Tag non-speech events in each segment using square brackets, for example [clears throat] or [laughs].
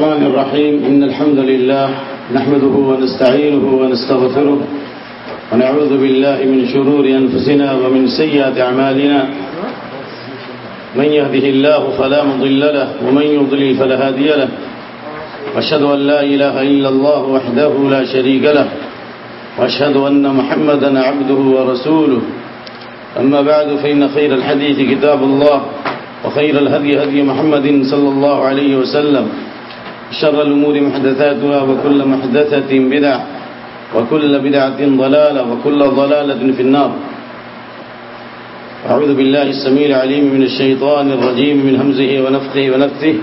الرحمن الرحيم. إن الحمد لله نحمده ونستعينه ونستغفره ونعوذ بالله من شرور أنفسنا ومن سيئات أعمالنا. من يهده الله فلا مضل له ومن يضلل فلا هادي له. وأشهد أن لا إله إلا الله وحده لا شريك له. وأشهد أن محمدا عبده ورسوله. أما بعد، فإن خير الحديث كتاب الله وخير الهدي هدي محمد صلى الله عليه وسلم. شر الأمور محدثاتها وكل محدثة بدع وكل بدعة ضلالة وكل ضلالة في النار. أعوذ بالله السميع العليم من الشيطان الرجيم من همزه ونفخه ونفثه.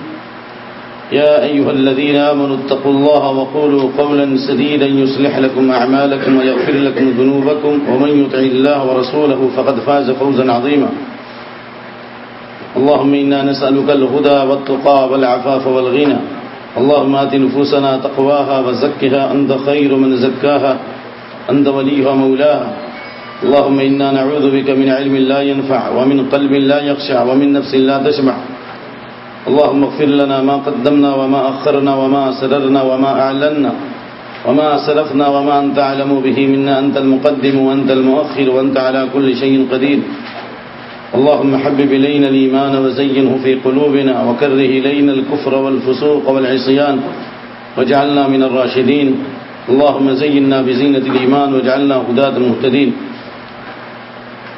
يا أيها الذين آمنوا اتقوا الله وقولوا قولا سديدا يصلح لكم أعمالكم ويغفر لكم ذنوبكم ومن يطع الله ورسوله فقد فاز فوزا عظيما. اللهم إنا نسألك الهدى والتقى والعفاف والغنى. اللهم آت نفوسنا تقواها وزكها، أنت خير من زكاها، أنت وليها مولاها اللهم إنا نعوذ بك من علم لا ينفع ومن قلب لا يخشع ومن نفس لا تشبع. اللهم اغفر لنا ما قدمنا وما أخرنا وما أسررنا وما أعلنا وما أسرفنا وما أنت أعلم به. منا أنت المقدم وأنت المؤخر وأنت على كل شيء قدير. اللهم حبب إلينا الإيمان وزينه في قلوبنا وكره إلينا الكفر والفسوق والعصيان واجعلنا من الراشدين. اللهم زينا بزينة الإيمان واجعلنا هداة المهتدين.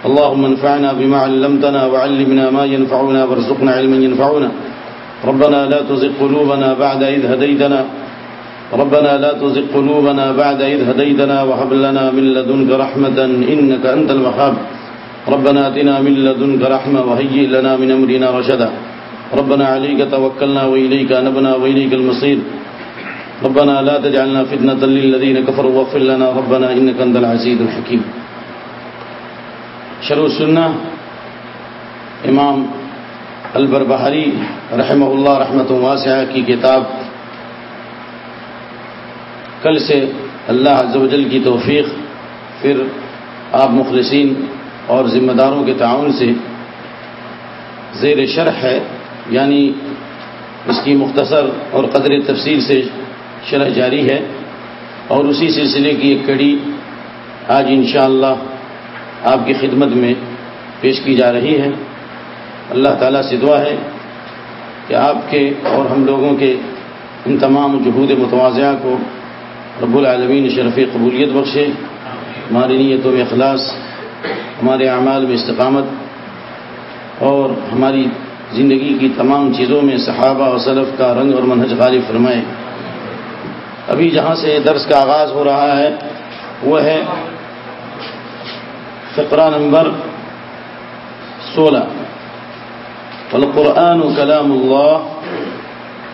اللهم انفعنا بما علمتنا وعلمنا ما ينفعنا وارزقنا علما ينفعنا. ربنا لا تزغ قلوبنا بعد إذ هديتنا. ربنا لا تزغ قلوبنا بعد إذ هديتنا وهب لنا من لدنك رحمة إنك أنت الوهاب. ربنا اتنا من لدنك رحمة وهيئ لنا من أمرنا رشدا. ربنا عليك توكلنا وإليك أنبنا وإليك المصير. ربنا لا تجعلنا فتنة للذين كفروا واغفر لنا. ربنا إنك أنت العزيز الحكيم. شروع السنة. امام البربہری رحمہ اللہ رحمت واسعہ کی کتاب. کل سے اللہ عز و جل کی توفیق. پھر آپ مخلصین اور ذمہ داروں کے تعاون سے زیر شرح ہے یعنی اس کی مختصر اور قدر تفصیل سے شرح جاری ہے۔ اور اسی سلسلے کی ایک کڑی آج انشاءاللہ اللہ آپ کی خدمت میں پیش کی جا رہی ہے۔ اللہ تعالیٰ سے دعا ہے کہ آپ کے اور ہم لوگوں کے ان تمام جہود متوازہ کو رب العالمین شرف قبولیت بخشے، ہماری نیتوں میں اخلاص ہمارے اعمال میں استقامت اور ہماری زندگی کی تمام چیزوں میں صحابہ و صلف کا رنگ اور منہج غالب فرمائے۔ ابھی جہاں سے درس کا آغاز ہو رہا ہے، وہ ہے فقرہ نمبر سولہ۔ القرآن كلام الله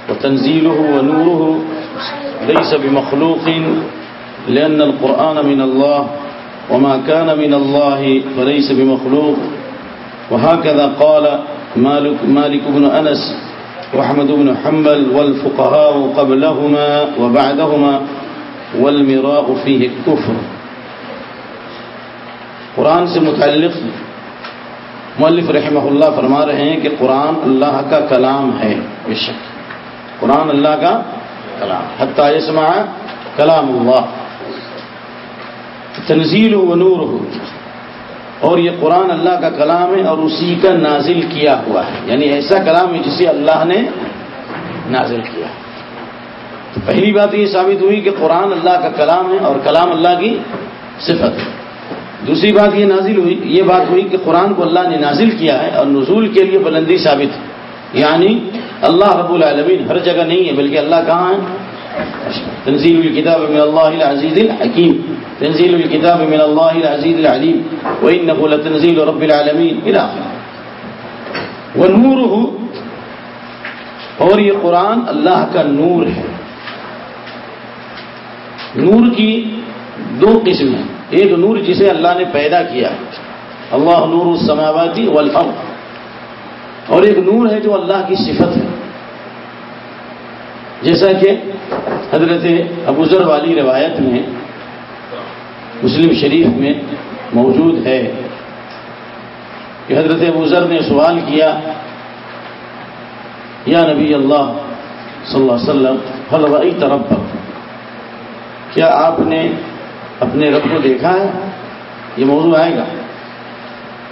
وتنزيله ونوره ليس بمخلوق لأن القرآن من الله وما كان من الله فليس بمخلوق. وهكذا قال مالك, مالك بن أنس وأحمد بن حنبل والفقهاء قبلهما وبعدهما والمراء فيه الكفر. قرآن سے متعلق مؤلف رحمہ اللہ فرما رہے ہیں کہ قرآن اللہ کا کلام ہے بے شک۔ قرآن اللہ کا کلام حتیٰ یسمع کلام اللہ۔ تنزیل و نور ہو اور یہ قرآن اللہ کا کلام ہے اور اسی کا نازل کیا ہوا ہے. یعنی ایسا کلام ہے جسے اللہ نے نازل کیا تو پہلی بات یہ ثابت ہوئی کہ قرآن اللہ کا کلام ہے اور کلام اللہ کی صفت ہے. دوسری بات یہ نازل ہوئی، یہ بات ہوئی کہ قرآن کو اللہ نے نازل کیا ہے اور نزول کے لیے بلندی ثابت ہے. یعنی اللہ رب العالمین، ہر جگہ نہیں ہے، بلکہ اللہ کہاں ہے؟ تنزیل الکتاب من اللہ العزیز الحکیم تنزیل الکتاب من اللہ العزیز العلیم وإنه لتنزیل رب العالمین الى ونوره، اور یہ قرآن اللہ کا نور ہے. نور کی دو قسم ہیں. ایک نور جسے اللہ نے پیدا کیا ہے. اللہ نور السماواتی والارض اور ایک نور ہے جو اللہ کی صفت ہے. جیسا کہ حضرت ابو ذر والی روایت میں مسلم شریف میں موجود ہے کہ حضرت ابو ذر نے سوال کیا، یا نبی اللہ صلی اللہ علیہ وسلم فلوئی طرف کیا آپ نے اپنے رب کو دیکھا ہے؟ یہ موضوع آئے گا۔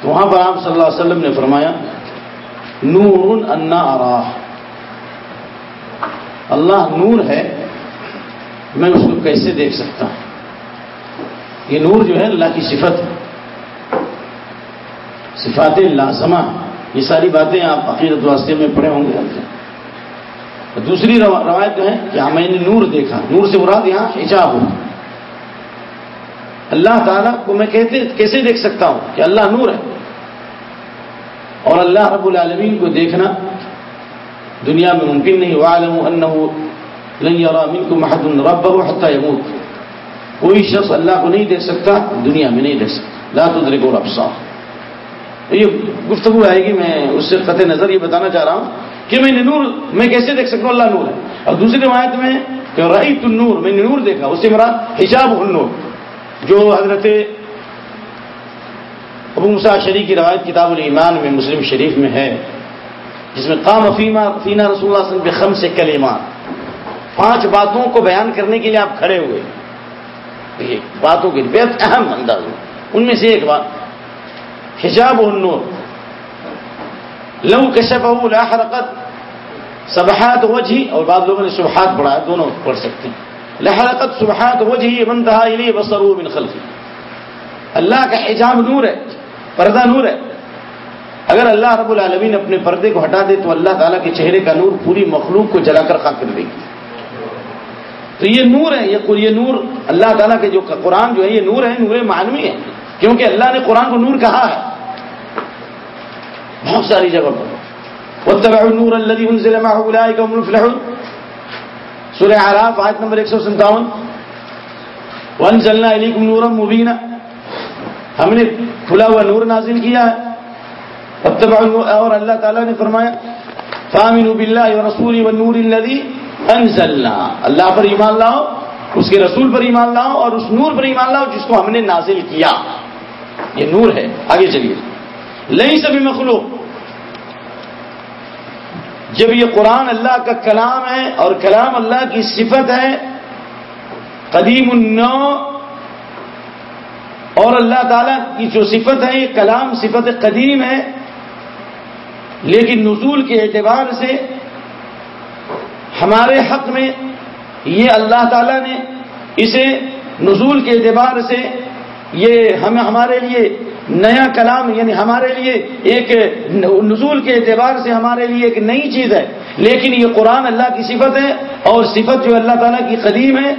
تو وہاں پر آپ صلی اللہ علیہ وسلم نے فرمایا، نور انا اراہ. اللہ نور ہے، میں اس کو کیسے دیکھ سکتا ہوں؟ یہ نور جو ہے اللہ کی صفت ہے۔ صفات لازمہ یہ ساری باتیں آپ عقیدت واسطے میں پڑھے ہوں گے۔ دوسری روایت جو ہے کہ ہاں میں نے نور دیکھا۔ نور سے مراد یہاں حجاب ہو۔ اللہ تعالیٰ کو میں کہتے کیسے دیکھ سکتا ہوں؟ کہ اللہ نور ہے۔ اور اللہ رب العالمین کو دیکھنا دنیا میں ممکن نہیں عالم انمن کو محد الرب حتہ یموت کوئی شخص اللہ کو نہیں دیکھ سکتا، دنیا میں نہیں دیکھ سکتا۔ لا تدرک الابصار یہ گفتگو آئے گی، میں اس سے قطع نظر یہ بتانا چاہ رہا ہوں کہ میں نے نور، میں کیسے دیکھ سکتا ہوں؟ اللہ نور ہے۔ اور دوسری روایت میں کہ رئی نور میں نے نور دیکھا، اس سے مراد حجاب النور۔ جو حضرت ابو مسا شریف کی روایت کتاب الایمان میں مسلم شریف میں ہے۔ جس میں قام فیما فینا رسول اللہ علیہ وسلم خم سے کلیمان پانچ باتوں کو بیان کرنے کے لیے آپ کھڑے ہوئے۔ باتوں کے بے اہم انداز میں ان میں سے ایک بات، حجاب النور لو کشف لا حرقت۔ سبحات وجہی، اور بعض لوگوں نے سبحات پڑھا دونوں پڑھ سکتے ہیں۔ لحرقت سبحات وجہی، من دہا الی بصرو من خلقی اللہ کا حجاب نور ہے، پردہ نور ہے۔ اگر اللہ رب العالمین اپنے پردے کو ہٹا دے تو اللہ تعالیٰ کے چہرے کا نور پوری مخلوق کو جلا کر خاک کر دے گی۔ تو یہ نور ہے، یہ نور اللہ تعالیٰ کے جو قرآن جو ہے، یہ نور ہے، نور معنوی ہے۔ کیونکہ اللہ نے قرآن کو نور کہا ہے۔ بہت ساری جگہ پر۔ نور اللہ سورہ آراف آیت نمبر ایک سو ستاون۔ ون چلنا علی نور مبینہ ہم نے کھلا ہوا نور نازل کیا ہے۔ اور اللہ تعالیٰ نے فرمایا فامن باللہ رسول و نور انزلنا. اللہ پر ایمان لاؤ، اس کے رسول پر ایمان لاؤ اور اس نور پر ایمان لاؤ جس کو ہم نے نازل کیا۔ یہ نور ہے۔ آگے چلیے۔ لئی سبھی مخلوق۔ جب یہ قرآن اللہ کا کلام ہے اور کلام اللہ کی صفت ہے، قدیم النو اور اللہ تعالیٰ کی جو صفت ہے، یہ کلام صفت قدیم ہے لیکن نزول کے اعتبار سے ہمارے حق میں یہ اللہ تعالیٰ نے اسے نزول کے اعتبار سے یہ ہمیں ہمارے لیے نیا کلام یعنی ہمارے لیے ایک نزول کے اعتبار سے ہمارے لیے ایک نئی چیز ہے۔ لیکن یہ قرآن اللہ کی صفت ہے اور صفت جو اللہ تعالیٰ کی قدیم ہے۔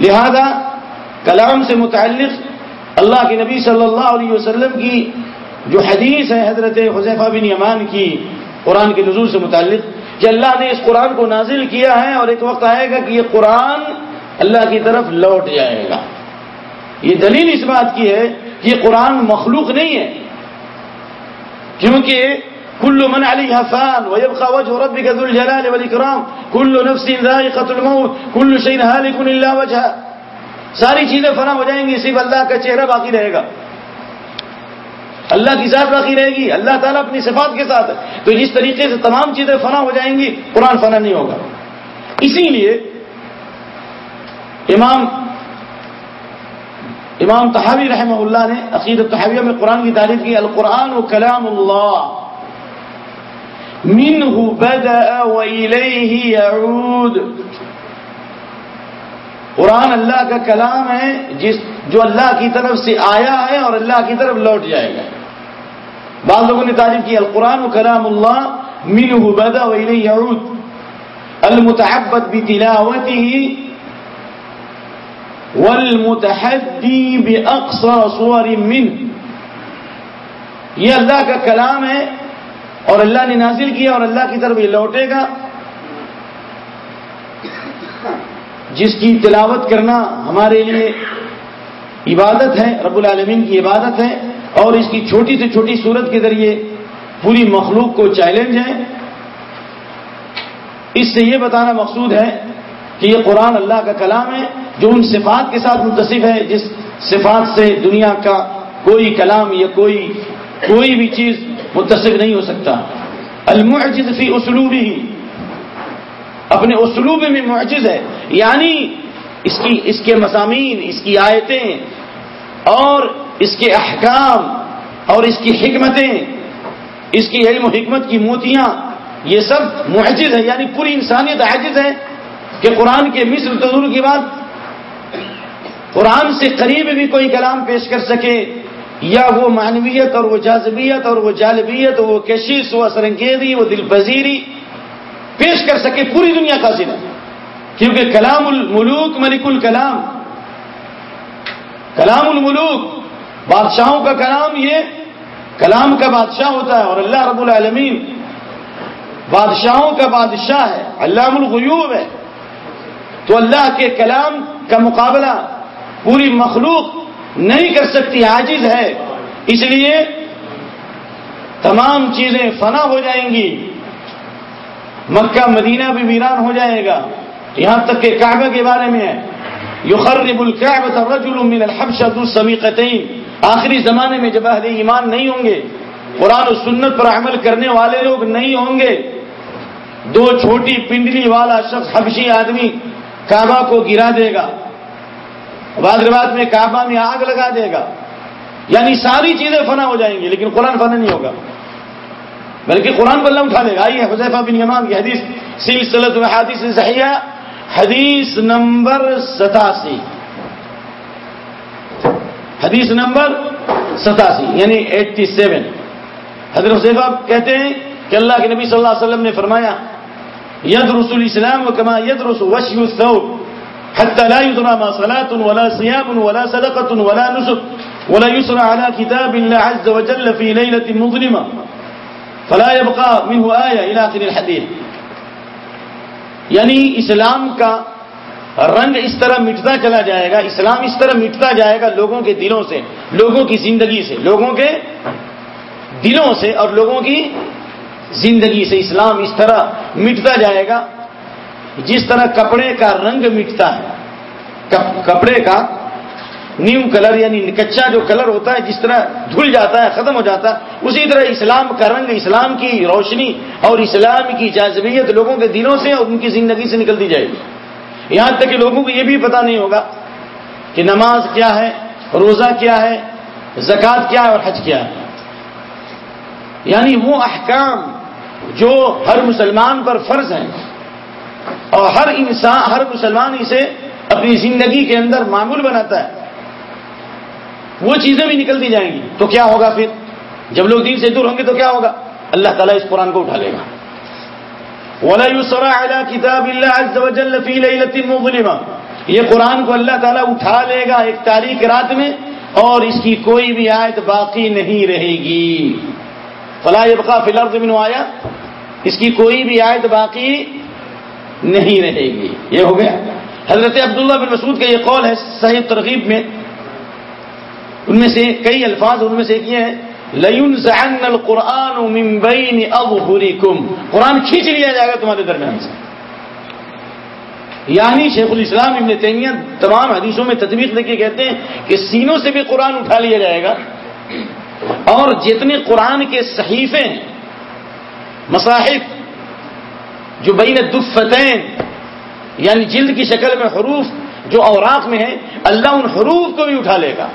لہذا کلام سے متعلق اللہ کے نبی صلی اللہ علیہ وسلم کی جو حدیث ہے حضرت حضیفہ بن یمان کی قرآن کے نزول سے متعلق، کہ اللہ نے اس قرآن کو نازل کیا ہے اور ایک وقت آئے گا کہ یہ قرآن اللہ کی طرف لوٹ جائے گا۔ یہ دلیل اس بات کی ہے کہ یہ قرآن مخلوق نہیں ہے۔ کیونکہ کلو من علی حفان ويبقى وجه ربك ذو الجلال والاكرام كل نفس ذائقه الموت كل شيء هالك الا وجهه ساری چیزیں فنا ہو جائیں گی، صرف اللہ کا چہرہ باقی رہے گا۔ اللہ کی ذات باقی رہے گی، اللہ تعالیٰ اپنی صفات کے ساتھ تو جس طریقے سے تمام چیزیں فنا ہو جائیں گی، قرآن فنا نہیں ہوگا۔ اسی لیے امام امام تحاوی رحمہ اللہ نے عقید تحاویہ میں قرآن کی تعریف کی، القرآن و کلام اللہ قرآن اللہ کا کلام ہے، جس، جو اللہ کی طرف سے آیا ہے اور اللہ کی طرف لوٹ جائے گا۔ بعض لوگوں نے تعریف کی، القرآن و کلام اللہ منہ بدا یعود. المتحبت بھی تلاوتی والمتحدی باقصى صور من یہ اللہ کا کلام ہے اور اللہ نے نازل کیا اور اللہ کی طرف یہ لوٹے گا۔ جس کی تلاوت کرنا ہمارے لیے عبادت ہے، رب العالمین کی عبادت ہے۔ اور اس کی چھوٹی سے چھوٹی صورت کے ذریعے پوری مخلوق کو چیلنج ہے۔ اس سے یہ بتانا مقصود ہے کہ یہ قرآن اللہ کا کلام ہے جو ان صفات کے ساتھ متصف ہے، جس صفات سے دنیا کا کوئی کلام یا کوئی کوئی بھی چیز متصف نہیں ہو سکتا۔ المعجز فی اسلوبی۔ اپنے اسلوب میں معجز ہے۔ یعنی اس کی اس کے مضامین، اس کی آیتیں اور اس کے احکام اور اس کی حکمتیں، اس کی علم و حکمت کی موتیاں، یہ سب معجز ہے یعنی پوری انسانیت عاجز ہے کہ قرآن کے مصر تدور کی بات قرآن سے قریب بھی کوئی کلام پیش کر سکے، یا وہ معنویت اور وہ جازبیت اور وہ جالبیت، وہ کشش، وہ سرنگیزی، وہ دل پذیری پیش کر سکے، پوری دنیا کا ذرا کیونکہ کلام الملوک ملک الکلام، کلام الملوک بادشاہوں کا کلام یہ کلام کا بادشاہ ہوتا ہے اور اللہ رب العالمین بادشاہوں کا بادشاہ ہے اللہ الغیوب ہے۔ تو اللہ کے کلام کا مقابلہ پوری مخلوق نہیں کر سکتی، عاجز ہے۔ اس لیے تمام چیزیں فنا ہو جائیں گی۔ مکہ، مدینہ بھی ویران ہو جائے گا۔ یہاں تک کہ کعبہ کے بارے میں ہے۔ یخرب الكعبة رجل من الحبشة السميقتين آخری زمانے میں جب اہل ایمان نہیں ہوں گے، قرآن و سنت پر عمل کرنے والے لوگ نہیں ہوں گے، دو چھوٹی پنڈلی والا شخص حبشی آدمی کعبہ کو گرا دے گا بعد رواد میں کعبہ میں آگ لگا دے گا یعنی ساری چیزیں فنا ہو جائیں گی، لیکن قرآن فنا نہیں ہوگا۔ بلکہ قرآن کو اللہ اٹھا لے گا۔ آئیے حضیفہ بن یمان کی حدیث، سلسلت میں حدیث صحیح حدیث نمبر ستاسی۔ حدیث نمبر ستاسی یعنی ایٹی سیون۔ حضرت حضیفہ کہتے ہیں کہ اللہ کے نبی صلی اللہ علیہ وسلم نے فرمایا ید رسول اسلام و کما ید رسول وشی الثور حتى لا يدرى ما صلاة ولا صيام ولا صدقة ولا نسك ولا يسرى على كتاب الله عز وجل في ليلة مظلمة فلا يبقى منه آية إلى آخر الحديث یعنی اسلام کا رنگ اس طرح مٹتا چلا جائے گا، اسلام اس طرح مٹتا جائے گا لوگوں کے دلوں سے، لوگوں کی زندگی سے، لوگوں کے دلوں سے اور لوگوں کی زندگی سے اسلام اس طرح مٹتا جائے گا جس طرح کپڑے کا رنگ مٹتا ہے۔ کپڑے کا نیو کلر یعنی کچا جو کلر ہوتا ہے، جس طرح دھل جاتا ہے، ختم ہو جاتا ہے، اسی طرح اسلام کا رنگ، اسلام کی روشنی اور اسلام کی جازبیت لوگوں کے دلوں سے اور ان کی زندگی سے نکلتی جائے گی۔ یہاں تک کہ لوگوں کو یہ بھی پتا نہیں ہوگا کہ نماز کیا ہے، روزہ کیا ہے، زکوٰۃ کیا ہے اور حج کیا ہے۔ یعنی وہ احکام جو ہر مسلمان پر فرض ہیں اور ہر انسان، ہر مسلمان اسے اپنی زندگی کے اندر معمول بناتا ہے۔ وہ چیزیں بھی نکلتی جائیں گی تو کیا ہوگا پھر؟ جب لوگ دین سے دور ہوں گے تو کیا ہوگا؟ اللہ تعالیٰ اس قرآن کو اٹھا لے گا۔ کتاب اللہ یہ قرآن کو اللہ تعالیٰ اٹھا لے گا ایک تاریخ رات میں اور اس کی کوئی بھی آیت باقی نہیں رہے گی. فلاح بقا فی آیا اس کی کوئی بھی آیت باقی نہیں رہے گی. یہ ہو گیا. حضرت عبداللہ بن مسعود کا یہ قول ہے صحیح ترغیب میں. ان میں سے کئی الفاظ ان میں سے ایک یہ ہے لَيُنزَعَنَّ الْقُرْآنُ مِن بَيْنِ أَظْهُرِكُمْ۔ قرآن کھینچ لیا جائے گا تمہارے درمیان سے۔ یعنی شیخ الاسلام ابن تیمیہ تمام حدیثوں میں تطبیق دے کے کہتے ہیں کہ سینوں سے بھی قرآن اٹھا لیا جائے گا۔ اور جتنے قرآن کے صحیفے مصاحف جو بین دفتین یعنی جلد کی شکل میں حروف جو اوراق میں ہیں، اللہ ان حروف کو بھی اٹھا لے گا۔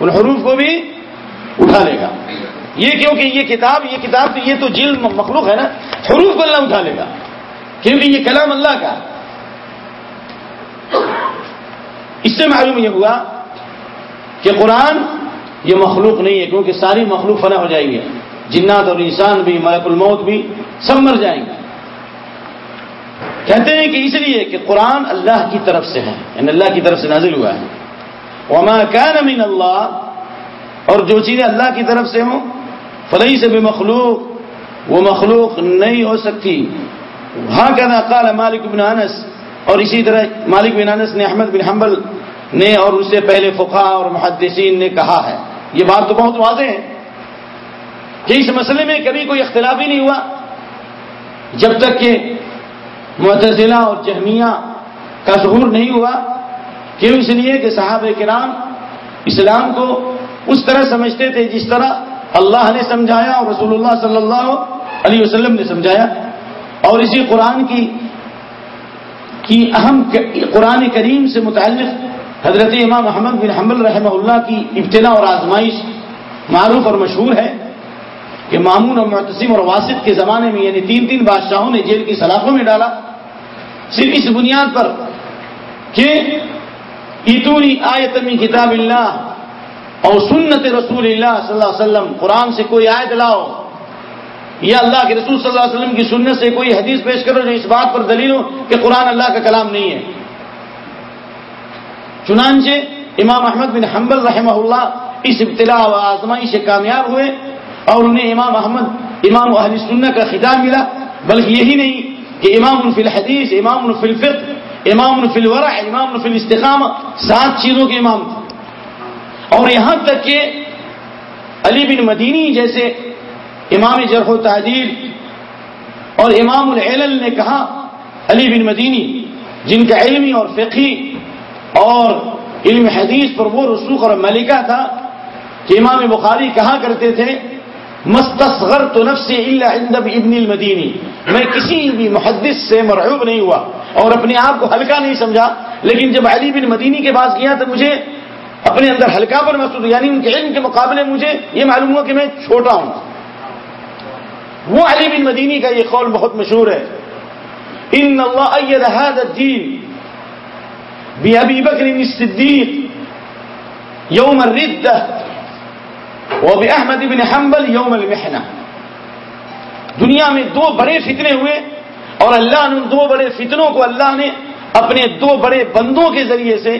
ان حروف کو بھی اٹھا لے گا۔ یہ کیونکہ یہ کتاب یہ کتاب یہ تو جلد مخلوق ہے نا۔ حروف کو اللہ اٹھا لے گا۔ کیونکہ یہ کلام اللہ کا۔ اس سے معلوم یہ ہوا کہ قرآن یہ مخلوق نہیں ہے، کیونکہ ساری مخلوق فنا ہو جائیں گے۔ جنات اور انسان بھی، ملک الموت بھی سب مر جائیں گے۔ کہتے ہیں کہ اس لیے کہ قرآن اللہ کی طرف سے ہے یعنی اللہ کی طرف سے نازل ہوا ہے۔ وما كان من اللہ اور جو چیزیں اللہ کی طرف سے ہوں فلحی سے بھی مخلوق، وہ مخلوق نہیں ہو سکتی۔ ہاں کہنا قال مالک بن انس، اور اسی طرح مالک بن انس نے احمد بن حنبل نے اور اس سے پہلے فقہ اور محدثین نے کہا ہے۔ یہ بات تو بہت واضح ہے کہ اس مسئلے میں کبھی کوئی اختلاف ہی نہیں ہوا۔ جب تک کہ معتزلہ اور جہمیہ کا ظہور نہیں ہوا، کیوں اس لیے کہ صحابہ کرام اسلام کو اس طرح سمجھتے تھے جس طرح اللہ نے سمجھایا اور رسول اللہ صلی اللہ علیہ وسلم نے سمجھایا۔ اور اسی قرآن کی کی اہم قرآن کریم سے متعلق حضرت امام محمد بن حمل رحمہ اللہ کی ابتلا اور آزمائش معروف اور مشہور ہے کہ مامون اور معتصم اور واسط کے زمانے میں یعنی تین تین بادشاہوں نے جیل کی سلاخوں میں ڈالا۔ صرف اس بنیاد پر کہ اتوری آیتمی کتاب اللہ اور سنت رسول اللہ صلی اللہ علیہ وسلم، قرآن سے کوئی آیت لاؤ یا اللہ کے رسول صلی اللہ علیہ وسلم کی سنت سے کوئی حدیث پیش کرو جو اس بات پر دلیل ہو کہ قرآن اللہ کا کلام نہیں ہے۔ چنانچہ امام احمد بن حنبل رحمہ اللہ اس ابتلا و آزمائی سے کامیاب ہوئے اور انہیں امام احمد، امام اہل سنت کا خطاب ملا۔ بلکہ یہی نہیں کہ امام الفی الحدیث، امام الفی الفق امام الفی الورع، امام الفی الاستقام سات چیزوں کے امام تھے۔ اور یہاں تک کہ علی بن مدینی جیسے امام جرح و تعدیل اور امام العلل نے کہا، علی بن مدینی، جن کا علمی اور فقی اور علم حدیث پر وہ رسوخ اور ملکہ تھا کہ امام بخاری کہا کرتے تھے مستصغر تو نفس عند ابن المدینی. میں کسی بھی محدث سے مرعوب نہیں ہوا اور اپنے آپ کو ہلکا نہیں سمجھا، لیکن جب علی بن مدینی کے پاس گیا تو مجھے اپنے اندر ہلکا پر محسوس یعنی ان کے علم کے مقابلے مجھے یہ معلوم ہوا کہ میں چھوٹا ہوں۔ وہ علی بن مدینی کا یہ قول بہت مشہور ہے۔ ان اللہ اید هذا الدین بابی بکر الصدیق یوم الردہ وہ احمد بن حنبل یوم المحنہ۔ دنیا میں دو بڑے فتنے ہوئے اور اللہ نے ان دو بڑے فتنوں کو اللہ نے اپنے دو بڑے بندوں کے ذریعے سے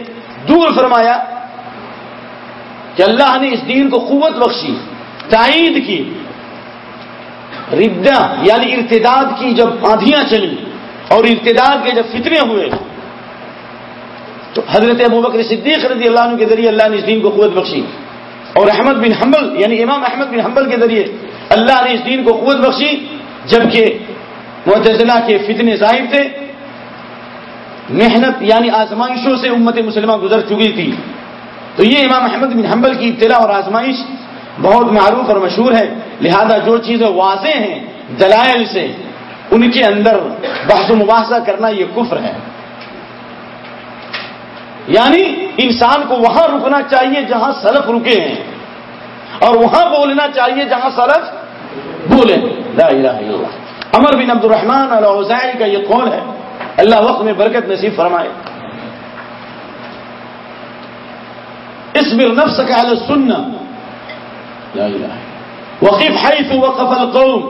دور فرمایا۔ کہ اللہ نے اس دین کو قوت بخشی، تائید کی ردا یعنی ارتداد کی جب آندیاں چلی اور ارتداد کے جب فتنے ہوئے۔ تو حضرت ابو بکر صدیق رضی اللہ عنہ کے ذریعے اللہ نے اس دین کو قوت بخشی۔ اور احمد بن حنبل یعنی امام احمد بن حنبل کے ذریعے اللہ نے اس دین کو قوت بخشی، جبکہ معتزلہ کے فتنے ظاہر تھے۔ محنت یعنی آزمائشوں سے امت مسلمہ گزر چکی تھی۔ تو یہ امام احمد بن حنبل کی ابتلا اور آزمائش بہت معروف اور مشہور ہے۔ لہذا جو چیزیں واضح ہیں، دلائل سے ان کے اندر بحث و مباحثہ کرنا یہ کفر ہے۔ یعنی انسان کو وہاں رکنا چاہیے جہاں سلف رکے ہیں اور وہاں بولنا چاہیے جہاں سلف بولے۔ لا الہ الا اللہ۔ امر بن عبد الرحمان الرحمان کا یہ قول ہے، اللہ وقت میں برکت نصیب فرمائے۔ اس بر نفس کا سننا وقف حیث وقف القوم.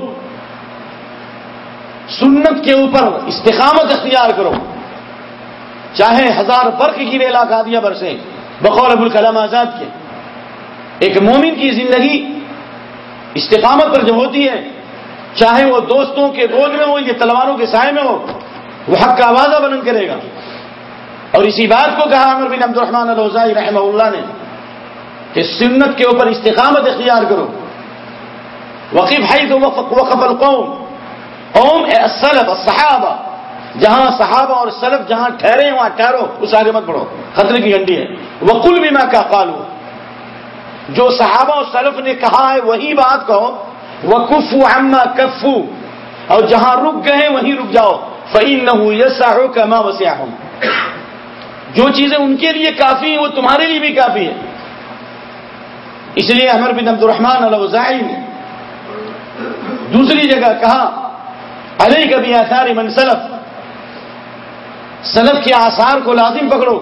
سنت کے اوپر استقامت اختیار کرو. چاہے ہزار برق کی ریلا کا دیا برسے بقول ابو الکلام آزاد کے. ایک مومن کی زندگی استقامت پر جب ہوتی ہے، چاہے وہ دوستوں کے گود میں ہو یا تلواروں کے سائے میں ہو، وہ حق کا آوازہ بلند کرے گا. اور اسی بات کو کہا عمر بن عبد الرحمان الوزائی رحمہ اللہ نے کہ سنت کے اوپر استقامت اختیار کرو۔ وقف ہے تو وقف القوم۔ قوم السلف، الصحابہ۔ جہاں صحابہ اور سلف جہاں ٹھہرے، وہاں ٹھہرو، اس آگے مت پڑھو خطرے کی گنڈی ہے۔ وکل بھی میں کیا قالو۔ جو صحابہ اور سلف نے کہا ہے، وہی بات کہو۔ وہ کفو اما کفو۔ اور جہاں رک گئے وہیں رک جاؤ۔ فعین نہ ہوں یس ہو کہ میں وسیع ہوں جو چیزیں ان کے لیے کافی ہیں، وہ تمہارے لیے بھی کافی ہے اس لیے امر بن عبد الرحمان الوزائی نے دوسری جگہ کہا علی کبھی آثار من سلف سلف کے آثار کو لازم پکڑو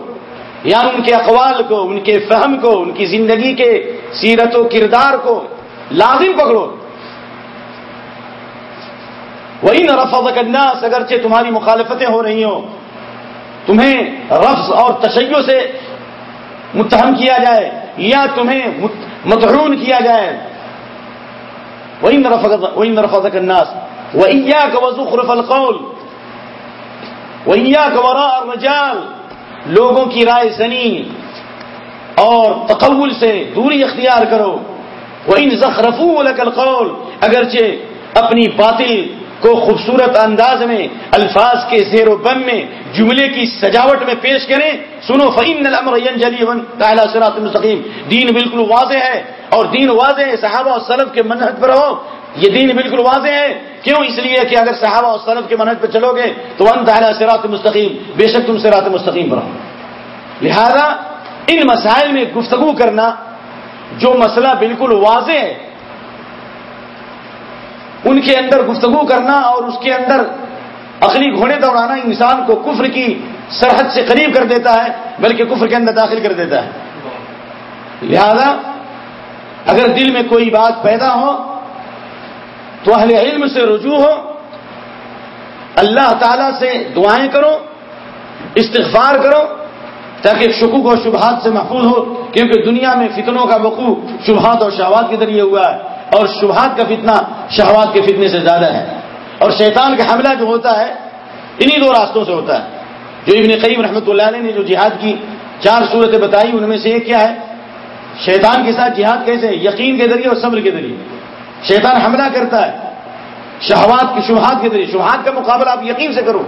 یعنی ان کے اقوال کو، ان کے فہم کو، ان کی زندگی کے سیرت و کردار کو لازم پکڑو۔ وہی نہ رفع الناس، اگرچہ تمہاری مخالفتیں ہو رہی ہوں تمہیں رفظ اور تشیع سے متہم کیا جائے، یا تمہیں متحرون کیا جائے۔ وہی نہ رفع الناس۔ وإياك وزخرف القول۔ وإياك وراء الرجال۔ لوگوں کی رائے زنی اور تقول سے دوری اختیار کرو۔ وہ ان زخرفو القول۔ اگرچہ اپنی باطل کو خوبصورت انداز میں، الفاظ کے زیر و بم میں، جملے کی سجاوٹ میں پیش کریں۔ سنو فعین الامر جلی تعالیٰ سرات المستقیم دین بالکل واضح ہے، اور دین واضح ہے صحابہ اور سلف کے منحط پر رہو یہ دین بالکل واضح ہے۔ کیوں؟ اس لیے کہ اگر صحابہ اور سلف کے منحج پہ چلو گے، تو ون تعالیٰ سرات مستقیم بے شک تم سرات مستقیم پر لہذا، ان مسائل میں گفتگو کرنا جو مسئلہ بالکل واضح ہے ان کے اندر گفتگو کرنا اور اس کے اندر عقلی گھوڑے دوڑانا انسان کو کفر کی سرحد سے قریب کر دیتا ہے، بلکہ کفر کے اندر داخل کر دیتا ہے۔ لہذا، اگر دل میں کوئی بات پیدا ہو، تو اہل علم سے رجوع ہو، اللہ تعالی سے دعائیں کرو، استغفار کرو، تاکہ شکوک اور شبہات سے محفوظ ہو، کیونکہ دنیا میں فتنوں کا وقوع، شبہات اور شہوات کے ذریعے ہوا ہے۔ اور شبہات کا فتنہ شہوات کے فتنے سے زیادہ ہے اور شیطان کا حملہ جو ہوتا ہے، انہی دو راستوں سے ہوتا ہے۔ جو ابن قیم رحمۃ اللہ علیہ نے جو جہاد کی چار صورتیں بتائی، ان میں سے ایک کیا ہے؟ شیطان کے ساتھ جہاد کیسے؟ یقین کے ذریعے اور صبر کے ذریعے۔ شیطان حملہ کرتا ہے شہوات کی شبہات کے ذریعے۔ شبہات کا مقابلہ آپ یقین سے کرو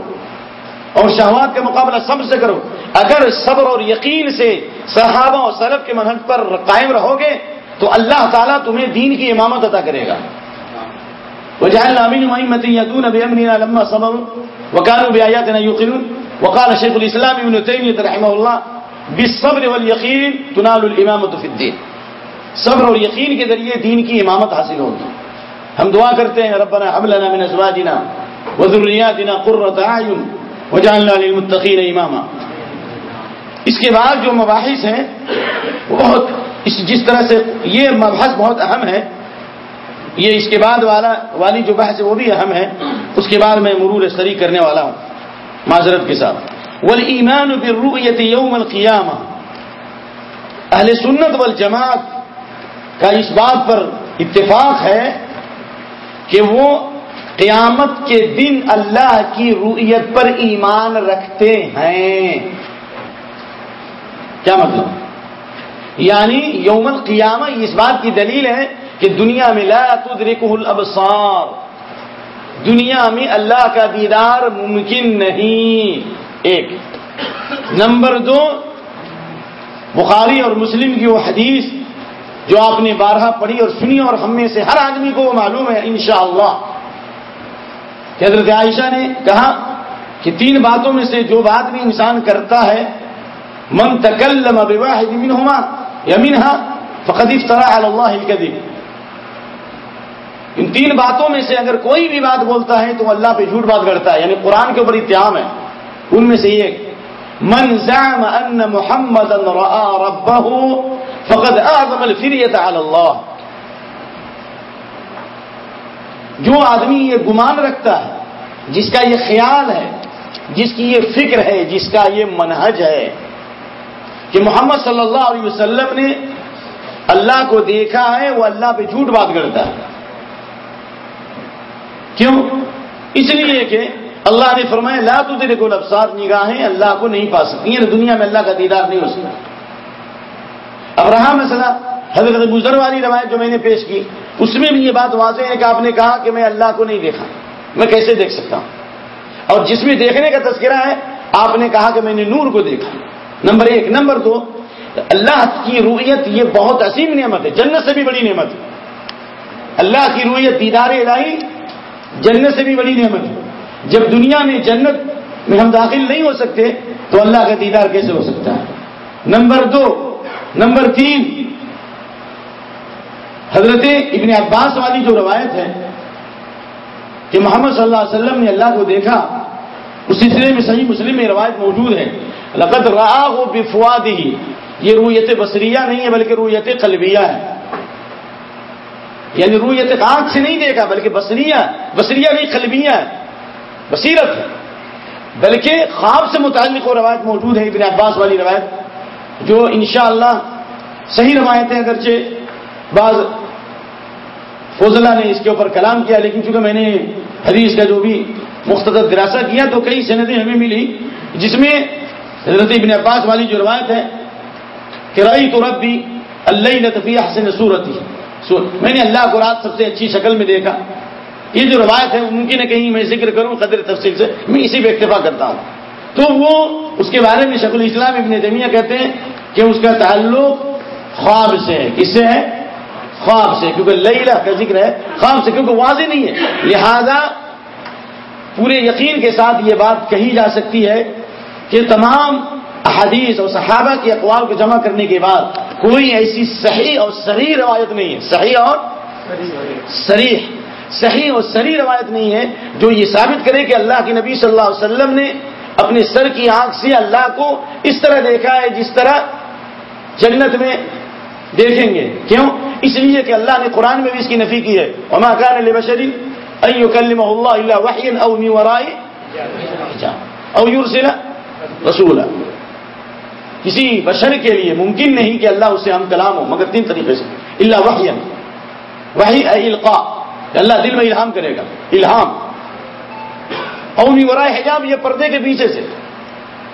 اور شہوات کا مقابلہ صبر سے کرو۔ اگر صبر اور یقین سے صحابہ اور سرف کے منہج پر قائم رہو گے تو اللہ تعالیٰ تمہیں دین کی امامت عطا کرے گا۔ صبر وكانوا بآياتنا يوقنون۔ وقال شيخ الاسلام ابن تيميه رحمه الله، بالصبر واليقين تنال الامامه في الدين. صبر اور یقین کے ذریعے دین کی امامت حاصل ہوگی۔ ہم دعا کرتے ہیں، ربنا حب لنا من ازواجنا وذرياتنا قرة اعين وجعلنا للمتقين اماما اس کے بعد جو مباحث ہیں وہ بہت جس طرح سے یہ مبحث بہت اہم ہے، یہ اس کے بعد والا والی جو بحث ہے وہ بھی اہم ہے، اس کے بعد میں مرور سری کرنے والا ہوں، معذرت کے ساتھ۔ ول ایمان یوم القیامہ اہل سنت والجماعت کا اس بات پر اتفاق ہے کہ وہ قیامت کے دن اللہ کی رویت پر ایمان رکھتے ہیں۔ کیا مطلب؟ یعنی یوم القیامہ اس بات کی دلیل ہے کہ دنیا میں لا تدرکہ الابصار، دنیا میں اللہ کا دیدار ممکن نہیں۔ ایک۔ نمبر دو، بخاری اور مسلم کی وہ حدیث جو آپ نے بارہ پڑھی اور سنی اور ہم میں سے ہر آدمی کو وہ معلوم ہے انشاءاللہ۔ کہ حضرت عائشہ نے کہا کہ تین باتوں میں سے جو بات بھی انسان کرتا ہے، من تکلم بواحد منہما یمینہ فقد افترا اللہ الکذب ان تین باتوں میں سے اگر کوئی بھی بات بولتا ہے تو اللہ پہ جھوٹ بات کرتا ہے یعنی قرآن کے اوپر اتحام ہے۔ ان میں سے ایک من زعم ان محمد فقد اعظم الفریت علی اللہ۔ جو آدمی یہ گمان رکھتا ہے، جس کا یہ خیال ہے، جس کی یہ فکر ہے، جس کا یہ منہج ہے کہ محمد صلی اللہ علیہ وسلم نے اللہ کو دیکھا ہے، وہ اللہ پہ جھوٹ بات کرتا ہے۔ کیوں؟ اس لیے کہ اللہ نے فرمایا، لا تو تیرے کو افسار نگاہیں اللہ کو نہیں پا سکتی ہیں دنیا میں اللہ کا دیدار نہیں ہو سکتا۔ اب رہا مسئلہ حضرت گزر والی روایت جو میں نے پیش کی، اس میں بھی یہ بات واضح ہے کہ آپ نے کہا کہ میں اللہ کو نہیں دیکھا۔ میں کیسے دیکھ سکتا ہوں؟ اور جس میں دیکھنے کا تذکرہ ہے، آپ نے کہا کہ میں نے نور کو دیکھا۔ نمبر ایک. نمبر دو، اللہ کی رویت یہ بہت عظیم نعمت ہے، جنت سے بھی بڑی نعمت ہے۔ اللہ کی رویت دیدار الہی جنت سے بھی بڑی نعمت ہے۔ جب دنیا میں جنت میں ہم داخل نہیں ہو سکتے، تو اللہ کا دیدار کیسے ہو سکتا ہے؟ نمبر دو، نمبر تین، حضرت ابن عباس والی جو روایت ہے کہ محمد صلی اللہ علیہ وسلم نے اللہ کو دیکھا اس سلسلے میں صحیح مسلم میں روایت موجود ہے. لقت رہا ہو بفواد ہی یہ رویت بصریہ نہیں ہے بلکہ رویت قلبیہ ہے. یعنی رویت آنکھ سے نہیں دیکھا بلکہ بصریہ بصریہ نہیں، قلبیہ ہے. بصیرت ہے. بلکہ خواب سے متعلق وہ روایت موجود ہے، ابن عباس والی روایت. جو انشاءاللہ صحیح روایت ہے اگرچہ بعض فضلہ نے اس کے اوپر کلام کیا، لیکن چونکہ میں نے حدیث کا جو بھی مختصر دراسہ کیا تو کئی صنعتیں ہمیں ملی جس میں حضرت ابن عباس والی جو روایت ہے کہ رائی تو رب بھی اللہ نطفی حسن صورت میں نے اللہ کو رات سب سے اچھی شکل میں دیکھا۔ یہ جو روایت ہے، ممکن ہے کہیں میں ذکر کروں قدر تفصیل سے، میں اسی پہ اکتفا کرتا ہوں۔ تو وہ اس کے بارے میں شکل اسلام ابن تیمیہ کہتے ہیں کہ اس کا تعلق خواب سے ہے۔ کس سے ہے؟ خواب سے کیونکہ لیلا کا ذکر ہے، خواب سے، کیونکہ واضح نہیں ہے۔ لہذا پورے یقین کے ساتھ یہ بات کہی جا سکتی ہے کہ تمام احادیث اور صحابہ کے اقوال کو جمع کرنے کے بعد کوئی ایسی صحیح اور صحیح روایت نہیں ہے۔ صحیح اور صریح صحیح اور صحیح روایت نہیں ہے جو یہ ثابت کرے کہ اللہ کے نبی صلی اللہ علیہ وسلم نے اپنے سر کی آنکھ سے اللہ کو اس طرح دیکھا ہے جس طرح جنت میں دیکھیں گے۔ کیوں؟ اس لیے کہ اللہ نے قرآن میں بھی اس کی نفی کی ہے۔ وما كان لبشر ان يكلمه الله الا وحيا او من وراء او يرسل رسولا. کسی بشر کے لیے ممکن نہیں کہ اللہ اس سے ہم کلام ہو مگر تین طریقے سے. اللہ وحین وحی القا اللہ دل میں الہام کرے گا. الہام اور ورائے حجاب، یہ پردے کے پیچھے سے.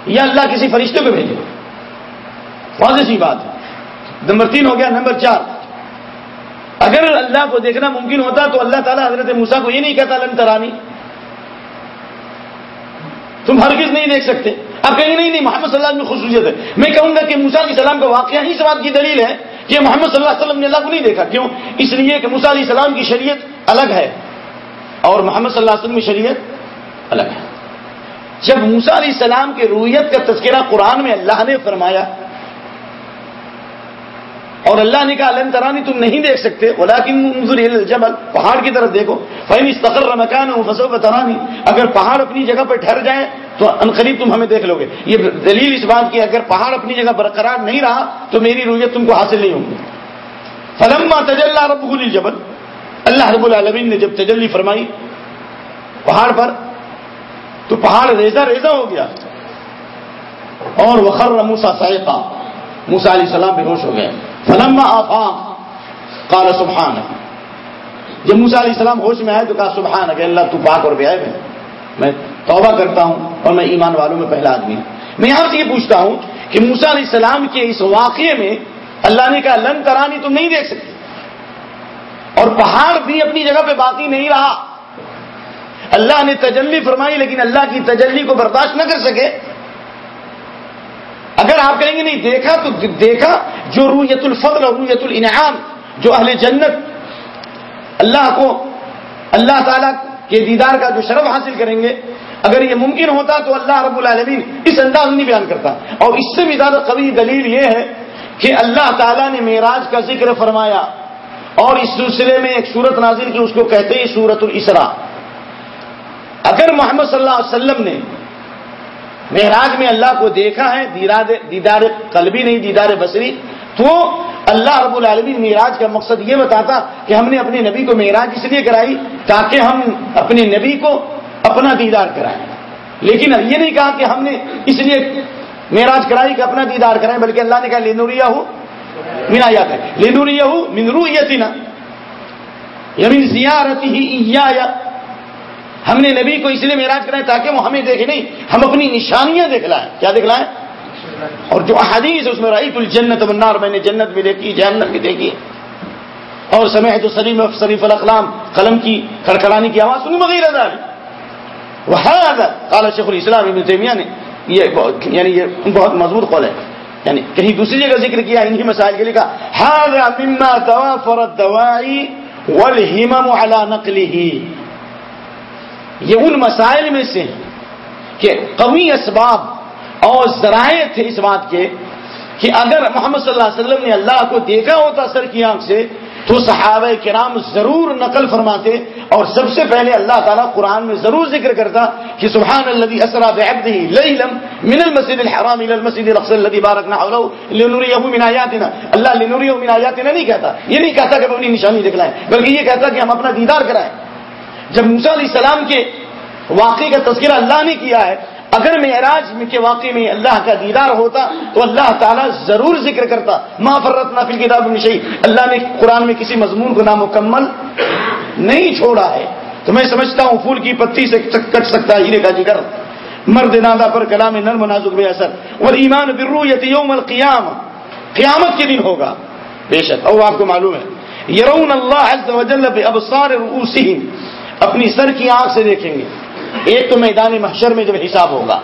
یا اللہ کسی فرشتے کو بھیجے. واضح سی بات ہے. نمبر تین ہو گیا، نمبر چار. اگر اللہ کو دیکھنا ممکن ہوتا تو اللہ تعالیٰ حضرت موسا کو یہ نہیں کہتا، لن ترانی. تم ہرگز نہیں دیکھ سکتے۔ اب کہیں نہیں نہیں، محمد صلی اللہ علیہ وسلم میں خصوصیت ہے۔ میں کہوں گا کہ موسا علیہ السلام کا واقعہ ہی اس بات کی دلیل ہے کہ محمد صلی اللہ علیہ وسلم نے اللہ کو نہیں دیکھا۔ کیوں؟ اس لیے کہ موسا علیہ السلام کی شریعت الگ ہے اور محمد صلی اللہ علیہ وسلم کی شریعت الگ ہے۔ جب موسا علیہ السلام کے رویت کا تذکرہ قرآن میں اللہ نے فرمایا اور اللہ نے کہا علم ترانی تم نہیں دیکھ سکتے جبل پہاڑ کی طرف دیکھو فہم استقر مکان ہوں فصو کا ترانی اگر پہاڑ اپنی جگہ پہ ٹھہر جائے، تو انقریب تم ہمیں دیکھ لو گے۔ یہ دلیل اس بات کی اگر پہاڑ اپنی جگہ برقرار نہیں رہا، تو میری رویت تم کو حاصل نہیں ہوگی۔ فلما تجلّہ رب گلی جبل اللہ رب العالمین نے جب تجلی فرمائی پہاڑ پر، تو پہاڑ ریزا ریزا ہو گیا۔ اور وخر موسا سائقہ موسا علیہ السلام بے ہوش ہو گئے۔ فلما آفا، قال سبحان جب موسا علیہ السلام ہوش میں آئے تو کہا سبحان کہ اللہ تو پاک اور بے ہے۔ میں توبہ کرتا ہوں اور میں ایمان والوں میں پہلا آدمی ہوں۔ میں یہاں سے یہ پوچھتا ہوں کہ موسا علیہ السلام کے اس واقعے میں اللہ نے کہا، لن ترانی، تم نہیں دیکھ سکتے۔ اور پہاڑ بھی اپنی جگہ پہ باقی نہیں رہا۔ اللہ نے تجلی فرمائی، لیکن اللہ کی تجلی کو برداشت نہ کر سکے۔ اگر آپ کہیں گے، نہیں، دیکھا تو دیکھا جو رویت الفضل اور رویت الانعام جو اہل جنت اللہ کو اللہ تعالی کے دیدار کا جو شرف حاصل کریں گے، اگر یہ ممکن ہوتا تو اللہ رب العالمین اس انداز نہیں بیان کرتا۔ اور اس سے بھی زیادہ قوی دلیل یہ ہے کہ اللہ تعالیٰ نے معراج کا ذکر فرمایا اور اس سلسلے میں ایک صورت نازل کی، اس کو کہتے ہیں سورت الاسرا اگر محمد صلی اللہ علیہ وسلم نے معراج میں اللہ کو دیکھا ہے دیدار قلبی نہیں، دیدار بصری تو اللہ رب العالمین معراج کا مقصد یہ بتاتا کہ ہم نے اپنے نبی کو معراج اس لیے کرائی تاکہ ہم اپنے نبی کو اپنا دیدار کرائیں۔ لیکن یہ نہیں کہا کہ ہم نے اس لیے معراج کرائی کہ اپنا دیدار کرائیں، بلکہ اللہ نے کہا لینوریا ہو مینا یاد ہے لینوریا ہو منرو یتینا یمین زیارتی ہی ہم نے نبی کو اس لیے معراج کرائے تاکہ وہ ہمیں دیکھے۔ نہیں، ہم اپنی نشانیاں دیکھ لائیں۔ کیا دیکھ لائیں؟ اور جو احادیث اس میں رہی تو جنت بنار میں نے جنت بھی دیکھی جہنت بھی دیکھی۔ اور سمے تو سلیم، شریف الاقلام، قلم کی کھڑکھڑانے کی آواز سنی وغیرہ داری وہ کالا شیخ الاسلام ابن تیمیہ نے، یہ بہت یعنی یہ بہت مضبوط قول ہے۔ یعنی کہیں دوسری جگہ ذکر کیا، انہی مسائل کے لیے کہا، هذا مما توافر الدواعي والهمم على نقله. یہ ان مسائل میں سے کہ قوی اسباب اور ذرائع تھے اس بات کے کہ اگر محمد صلی اللہ علیہ وسلم نے اللہ کو دیکھا ہوتا سر کی آنکھ سے، تو صحابہ کرام ضرور نقل فرماتے اور سب سے پہلے اللہ تعالیٰ قرآن میں ضرور ذکر کرتا کہ سبحان الذي اسرا بعبده ليلا من المسجد الحرام الى المسجد الاقصى الذي باركنا حوله لنريه من اياتنا اللہ لنريه من اياتنا نہیں کہتا، یہ نہیں کہتا کہ ہم اپنی نشانی دکھلائیں، بلکہ یہ کہتا کہ ہم اپنا دیدار کرائیں۔ جب موسا علیہ السلام کے واقعے کا تذکرہ اللہ نے کیا ہے اگر معراج کے واقعے میں اللہ کا دیدار ہوتا تو اللہ تعالیٰ ضرور ذکر کرتا. ما فرت نافل کتاب میں اللہ نے قرآن میں کسی مضمون کو نامکمل نہیں چھوڑا ہے. تو میں سمجھتا ہوں پھول کی پتی سے کٹ سکتا ہے، ہیرے کا جگر. مرد نادا پر کلام نرم نازک بے اثر. اور ایمان برو یوم القیام قیامت کے دن ہوگا. بے شک. اور آپ کو معلوم ہے. یرون اللہ عز وجل بابصار رؤوسهم اپنی سر کی آنکھ سے دیکھیں گے. ایک تو میدان محشر میں جب حساب ہوگا۔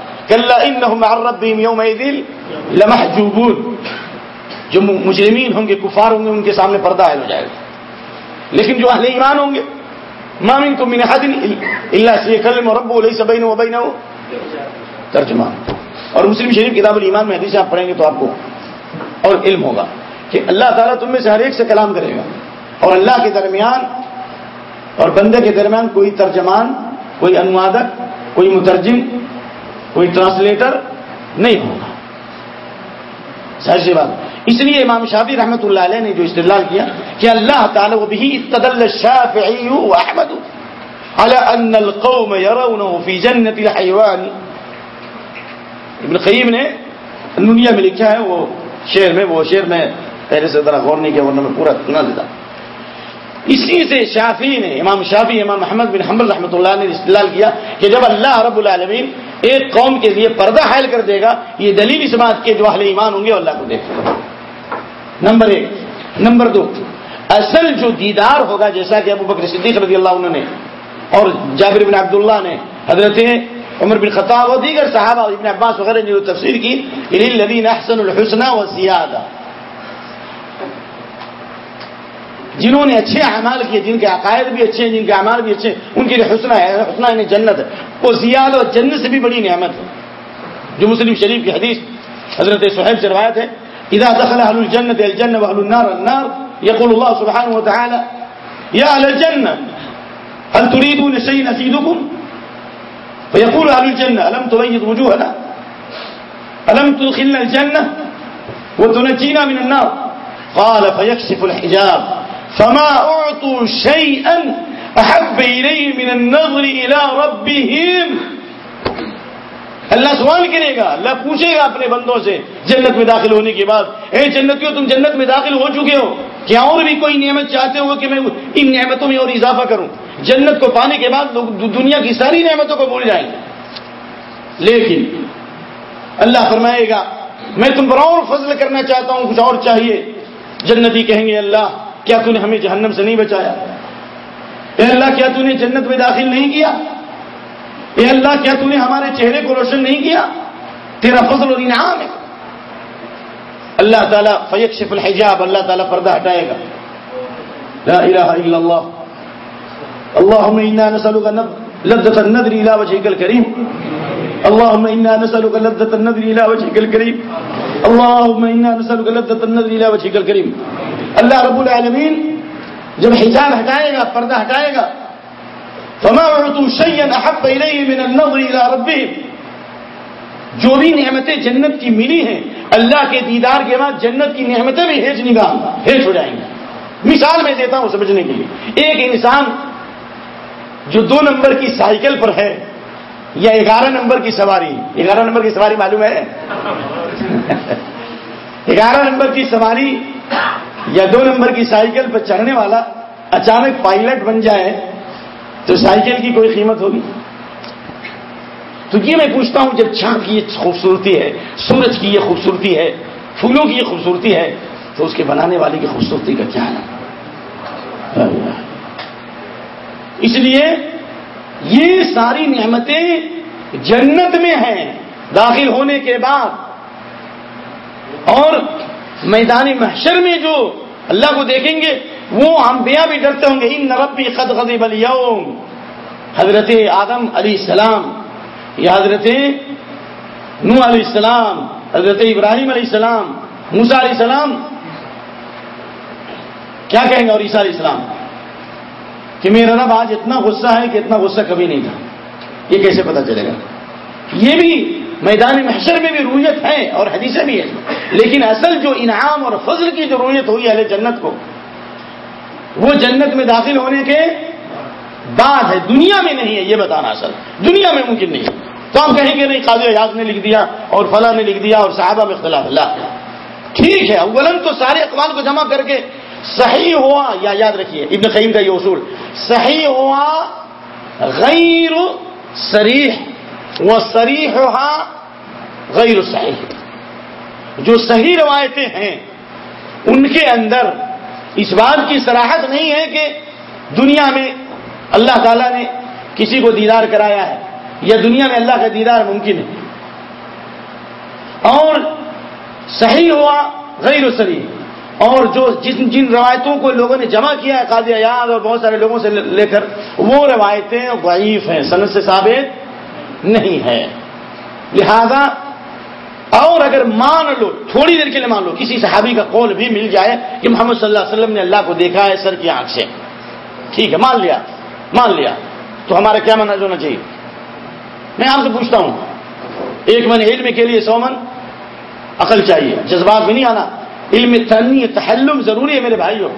لمحجوبون۔ جو مجرمین ہوں گے، کفار ہوں گے، ان کے سامنے پردہ ہو جائے گا لیکن جو اہل ایمان ہوں گے مامن کو من حد اللہ سے کلم رب علیہ سبین و بین ترجمہ۔ اور مسلم شریف کتاب الایمان میں حدیث آپ پڑھیں گے تو آپ کو اور علم ہوگا کہ اللہ تعالیٰ تم میں سے ہر ایک سے کلام کرے گا۔ اور اللہ کے درمیان اور بندے کے درمیان کوئی ترجمان کوئی انوادک کوئی مترجم، کوئی ٹرانسلیٹر نہیں ہوگا۔ سی بات۔ اس لیے امام شافی رحمۃ اللہ علیہ نے جو استدلال کیا کہ اللہ تعالی وہ بھی تدل الشافعی واحمد على ان القوم يرونه في جنة الحيوان ابن قیم نے دنیا میں لکھا ہے، وہ شعر میں، وہ شعر میں پہلے سے ذرا غور نہیں کیا، ورنہ میں پورا سنا دیتا اسی سے شافی نے امام شافی امام محمد بن حمل رحمۃ اللہ نے استدلال کیا کہ جب اللہ رب العالمین ایک قوم کے لیے پردہ حائل کر دے گا، یہ دلیل اس بات کے جو اہل ایمان ہوں گے اللہ کو دیکھ نمبر ایک۔ نمبر دو۔ اصل جو دیدار ہوگا، جیسا کہ ابو بکر صدیق رضی اللہ عنہ نے اور جابر بن عبداللہ نے، حضرت عمر بن خطاب اور دیگر صحابہ ابن عباس وغیرہ نے تفسیر کی احسن الحسنہ و زیادہ جنہوں نے اچھے اعمال کیے، جن کے عقائد بھی اچھے ہیں، جن کے اعمال بھی اچھے ہیں، ان کے لیے حسنہ ہے، حسنہ یعنی جنت ہے۔ وہ زیادہ اور جنت سے بھی بڑی نعمت ہے۔ جو مسلم شریف کی حدیث حضرت صہیب سے روایت ہے، اذا دخل اهل الجنه الجنه واهل النار النار يقول الله سبحانه وتعالى يا اهل الجنه هل تريدون شيئا ازيدكم؟ فيقول اهل الجنه الم تبيض وجوهنا؟ الم تدخلنا الجنه وتنجينا من النار؟ قال فيكشف الحجاب. فما اعطوا شيئا احب اليه من النظر الى ربهم۔ اللہ سوال کرے گا، اللہ پوچھے گا اپنے بندوں سے، جنت میں داخل ہونے کے بعد، اے جنتیوں تم جنت میں داخل ہو چکے ہو۔ کیا اور بھی کوئی نعمت چاہتے ہو کہ میں ان نعمتوں میں اور اضافہ کروں۔ جنت کو پانے کے بعد لوگ دنیا کی ساری نعمتوں کو بھول جائیں گے۔ لیکن اللہ فرمائے گا، میں تم پر اور فضل کرنا چاہتا ہوں، کچھ اور چاہیے۔ جنتی کہیں گے، اللہ کیا تو نے ہمیں جہنم سے نہیں بچایا؟ اے اللہ، کیا تو نے جنت میں داخل نہیں کیا؟ اے اللہ، کیا تو نے ہمارے چہرے کو روشن نہیں کیا؟ تیرا فضل اور انعام ہے۔ اللہ تعالیٰ فیق شف الحجاب، اللہ تعالیٰ پردہ ہٹائے گا۔ لا الہ الا اللہ۔ اللهم انا نسألك لذة النذر الى وجهك الكريم اللهم انا نسألك لذة النذر الى وجهك الكريم اللهم انا نسألك لذة النذر الى وجهك الكريم اللہ رب العالمین جب حجاب ہٹائے گا، پردہ ہٹائے گا، فما اعطوا شيئا احب اليه من النظر الى ربهم۔ جو بھی نعمتیں جنت کی ملی ہیں، اللہ کے دیدار کے بعد جنت کی نعمتیں بھی ہیج نگاہ ہیج ہو جائیں گی۔ مثال میں دیتا ہوں سمجھنے کے لیے۔ ایک انسان جو دو نمبر کی سائیکل پر ہے یا گیارہ نمبر کی سواری، گیارہ نمبر کی سواری معلوم ہے؟ [laughs] گیارہ نمبر کی سواری یا دو نمبر کی سائیکل پر چڑھنے والا اچانک پائلٹ بن جائے تو سائیکل کی کوئی قیمت ہوگی؟ تو یہ میں پوچھتا ہوں جب چاند کی یہ خوبصورتی ہے، سورج کی یہ خوبصورتی ہے، پھولوں کی یہ خوبصورتی ہے، تو اس کے بنانے والے کی خوبصورتی کا کیا ہے؟ اس لیے یہ ساری نعمتیں جنت میں ہیں، داخل ہونے کے بعد۔ اور میدان محشر میں جو اللہ کو دیکھیں گے، وہ انبیاء بھی ڈرتے ہوں گے، ان نربی خد غضب اليوم. حضرت آدم علیہ السلام یا حضرت نو علیہ السلام، حضرت ابراہیم علیہ السلام موسا علیہ السلام۔ کیا کہیں گے اور عیسیٰ علیہ السلام؟ کہ میرا رب آج اتنا غصہ ہے کہ اتنا غصہ کبھی نہیں تھا۔ یہ کیسے پتا چلے گا؟ یہ بھی میدان محشر میں بھی رویت ہے اور حدیثیں بھی ہے لیکن اصل جو انعام اور فضل کی جو رویت ہوئی اہل جنت کو، وہ جنت میں داخل ہونے کے بعد ہے۔ دنیا میں نہیں ہے، یہ بتانا اصل۔ دنیا میں ممکن نہیں ہے۔ تو ہم کہیں گے نہیں، قاضی اعجاز نے لکھ دیا اور فلاں نے لکھ دیا اور صحابہ میں اختلاف۔ اللہ ٹھیک ہے اولن تو سارے اقوال کو جمع کر کے صحیح ہوا، یا یاد رکھیے، ابن قیم کا یہ اصول۔ صحیح ہوا غیر سریح و سریح ہوا غیر صحیح جو صحیح روایتیں ہیں، ان کے اندر اس بات کی سراحت نہیں ہے کہ دنیا میں اللہ تعالیٰ نے کسی کو دیدار کرایا ہے یا دنیا میں اللہ کا دیدار ممکن ہے۔ اور صحیح ہوا غیر سری اور جو جن جن روایتوں کو لوگوں نے جمع کیا ہے، قاضی یاد اور بہت سارے لوگوں سے لے کر، وہ روایتیں ضعیف ہیں صنعت سے ثابت نہیں ہے۔ لہذا اور اگر مان لو، تھوڑی دیر کے لیے مان لو، کسی صحابی کا قول بھی مل جائے کہ محمد صلی اللہ علیہ وسلم نے اللہ کو دیکھا ہے سر کی آنکھ سے۔ ٹھیک ہے، مان لیا مان لیا۔ تو ہمارا کیا منج ہونا چاہیے؟ میں آپ سے پوچھتا ہوں، ایک من علم کے لیے سو من عقل چاہیے۔ جذبات بھی نہیں آنا۔ علم تنی تحلم ضروری ہے میرے بھائیوں۔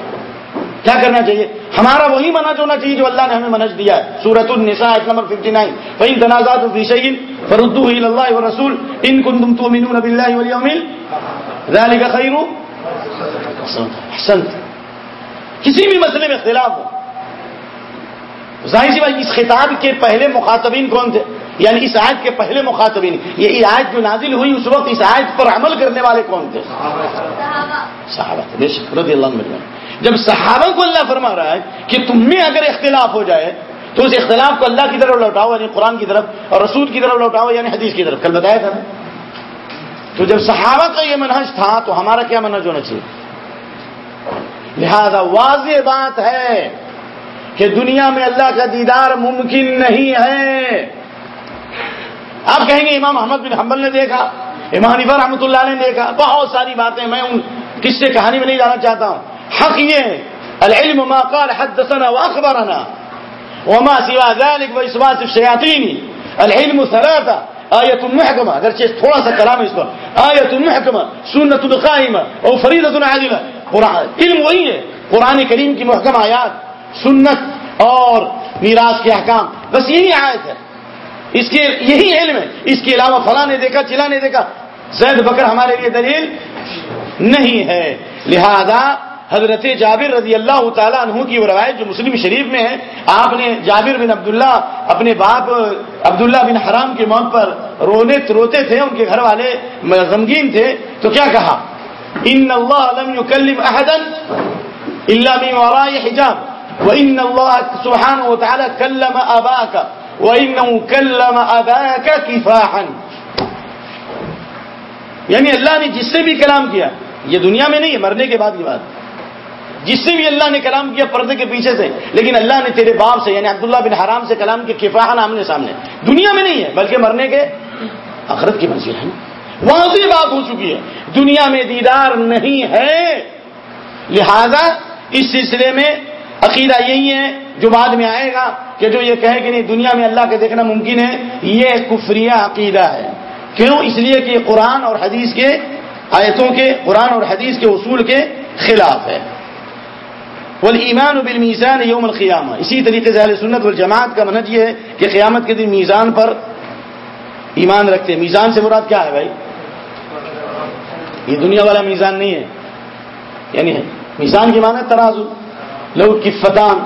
کیا کرنا چاہیے؟ ہمارا وہی منج ہونا چاہیے جو اللہ نے ہمیں منج دیا ہے۔ سورت النساء نمبر ففٹی نائن فہم تنازعات فیشین فردو اللہ و رسول ان کن تم تو مین نبی اللہ ولی ریلی کا خیر کسی بھی مسئلے میں اختلاف ہو۔ ظاہر سی بات، اس خطاب کے پہلے مخاطبین کون تھے؟ یعنی اس آیت کے پہلے مخاطبین۔ یہ آیت جو نازل ہوئی اس وقت اس آیت پر عمل کرنے والے کون تھے؟ صحابہ۔ بے شک، رضی اللہ عنہ۔ جب صحابہ کو اللہ فرما رہا ہے کہ تم میں اگر اختلاف ہو جائے، تو اس اختلاف کو اللہ کی طرف لوٹاؤ یعنی قرآن کی طرف اور رسول کی طرف لوٹاؤ یعنی حدیث کی طرف۔ کل بتایا تھا نا؟ تو جب صحابہ کا یہ منہج تھا، تو ہمارا کیا منہج ہونا چاہیے؟ لہذا واضح بات ہے کہ دنیا میں اللہ کا دیدار ممکن نہیں ہے۔ آپ کہیں گے، امام محمد بن حنبل نے دیکھا، امام حنیفہ رحمۃ اللہ نے دیکھا، بہت ساری باتیں، میں ان کس سے کہانی میں نہیں جانا چاہتا ہوں۔ حق یہ ہے. العلم ما قال حدثنا واخبرنا وما سوى ذلك واسواس الشياطين. العلم ثلاثه آیت المحکمہ اگرچہ تھوڑا سا کلام اس پر آیت المحکمہ سنت القائمہ اور فریدت عادلہ قرآن. علم وہی ہے قرآن کریم کی محکم آیات سنت اور میراث کے احکام بس یہی آیت ہے اس کے یہی علم ہے. اس کے علاوہ فلاں نے دیکھا چلا نے دیکھا. زید بکر ہمارے لیے دلیل نہیں ہے. لہذا حضرت جابر رضی اللہ تعالیٰ عنہ کی وہ روایت جو مسلم شریف میں ہے، آپ نے جابر بن عبداللہ اپنے باپ عبداللہ بن حرام کی موت پر رونے روتے تھے، ان کے گھر والے غمگین تھے۔ تو کیا کہا؟ ان اللہ لم يكلم احدا الا من وراء حجاب، وان الله سبحانه وتعالى كلم اباك وانه كلم اباك كفاحا یعنی اللہ نے جس سے بھی کلام کیا، یہ دنیا میں نہیں ہے مرنے کے بعد کی بات۔ جس سے بھی اللہ نے کلام کیا پردے کے پیچھے سے، لیکن اللہ نے تیرے باپ سے یعنی عبداللہ بن حرام سے کلام کیا کفاحن آمنے سامنے۔ دنیا میں نہیں ہے، بلکہ مرنے کے آخرت کی منزل ہے۔ واضح بات ہو چکی ہے۔ دنیا میں دیدار نہیں ہے۔ لہذا اس سلسلے میں عقیدہ یہی ہے، جو بعد میں آئے گا، کہ جو یہ کہے کہ نہیں، دنیا میں اللہ کے دیکھنا ممکن ہے، یہ کفریہ عقیدہ ہے۔ کیوں؟ اس لیے کہ قرآن اور حدیث کے آیتوں کے، قرآن اور حدیث کے اصول کے خلاف ہے۔ والایمان بالمیزان یوم القیامہ. اسی طریقے سے اہل سنت والجماعت کا منج یہ ہے کہ قیامت کے دن میزان پر ایمان رکھتے ہیں. میزان سے مراد کیا ہے بھائی؟ یہ دنیا والا میزان نہیں ہے. یعنی میزان کی معنی ترازو. لوگ کی فتان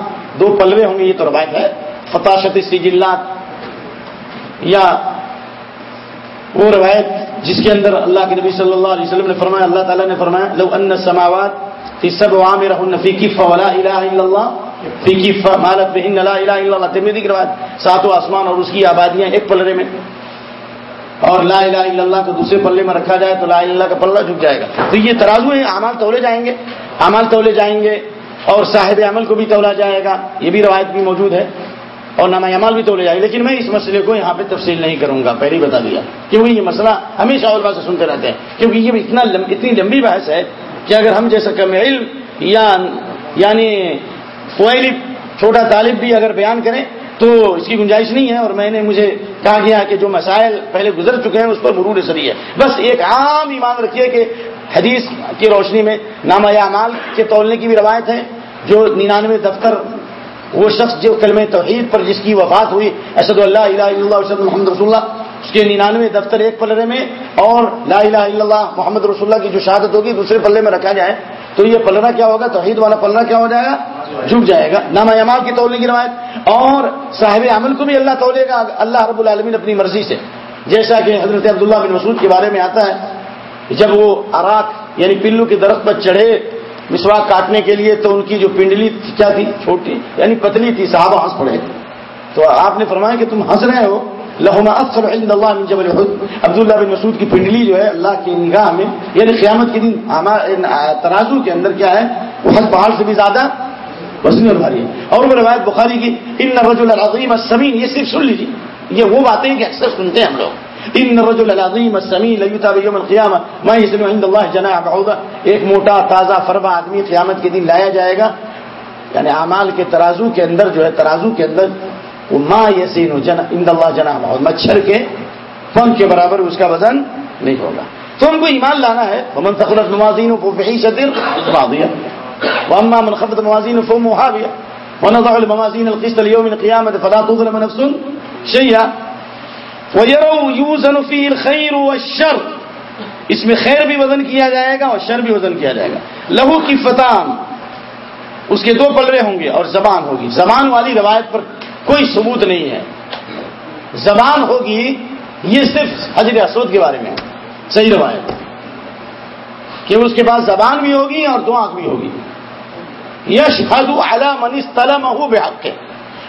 دو پلوے ہوں گے، یہ تو روایت ہے. فتاشت سجلات. یا وہ روایت جس کے اندر اللہ کے نبی صلی اللہ علیہ وسلم نے فرمایا، اللہ تعالیٰ نے فرمایا، لو ان سماوات فی سب عامر فی کف ولا الہ الا اللہ، فی کف مالت بہن لا الہ الا اللہ، ترمذی کی روایت، ساتوں آسمان اور اس کی آبادیاں ایک پلڑے میں۔ اور لا الہ الا اللہ کو دوسرے پلے میں رکھا جائے تو لا الہ اللہ کا پلڑا جھک جائے گا۔ تو یہ ترازو ہیں، اعمال تولے جائیں گے، اعمال تولے جائیں گے، اور صاحب عمل کو بھی تولا جائے گا۔ یہ بھی روایت بھی موجود ہے، اور نامہ عمل بھی تولے جائے گا لیکن میں اس مسئلے کو یہاں پہ تفصیل نہیں کروں گا پہلے ہی بتا دیا۔ کیونکہ یہ مسئلہ ہمیشہ علماء سے سنتے رہتے ہیں، کیونکہ یہ اتنا اتنی لمبی بحث ہے کہ اگر ہم جیسا کم علم یا یعنی کوئی چھوٹا طالب بھی اگر بیان کریں تو اس کی گنجائش نہیں ہے اور میں نے مجھے کہا گیا کہ جو مسائل پہلے گزر چکے ہیں اس پر مرور سری ہے۔ بس ایک عام ایمان رکھیے کہ حدیث کی روشنی میں نامہ اعمال کے تولنے کی بھی روایت ہے۔ جو ننانوے دفتر وہ شخص جو کلمہ توحید پر جس کی وفات ہوئی اسد اللہ الہ الا اللہ اسد محمد رسول اللہ اس کے ننانوے دفتر ایک پلڑے میں اور لا الہ الا اللہ محمد رسول اللہ کی جو شہادت ہوگی دوسرے پلے میں رکھا جائے۔ تو یہ پلڑا کیا ہوگا؟ توحید والا پلڑا کیا ہو جائے گا؟ جھک جائے گا۔ نامہ امال کی تولنے کی روایت۔ اور صاحب عمل کو بھی اللہ تولے گا۔ اللہ رب العالمین اپنی مرضی سے۔ جیسا کہ حضرت عبداللہ بن مسعود کے بارے میں آتا ہے جب وہ اراک یعنی پلو کے درخت پر چڑھے مسواک کاٹنے کے لیے تو ان کی جو پنڈلی کیا تھی؟ چھوٹی یعنی پتلی تھی، صحابہ ہنس پڑے۔ تو آپ نے فرمایا کہ تم ہنس رہے ہو؟ لہما افسر عند اللہ من جبل احد عبداللہ بن مسعود کی پنڈلی جو ہے، اللہ کی نگاہ میں یعنی قیامت کے دن ترازو کے اندر کیا ہے، وہ پہاڑ سے بھی زیادہ وزنی اور بھاری ہے۔ اور وہ روایت بخاری کی، ان رجل العظیم السمین یہ صرف سن لیجیے یہ وہ باتیں کہ اکثر سنتے ہیں ہم لوگ۔ ان رجل العظیم السمین لیتا بیوم القیامہ۔ ما یسن عند اللہ جناح بعوضہ ایک موٹا، تازہ فربا آدمی قیامت کے دن لایا جائے گا۔ یعنی اعمال کے ترازو کے اندر جو ہے، ترازو کے اندر وہ ماں یسین جن اند اللہ جنا بہت مچھر کے فن کے برابر اس کا وزن نہیں ہوگا۔ تو ان کو ایمان لانا ہے۔ من تخلت نوازین کو بحی شدر دیا واما من خفت موازین فو محاویہ۔ ونضع الموازین القسط اليوم القيامة فلا تظلم نفس شيئا ويروا يوزن فيه الخير والشر۔ اس میں خیر بھی وزن کیا جائے گا اور شر بھی وزن کیا جائے گا۔ لہو کی فتان اس کے دو پلڑے ہوں گے اور زبان ہوگی۔ زبان والی روایت پر کوئی ثبوت نہیں ہے۔ زبان ہوگی یہ صرف حجر اسود کے بارے میں ہے۔ صحیح روایت کہ اس کے بعد زبان بھی ہوگی اور دو آنکھ بھی ہوگی۔ یش حد منیس تلم بے حق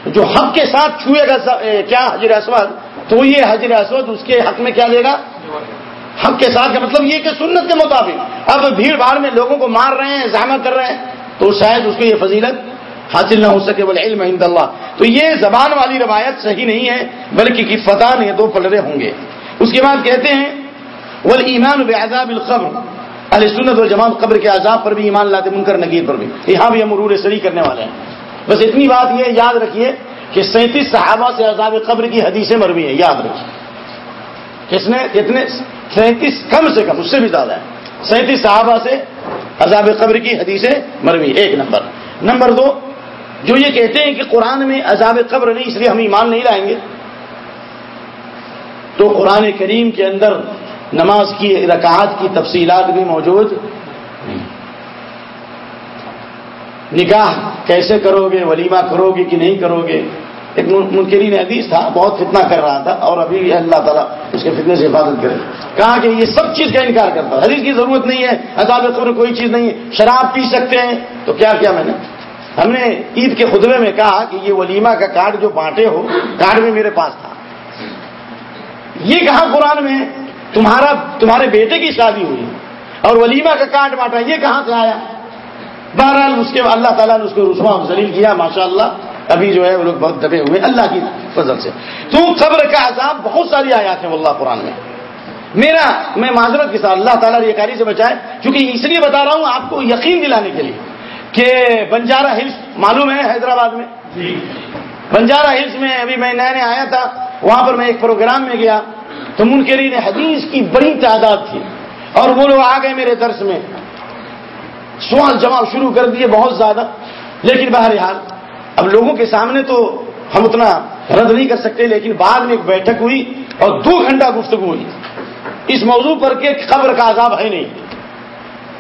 جو حق کے ساتھ چھوئے گا کیا حجر اسود؟ تو یہ حجر اسود اس کے حق میں کیا دے گا؟ حق کے ساتھ کا مطلب یہ کہ سنت کے مطابق۔ اب بھیڑ بھاڑ میں لوگوں کو مار رہے ہیں، زحمت کر رہے ہیں، تو شاید اس کو یہ فضیلت حاصل نہ ہو سکے بولے علم عند اللہ۔ تو یہ زبان والی روایت صحیح نہیں ہے، بلکہ کی فتح یہ دو پلڑے ہوں گے۔ اس کے بعد کہتے ہیں ول ایمان بزاب القبر۔ علی سنت الجماعت قبر کے عذاب پر بھی ایمان لاتے، منکر، نگیر پر بھی۔ یہاں بھی ہم عرور سری کرنے والے ہیں۔ بس اتنی بات یہ یاد رکھیے کہ سینتیس صحابہ سے عذاب قبر کی حدیثیں مروی ہیں، یاد رکھیے۔ کس نے؟ کتنے؟ سینتیس، کم سے کم، اس سے بھی زیادہ ہے سینتیس صحابہ سے عذاب قبر کی حدیثیں مروی ایک نمبر۔ نمبر دو جو یہ کہتے ہیں کہ قرآن میں عذاب قبر نہیں، اس لیے ہم ایمان نہیں لائیں گے۔ تو قرآن کریم کے اندر نماز کی رکعات کی تفصیلات بھی موجود۔ نکاح کیسے کرو گے ولیمہ کرو گے کہ نہیں کرو گے ایک منکرین حدیث تھا، بہت فتنہ کر رہا تھا اور ابھی اللہ تعالیٰ اس کے فتنے سے حفاظت کرے۔ کہا کہ یہ سب چیز کا انکار کرتا حدیث کی ضرورت نہیں ہے، عذاب قبر کوئی چیز نہیں ہے، شراب پی سکتے ہیں، تو کیا کیا میں نے؟ ہم نے عید کے خطبے میں کہا کہ یہ ولیمہ کا کارڈ جو بانٹے ہو، کارڈ میں میرے پاس تھا۔ یہ کہا قرآن میں، تمہارا، تمہارے بیٹے کی شادی ہوئی۔ اور ولیمہ کا کارڈ بانٹا، یہ کہاں سے آیا؟ بہرحال اس کے، اللہ تعالیٰ نے اس کو رسوا ذلیل کیا ماشاء اللہ ابھی جو ہے وہ لوگ بہت دبے ہوئے، اللہ کی فضل سے۔ تو قبر کا عذاب، بہت ساری آیات ہیں اللہ قرآن میں۔ میرا، میں معذرت کے ساتھ اللہ تعالیٰ یہ کاری سے بچائے، کیونکہ اس لیے بتا رہا ہوں آپ کو یقین دلانے کے لیے۔ کہ بنجارا ہلس معلوم ہے حیدرآباد میں؟ جی۔ بنجارا ہلس میں ابھی میں نئے نئے آیا تھا وہاں پر میں ایک پروگرام میں گیا۔ تو منکرین حدیث کی بڑی تعداد تھی۔ اور وہ لوگ آ گئے میرے درس میں۔ سوال جواب شروع کر دیے بہت زیادہ۔ لیکن بہرحال اب لوگوں کے سامنے تو ہم اتنا رد نہیں کر سکتے لیکن بعد میں ایک بیٹھک ہوئی اور دو گھنٹہ گفتگو ہوئی۔ اس موضوع پر کہ قبر کا عذاب ہے نہیں۔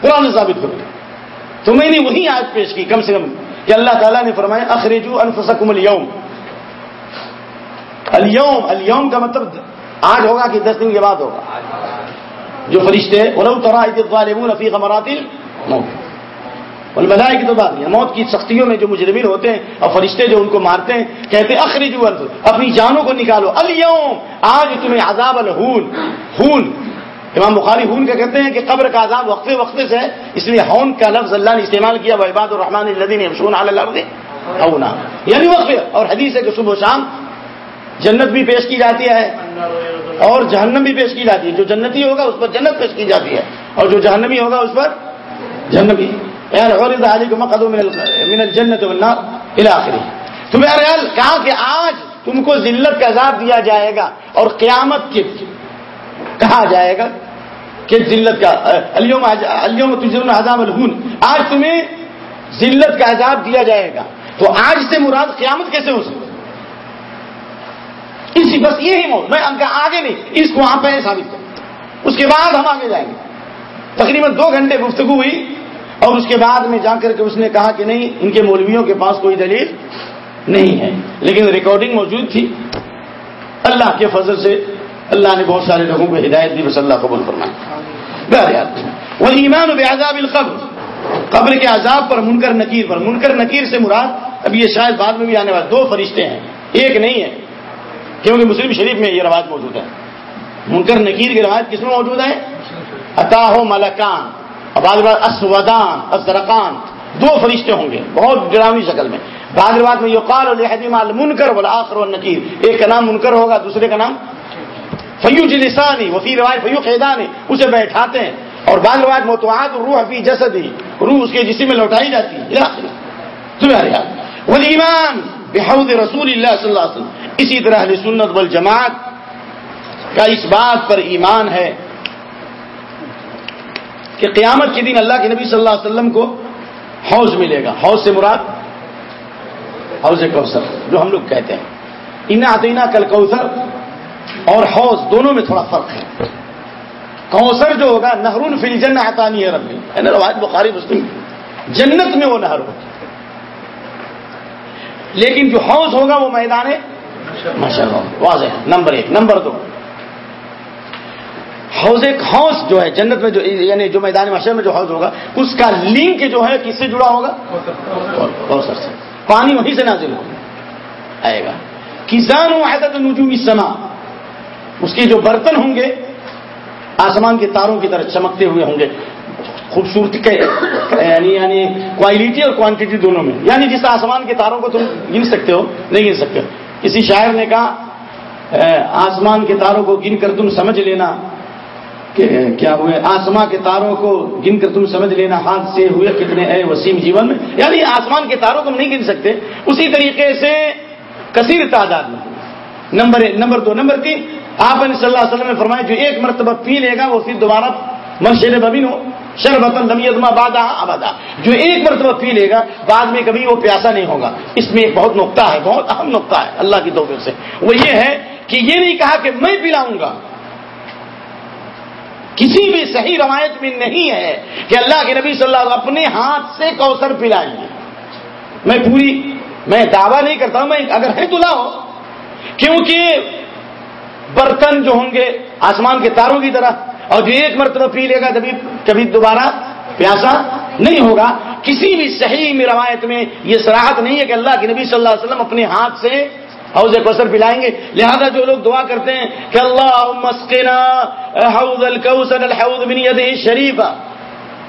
قرآن ثابت کرو۔ تو میں نے وہی آج پیش کی کم سے کم کہ اللہ تعالیٰ نے فرمایا اخرجو انفسکم اليوم. اليوم اليوم کا مطلب آج ہوگا کہ دس دن کے بعد ہوگا؟ جو فرشتے فی غمرات الموت کی تو بات نہیں موت. کی سختیوں میں جو مجرمین ہوتے ہیں اور فرشتے جو ان کو مارتے ہیں، کہتے ہیں اخرجو اپنی جانوں کو نکالو. اليوم، آج تمہیں عذاب الہون، خون امام بخاری ہون کا کہتے ہیں کہ قبر کا عذاب وقفے وقفے سے ہے، اس لیے ہون کا لفظ اللہ نے استعمال کیا، وہ عباد الرحمان الدین ہونا یعنی وقفے، اور حدیث ہے کہ صبح و شام جنت بھی پیش کی جاتی ہے اور جہنم بھی پیش کی جاتی ہے۔ جو جنتی ہوگا اس پر جنت پیش کی جاتی ہے، اور جو جہنمی ہوگا اس پر جہنمی۔ جنت آخری تو بہرحال کہا کہ آج تم کو ذلت کا عذاب دیا جائے گا اور قیامت کے کہا جائے گا کہ ذلت کا تجربہ عذاب الہون، آج تمہیں ذلت کا عذاب دیا جائے گا۔ تو آج سے مراد قیامت کیسے ہو سکتی اسی بس یہی موت میں آگے نہیں، اس کو وہاں پہ ثابت کر اس کے بعد ہم آگے جائیں گے۔ تقریباً دو گھنٹے گفتگو ہوئی، اور اس کے بعد میں جا کر کے اس نے کہا کہ نہیں، ان کے مولویوں کے پاس کوئی دلیل نہیں ہے۔ لیکن ریکارڈنگ موجود تھی۔ اللہ کے فضل سے اللہ نے بہت سارے لوگوں کو ہدایت دی، بس اللہ قبول فرمائے۔ وہ ایمان و القبر۔ قبر کے عذاب پر منکر نکیر، پر منکر نکیر سے مراد اب یہ شاید بعد میں بھی آنے والے دو فرشتے ہیں۔ ایک نہیں ہے، کیونکہ مسلم شریف میں یہ روایت موجود ہے۔ منکر نکیر کی روایت کس میں موجود ہے؟ عطا ملکان بعض بات اسودان، ازرقان، دو فرشتے ہوں گے، بہت ڈراؤنی شکل میں۔ بعض بات میں یقال الحدیم المنکر بولا آخر النکیر ایک کا نام منکر ہوگا، دوسرے کا نام فیو جلسانی وفی روایت فیو قیدانی اسے بیٹھاتے ہیں۔ اور بعض روایت متوعات روح فی جسدی روح اس کے جسم میں لوٹائی جاتی ہے۔ تمہارے یاد والایمان بحوض رسول اللہ صلی اللہ علیہ وسلم۔ اسی طرح اہل سنت والجماعت کا اس بات پر ایمان ہے کہ قیامت کے دن اللہ کے نبی صلی اللہ علیہ وسلم کو حوض ملے گا۔ حوض سے مراد حوض کوثر، جو ہم لوگ کہتے ہیں۔ انا عطینہ کل کوثر اور حوض دونوں میں تھوڑا فرق ہے۔ کوثر جو ہوگا، نہرون فی الجنہ عطانی ہے ربی۔ ہے نا روایت بخاری مسلم۔ جنت میں وہ نہر ہوگی۔ لیکن جو حوض ہوگا، وہ میدان ہے ماشاء اللہ واضح نمبر ایک۔ نمبر دو۔ حوض ایک حوض جو ہے، جنت میں جو یعنی جو میدان معاشر میں جو حوض ہوگا، اس کا لنک جو ہے، کس سے جڑا ہوگا؟ کوثر سے۔ پانی وہیں سے نازل ہو آئے گا۔ کسان و حیدت نجوم سما اس کے جو برتن ہوں گے، آسمان کے تاروں کی طرح چمکتے ہوئے ہوں گے۔ خوبصورتی یعنی یعنی کوالٹی اور کوانٹٹی دونوں میں۔ یعنی جس آسمان کے تاروں کو تم گن سکتے ہو، نہیں گن سکتے ہو۔ کسی شاعر نے کہا آسمان کے تاروں کو گن کر تم سمجھ لینا کہ کیا ہوئے۔ آسمان کے تاروں کو گن کر تم سمجھ لینا ہاتھ سے ہوئے کتنے اے وسیم جیون میں۔ یعنی آسمان کے تاروں کو ہم نہیں گن سکتے۔ اسی طریقے سے کثیر تعداد میں۔ نمبر ایک نمبر دو، نمبر تین آپ نے صلی اللہ علیہ وسلم نے فرمایا، جو ایک مرتبہ پی لے گا، وہ پھر دوبارہ منشر ببین ہو شربتن لمیدما بادا آبادا جو ایک مرتبہ پی لے گا، بعد میں کبھی وہ پیاسا نہیں ہوگا۔ اس میں ایک بہت نقطہ ہے، بہت اہم نقطہ ہے، اللہ کی توفیق سے۔ وہ یہ ہے کہ یہ نہیں کہا کہ میں پلاؤں گا۔ کسی بھی صحیح روایت میں نہیں ہے کہ اللہ کے نبی صلی اللہ علیہ وسلم اپنے ہاتھ سے کوثر پلائیں گے۔ میں پوری، میں دعویٰ نہیں کرتا ہوں، میں اگر ہے تو لاؤ۔ کیونکہ برتن جو ہوں گے آسمان کے تاروں کی طرح، اور جو ایک مرتبہ پی لے گا، کبھی کبھی دوبارہ پیاسا نہیں ہوگا۔ کسی بھی صحیح میں روایت میں یہ سراہت نہیں ہے کہ اللہ کے نبی صلی اللہ علیہ وسلم اپنے ہاتھ سے حوض کوثر پلائیں گے۔ لہذا جو لوگ دعا کرتے ہیں کہ اللہ مسکنا حوض الکوثر الحوض بن یده شریفہ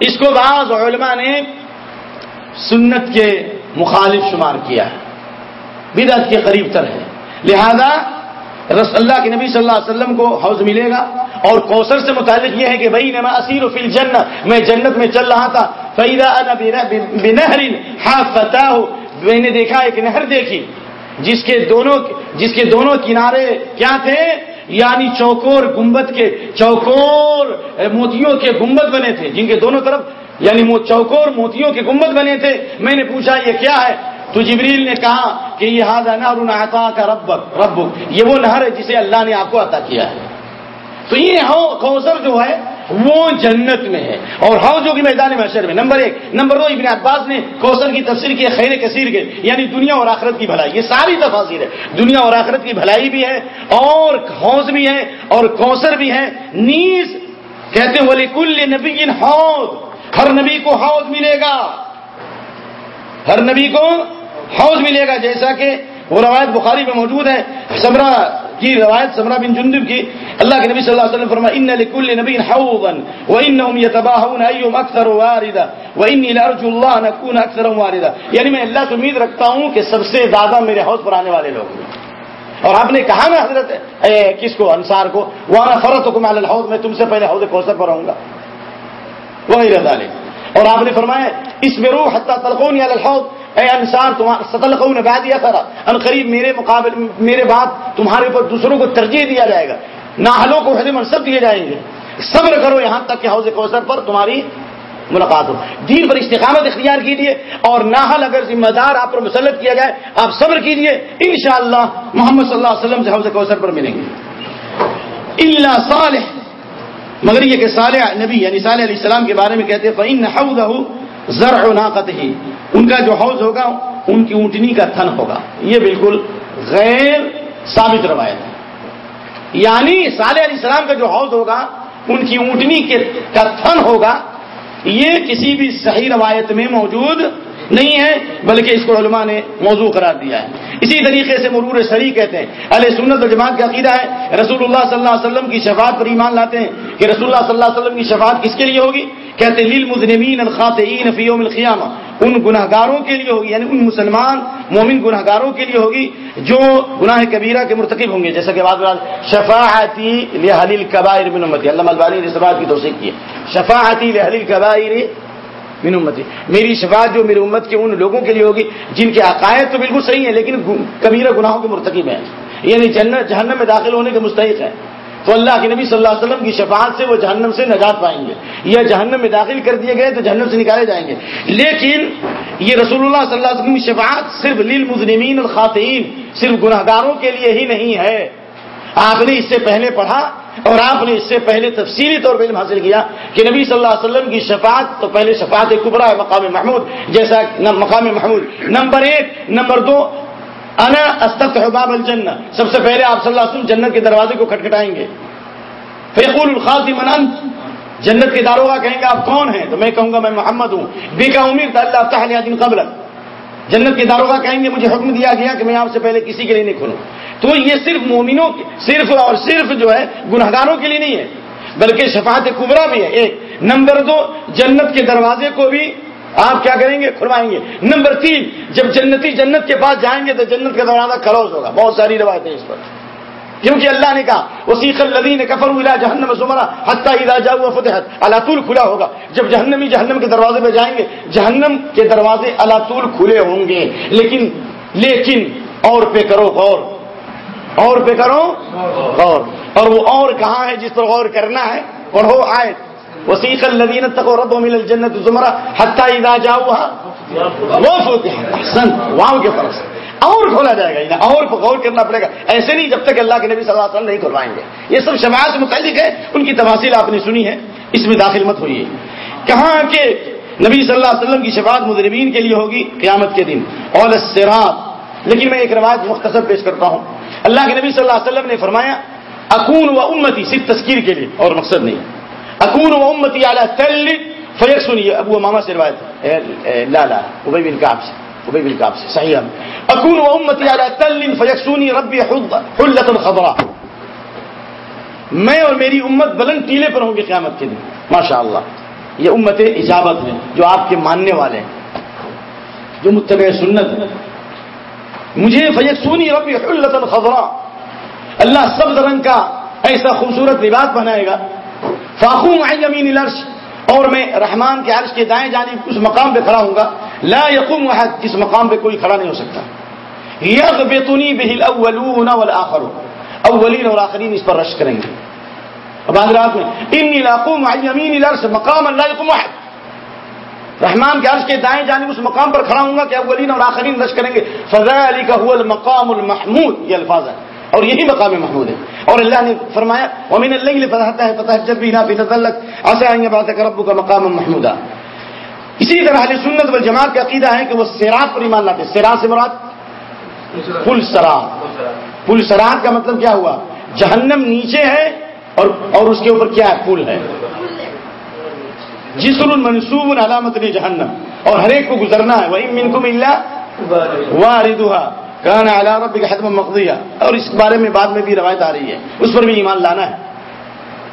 اس کو بعض علماء نے سنت کے مخالف شمار کیا ہے۔ بدعت کے قریب تر ہے۔ لہذا رس اللہ کے نبی صلی اللہ علیہ وسلم کو حوض ملے گا اور کوثر سے متعلق یہ ہے کہ بھائی نما اسیر و فل جنت میں جنت میں چل رہا تھا۔ فیدا بنہر فتح میں نے دیکھا ایک نہر دیکھی، جس کے دونوں، جس کے دونوں کنارے کیا تھے؟ یعنی چوکور گنبد کے، چوکور موتیوں کے گنبد بنے تھے۔ جن کے دونوں طرف یعنی چوکور موتیوں کے گنبد بنے تھے۔ میں نے پوچھا یہ کیا ہے؟ تو جبریل نے کہا کہ یہ ہاد نہر عطا کا رب رب یہ وہ نہر ہے جسے اللہ نے آپ کو عطا کیا ہے۔ تو یہ کوثر جو ہے، وہ جنت میں ہے۔ اور ہاؤ جو کہ میدان محشر میں۔ نمبر ایک، نمبر دو، ابن عباس نے کوثر کی تفسیر کی خیر کثیر کے یعنی دنیا اور آخرت کی بھلائی۔ یہ ساری تفاصیر ہے۔ دنیا اور آخرت کی بھلائی بھی ہے، اور حوض بھی ہے، اور کوثر بھی ہے۔ نیز کہتے ہیں کل نبی حوض ہر نبی کو حوض ملے گا۔ ہر نبی کو حوض ملے گا، جیسا کہ وہ روایت بخاری میں موجود ہے۔ سمرا کی روایت سمرا بن جندب کی۔ اللہ کے نبی صلی اللہ علیہ وسلم فرما ان لكل نبی حوضا وانهم يتباهون ايهم اكثر واردا واني لارجو الله ان اكون اكثر واردا۔ یعنی میں اللہ سے امید رکھتا ہوں کہ سب سے زیادہ میرے حوض پر آنے والے لوگ۔ اور آپ نے کہا نا حضرت، اے کس کو، انصار کو وانا فرتكم على الحوض، میں تم سے پہلے حوض کوثر پر آؤں گا۔ وغیرہ ذلك۔ اور آپ نے فرمایا اس میں روح حتی تلقونی علی الحوض. اے انسان ستلقون بعد یا ان قریب میرے مقابل میرے بعد تمہارے اوپر دوسروں کو ترجیح دیا جائے گا۔ ناحلوں کو حد منصب دیے جائیں گے۔ صبر کرو یہاں تک کہ حوض کوثر پر تمہاری ملاقات ہو۔ دین پر استقامت اختیار کیجیے اور ناحل اگر ذمہ دار آپ پر مسلط کیا جائے، آپ صبر کیجیے انشاءاللہ محمد صلی اللہ علیہ وسلم سے حوض کوثر پر ملیں گے۔ اللہ صالح مگر یہ کہ صالح نبی یعنی صالح علیہ السلام کے بارے میں کہتے ہیں، فَإِنَّ حَوْدَهُ زرع ناقته۔ ان کا جو حوض ہوگا، ان کی اونٹنی کا تھن ہوگا۔ یہ بالکل غیر ثابت روایت ہے۔ یعنی صالح علیہ السلام کا جو حوض ہوگا، ان کی اونٹنی کے کا تھن ہوگا، یہ کسی بھی صحیح روایت میں موجود نہیں ہے، بلکہ اس کو علماء نے موضوع قرار دیا ہے۔ اسی طریقے سے مرور سری کہتے ہیں علیہ سنت جماعت کا عقیدہ ہے رسول اللہ صلی اللہ علیہ وسلم کی شفاعت پر ایمان لاتے ہیں کہ رسول اللہ صلی اللہ علیہ وسلم کی شفاعت کس کے لیے ہوگی؟ کہتے ہیں مزنمین الخاطئین فی یوم القیامہ۔ ان گناہ گاروں کے لیے ہوگی یعنی ان مسلمان، مومن گناہ گاروں کے لیے ہوگی جو گناہ کبیرہ کے مرتکب ہوں گے۔ جیسا کہ بات شفاعتی لحلیل کبائر من امتی۔ اللہ ملبانی نے اس بات کی توثیق کی شفاعتی لحلیل کبائر من امتی. میری شفاعت جو میری امت کے ان لوگوں کے لیے ہوگی جن کے عقائد تو بالکل صحیح ہیں، لیکن کبیرہ گناہوں کے مرتکب ہیں۔ یعنی جنت جہنم میں داخل ہونے کے مستحق ہیں۔ تو اللہ کے نبی صلی اللہ علیہ وسلم کی شفاعت سے وہ جہنم سے نجات پائیں گے۔ یا جہنم میں داخل کر دیے گئے تو جہنم سے نکالے جائیں گے۔ لیکن یہ رسول اللہ صلی اللہ علیہ وسلم کی شفاعت صرف لیل مزنمین صرف گناہ گاروں کے لیے ہی نہیں ہے۔ آپ نے اس سے پہلے پڑھا اور آپ نے اس سے پہلے تفصیلی طور پر علم حاصل کیا کہ نبی صلی اللہ علیہ وسلم کی شفاعت تو پہلے شفاعت کبرا ہے مقام محمود، جیسا مقام محمود۔ نمبر ایک، نمبر دو، انا استف باب الجنہ۔ سب سے پہلے آپ صلی اللہ علیہ وسلم جنت کے دروازے کو کھٹکھٹائیں گے۔ فیقول الخاصی منت جنت کے داروگا کہیں گے، آپ کون ہیں؟ تو میں کہوں گا، میں محمد ہوں۔ بے کا امیر تو اللہ تعالیٰ دن قبل جنت کے داروگا کہیں گے، مجھے حکم دیا گیا کہ میں آپ سے پہلے کسی کے لیے نہیں کھلوں۔ تو یہ صرف مومنوں صرف اور صرف جو ہے گناہ گاروں کے لیے نہیں ہے، بلکہ شفاعت کبرا بھی ہے۔ ایک، نمبر دو، جنت کے دروازے کو بھی آپ کیا کریں گے؟ کھلوائیں گے۔ نمبر تین، جب جنتی جنت کے پاس جائیں گے تو جنت کا دروازہ کلوز ہوگا۔ بہت ساری روایتیں اس پر۔ کیونکہ اللہ نے کہا وسیق الدین کفر الا جہنم زمرہ حتیٰ اذا جاؤ فتحت. اللہ طول کھلا ہوگا۔ جب جہنمی جہنم کے دروازے پہ جائیں گے، جہنم کے دروازے اللہ کھلے ہوں گے۔ لیکن لیکن، اور پہ کرو غور۔ اور پہ کرو غور۔ اور وہ اور کہاں ہے جس پر غور کرنا ہے؟ پڑھو آئے وسیق الدین تک رب و مل الجنت زمرہ حتیٰ اذا جاؤ وہ احسن واؤ کے فرق اور کھولا جائے گا انہیں اور غور کرنا پڑے گا۔ ایسے نہیں جب تک اللہ کے نبی صلی اللہ علیہ وسلم نہیں کھلوائیں گے۔ یہ سب شماعت سے متعلق ہے، ان کی تفاصیل آپ نے سنی ہے۔ اس میں داخل مت ہوئی ہے کہاں کہ نبی صلی اللہ علیہ وسلم کی شفاعت مدربین کے لیے ہوگی قیامت کے دن۔ اور سیراب لیکن میں ایک روایت مختصر پیش کرتا ہوں۔ اللہ کے نبی صلی اللہ علیہ وسلم نے فرمایا، اکون و امتی، صرف تذکیر کے لیے، اور مقصد نہیں۔ اکون و امتی اعلیٰ تل فیق سنیے ابو ماما سے روایت لالا ابئی بن کاب سے۔ ابئی بن کاب سے صحیح اکون و امتی اعلیٰ تل فیق سونی ربی حلت الخبرا میں اور میری امت بلند ٹیلے پر ہوں گے قیامت کے دن۔ ماشاء اللہ یہ امت اجابت ہے جو آپ کے ماننے والے ہیں۔ جو متبع سنت مجھے فیقسونی ربی حلت الخبرا اللہ سبز رنگ کا ایسا خوبصورت لباس بنائے گا۔ فاخوم امین الرش اور میں رحمان کے عرش کے دائیں جانب اس مقام پہ کھڑا ہوں گا۔ لا یقوم واحد جس مقام پہ کوئی کھڑا نہیں ہو سکتا۔ یغ بےتنی بہل اولون والآخر اولین اور آخرین اس پر رش کریں گے۔ اب رات میں ان علاقوں امین الرش مقام اللہ یقوم واحد رحمان کے عرش کے دائیں جانب اس مقام پر کھڑا ہوں گا کہ اولین اور آخرین رش کریں گے۔ فضا علی کا المقام المحمود، یہ الفاظ ہے اور یہی مقام محمود ہے۔ اور اللہ نے فرمایا امین اللہ فتح ہے فتح جب بھی نہ ایسے آئیں گے بات ربو کا مقام محمود اسی طرح علی سنت و جماعت کا عقیدہ ہے کہ وہ سیرات پر ایمان لاتے سیرات سے مراد؟ پل سرات پل سرات کا مطلب کیا ہوا؟ جہنم نیچے ہے اور اور اس کے اوپر کیا ہے؟ پل ہے. جسر المنصوب علامت نے جہنم اور ہر ایک کو گزرنا ہے. وہی من کو مل واردھا کہنا اعلیٰ رب کا حتم مقدیہ اور اس بارے میں بعد میں بھی روایت آ رہی ہے. اس پر بھی ایمان لانا ہے.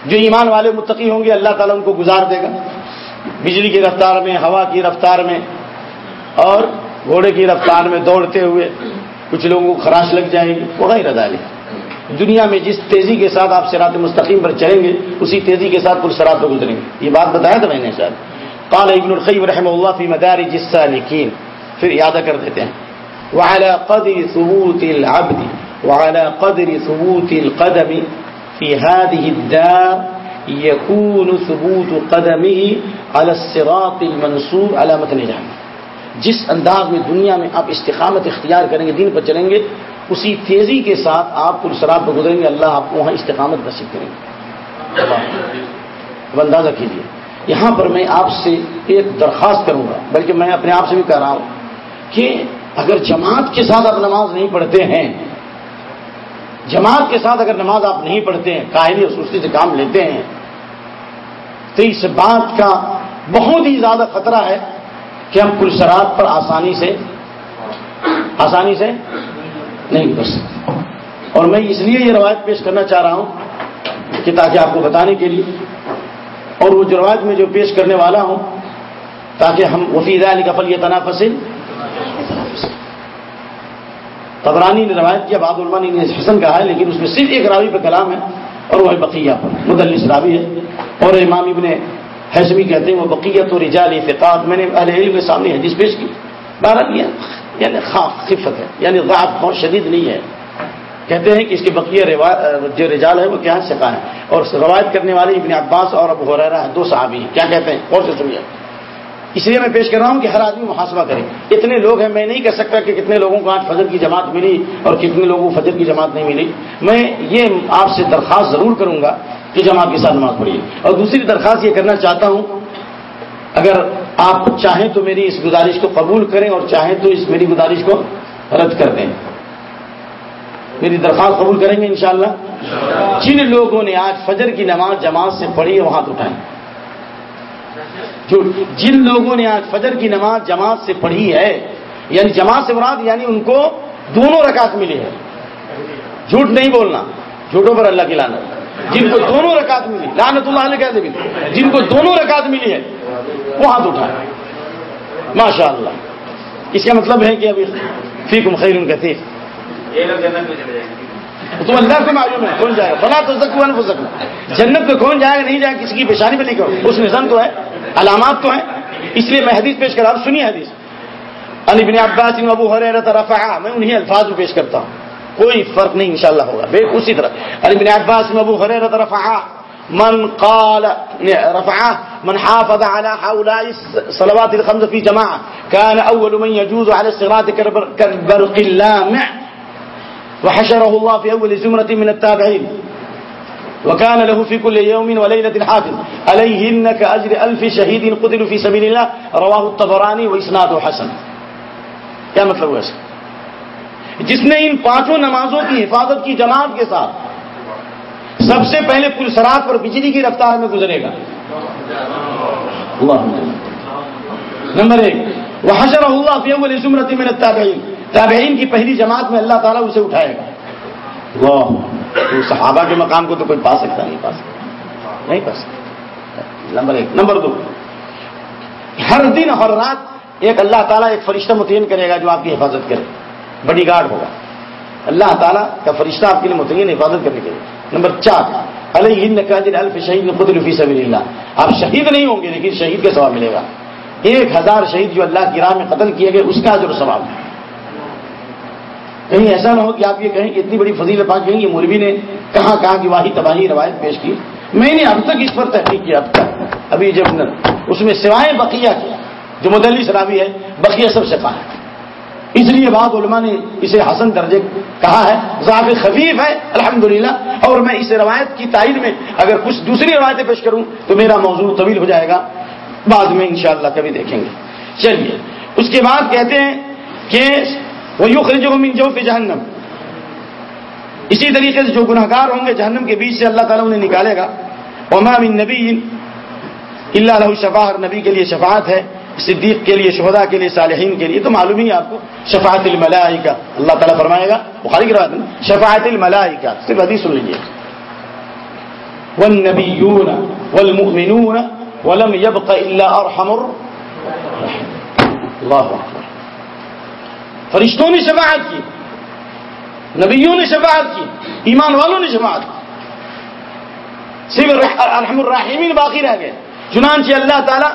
جو ایمان والے متقی ہوں گے، اللہ تعالیٰ ان کو گزار دے گا. بجلی کی رفتار میں، ہوا کی رفتار میں اور گھوڑے کی رفتار میں دوڑتے ہوئے کچھ لوگوں کو خراش لگ جائے گی وہ غیر دنیا میں جس تیزی کے ساتھ آپ سرات مستقیم پر چلیں گے، اسی تیزی کے ساتھ پرسرات پر گزریں گے۔ یہ بات بتایا تھا میں نے شاید قال ابن القیم رحمہ اللہ فی مدار جسا پھر یادہ کر دیتے ہیں۔ وعلى قدر ثبوت العبد، وعلى قدر ثبوت القدم في هذه الدار يكون ثبوت قدمه على الصراط المنصوب على متن جس انداز میں دنیا میں آپ استقامت اختیار کریں گے، دین پر چلیں گے، اسی تیزی کے ساتھ آپ پرسرات پر گزریں گے، اللہ آپ کو وہاں استقامت نصیب کریں گے۔ اب اندازہ کیجیے یہاں پر میں آپ سے ایک درخواست کروں گا، بلکہ میں اپنے آپ سے بھی کہہ رہا ہوں کہ اگر جماعت کے ساتھ آپ نماز نہیں پڑھتے ہیں جماعت کے ساتھ اگر نماز آپ نہیں پڑھتے ہیں کاہلی اور سستی سے کام لیتے ہیں، تو اس بات کا بہت ہی زیادہ خطرہ ہے کہ ہم پلسرات پر آسانی سے آسانی سے نہیں کر سکتے۔ اور میں اس لیے یہ روایت پیش کرنا چاہ رہا ہوں کہ تاکہ آپ کو بتانے کے لیے، اور وہ جو روایت میں جو پیش کرنے والا ہوں، تاکہ ہم وفید علی کفل یہ تنا تبرانی نے روایت کیا باد علمانی نے حسن کہا ہے، لیکن اس میں صرف ایک راوی پہ کلام ہے اور وہ ہے بقیہ پر، مدلس راوی ہے۔ اور امام ابن حیثمی کہتے ہیں، وہ بقیت اور رجال فقات میں نے اہل علم کے سامنے حدیث پیش کی۔ بارہ کیا یعنی خفت ہے یعنی ضعف بہت شدید نہیں ہے۔ کہتے ہیں کہ اس کے بقیہ جو رجال ہے وہ کیا سکا ہے اور روایت کرنے والے ابن عباس اور ابو ہو رہا ہے دو صحابی کیا کہتے ہیں؟ اور سے سنیے۔ اس لیے میں پیش کر رہا ہوں کہ ہر آدمی محاسبہ کرے۔ اتنے لوگ ہیں، میں نہیں کہہ سکتا کہ کتنے لوگوں کو آج فجر کی جماعت ملی اور کتنے لوگوں کو فجر کی جماعت نہیں ملی۔ میں یہ آپ سے درخواست ضرور کروں گا کہ جماعت کے ساتھ نماز پڑھیے۔ اور دوسری درخواست یہ کرنا چاہتا ہوں، اگر آپ چاہیں تو میری اس گزارش کو قبول کریں اور چاہیں تو اس میری گزارش کو رد کر دیں۔ میری درخواست قبول کریں گے انشاءاللہ۔ جن لوگوں نے آج فجر کی نماز جماعت سے پڑھی ہے وہاں تو اٹھائیں۔ جو جن لوگوں نے آج فجر کی نماز جماعت سے پڑھی ہے یعنی جماعت سے مراد یعنی ان کو دونوں رکعت ملی ہے۔ جھوٹ نہیں بولنا، جھوٹوں پر اللہ کی لانت جن کو دونوں رکعت ملی لانت اللہ علیہ کہتے جن کو دونوں رکعت ملی ہے، وہ ہاتھ اٹھائے۔ ماشاء اللہ اس کا مطلب ہے کہ ابھی فیکم خیر ان کا تھی تم اللہ سے معلوم ہے، کون جائے؟ گا بنا تو سکوں ہو سکوں جنت پہ کون جائے گا، نہیں جائے گا، کسی کی پیشانی پہ نہیں کرو۔ اس نظام تو ہے، علامات تو ہیں۔ اس لیے میں حدیث پیش کر رہا ہوں سنیے حدیث۔ علی بن عباس ابو حریرہ رفع میں انہیں الفاظ میں پیش کرتا ہوں۔ کوئی فرق نہیں، انشاءاللہ ہوگا۔ بے اسی طرح۔ علی بن عباس ابو حریرہ رفع من قال رفع من حافظ على هؤلاء الصلوات الخمس في جماعه كان اول من يجوز على الصراط كالبرق اللامع وحشره الله في اول زمره من التابعين. وكان له في كل يوم وليلة حافظ. عليهن كأجر ألف شهيد قتلوا في سبيل الله. رواه الطبراني وإسناده حسن. کیا مطلب ہے جس نے ان پانچوں نمازوں کی حفاظت کی جماعت کے ساتھ سب سے پہلے پل سرات پر بجلی کی رفتار میں گزرے گا. اللہ نمبر ایک. وہ حشر اللہ فی اول زمرتی میں تابعین تابعین کی پہلی جماعت میں اللہ تعالیٰ اسے اٹھائے گا۔ تو صحابہ کے مقام کو تو کوئی پا سکتا نہیں پا سکتا۔ نہیں پا سکتا۔ نمبر ایک۔ نمبر دو۔ ہر دن ہر رات ایک اللہ تعالیٰ ایک فرشتہ متعین کرے گا جو آپ کی حفاظت کرے۔ بڑی گارڈ ہوگا۔ اللہ تعالیٰ کا فرشتہ آپ کے لیے متعین حفاظت کرنے کے لیے۔ نمبر چار۔ علیہ الف شہید خود الفی سبیل اللہ آپ شہید نہیں ہوں گے لیکن شہید کا ثواب ملے گا۔ ایک ہزار شہید جو اللہ کی راہ میں قتل کیے گئے اس کا جو ثواب۔ ہے کہیں ایسا نہ ہو کہ آپ یہ کہیں کہ اتنی بڑی فضیل پاک کہیں گے مولوی نے کہاں کہاں کی واحد تباہی روایت پیش کی۔ میں نے اب تک اس پر تحقیق کیا اب تک۔ ابھی جب اس میں سوائے بقیہ کیا جو مدلی شرابی ہے، بقیہ سب سے ہے۔ اس لیے بعض علماء نے اسے حسن درجے کہا ہے، ذات خفیف ہے، الحمدللہ۔ اور میں اس روایت کی تائید میں اگر کچھ دوسری روایتیں پیش کروں تو میرا موضوع طویل ہو جائے گا۔ بعد میں انشاءاللہ کبھی دیکھیں گے۔ چلیے، اس کے بعد کہتے ہیں کہ وہ یو من جو جہنم اسی طریقے سے جو گناہ گار ہوں گے، جہنم کے بیچ سے اللہ تعالیٰ انہیں نکالے گا۔ من نبی اللہ علیہ شفا نبی کے لیے شفاعت ہے، صدیق کے لیے شہدا کے لیے، صالحین کے لیے۔ تو معلوم ہی آپ کو۔ شفاعت الملائی کا اللہ تعالیٰ فرمائے گا، بخاری کی روایت شفاعت الملائی کا صرف حدیث سن لیجیے والنبیون والمؤمنون ولم يبق الا ارحم اللہ فرشتوں نے شفاعت کی، نبیوں نے شفاعت کی، ایمان والوں نے شفاعت کی۔ صرف الحم الرحمین باقی رہ گئے۔ چنانچہ اللہ تعالیٰ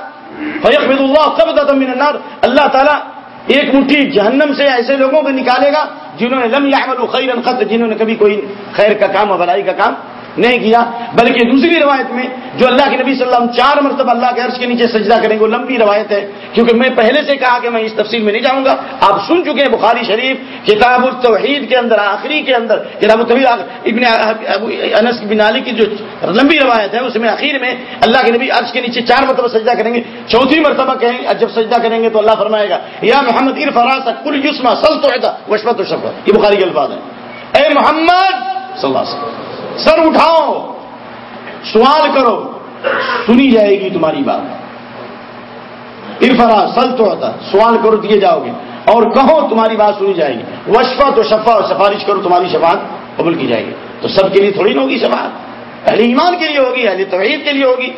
فیقبض اللہ قبضة من النار۔ اللہ تعالیٰ ایک مٹھی جہنم سے ایسے لوگوں کو نکالے گا جنہوں نے لم يعملوا خیرا قط جنہوں نے کبھی کوئی خیر کا کام اور بلائی کا کام نہیں کیا، بلکہ دوسری روایت میں جو اللہ کے نبی صلی اللہ علیہ وسلم چار مرتبہ اللہ کے عرش کے نیچے سجدہ کریں گے، وہ لمبی روایت ہے، کیونکہ میں پہلے سے کہا کہ میں اس تفصیل میں نہیں جاؤں گا۔ آپ سن چکے ہیں بخاری شریف، کتاب التوحید کے اندر، آخری کے اندر، کتاب ابن انس بن علی کی جو لمبی روایت ہے، اس میں آخر میں اللہ کے نبی عرش کے نیچے چار مرتبہ سجدہ کریں گے۔ چوتھی مرتبہ کہیں جب سجدہ کریں گے تو اللہ فرمائے گا، یا محمد عرف فراز کل یوسما سل تو وشمت الشفر یہ بخاری کے الفاظ ہیں۔ اے محمد، صلی اللہ علیہ وسلم۔ سر اٹھاؤ، سوال کرو، سنی جائے گی تمہاری بات۔ ارفرا، سل تو ہوتا سوال کرو، دیے جاؤ گے۔ اور کہو، تمہاری بات سنی جائے گی۔ وشفا تو شفا، اور سفارش کرو، تمہاری شفاعت قبول کی جائے گی۔ تو سب کے لیے تھوڑی نہ ہوگی شفاعت۔ اہل ایمان کے لیے ہوگی، اہل توحید کے لیے ہوگی۔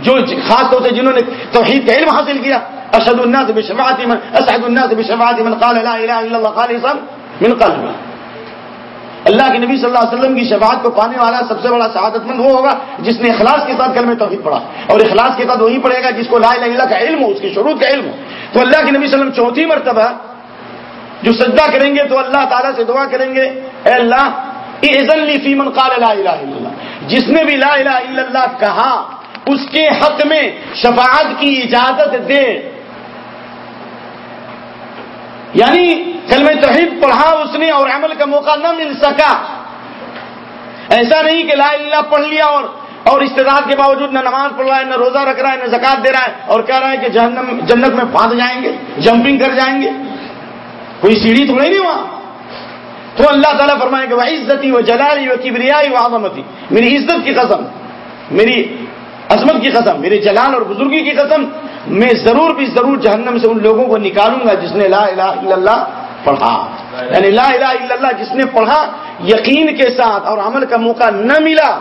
جو خاص طور سے جنہوں نے توحید کا علم حاصل کیا اشد الناس بشفاعت من اسعد الناس بشفاعت من قال لا الہ الا اللہ خالصا من قلبه اللہ کے نبی صلی اللہ علیہ وسلم کی شفاعت کو پانے والا سب سے بڑا سعادت مند وہ ہوگا جس نے اخلاص کے ساتھ کلمہ توحید پڑھا اور اخلاص کے ساتھ وہی پڑھے گا جس کو لا الہ الا اللہ کا علم ہو، اس کی شروع کا علم ہو۔ تو اللہ کے نبی صلی اللہ علیہ وسلم چوتھی مرتبہ جو سجدہ کریں گے تو اللہ تعالیٰ سے دعا کریں گے، اے اللہ لی فی من قال لا الہ الا اللہ۔ جس نے بھی لا الہ الا اللہ کہا، اس کے حق میں شفاعت کی اجازت دے۔ یعنی کلمہ توحید پڑھا اس نے اور عمل کا موقع نہ مل سکا۔ ایسا نہیں کہ لا اللہ پڑھ لیا اور اور استداد کے باوجود نہ نماز پڑھ رہا ہے، نہ روزہ رکھ رہا ہے، نہ زکات دے رہا ہے اور کہہ رہا ہے کہ جہنم جنت میں پھانس جائیں گے، جمپنگ کر جائیں گے۔ کوئی سیڑھی تھوڑی نہیں وہاں؟ تو اللہ تعالیٰ فرمائے کہ وہ عزتی وہ جلالی وہ کبریائی وہ آدمتی میری عزت کی قسم، میری عظمت کی قسم، میرے جلال اور بزرگی کی قسم میں ضرور بھی ضرور جہنم سے ان لوگوں کو نکالوں گا جس نے لا الہ الا اللہ پڑھا۔ یعنی لا الہ الا اللہ جس نے پڑھا، یقین کے ساتھ اور عمل کا موقع نہ ملا۔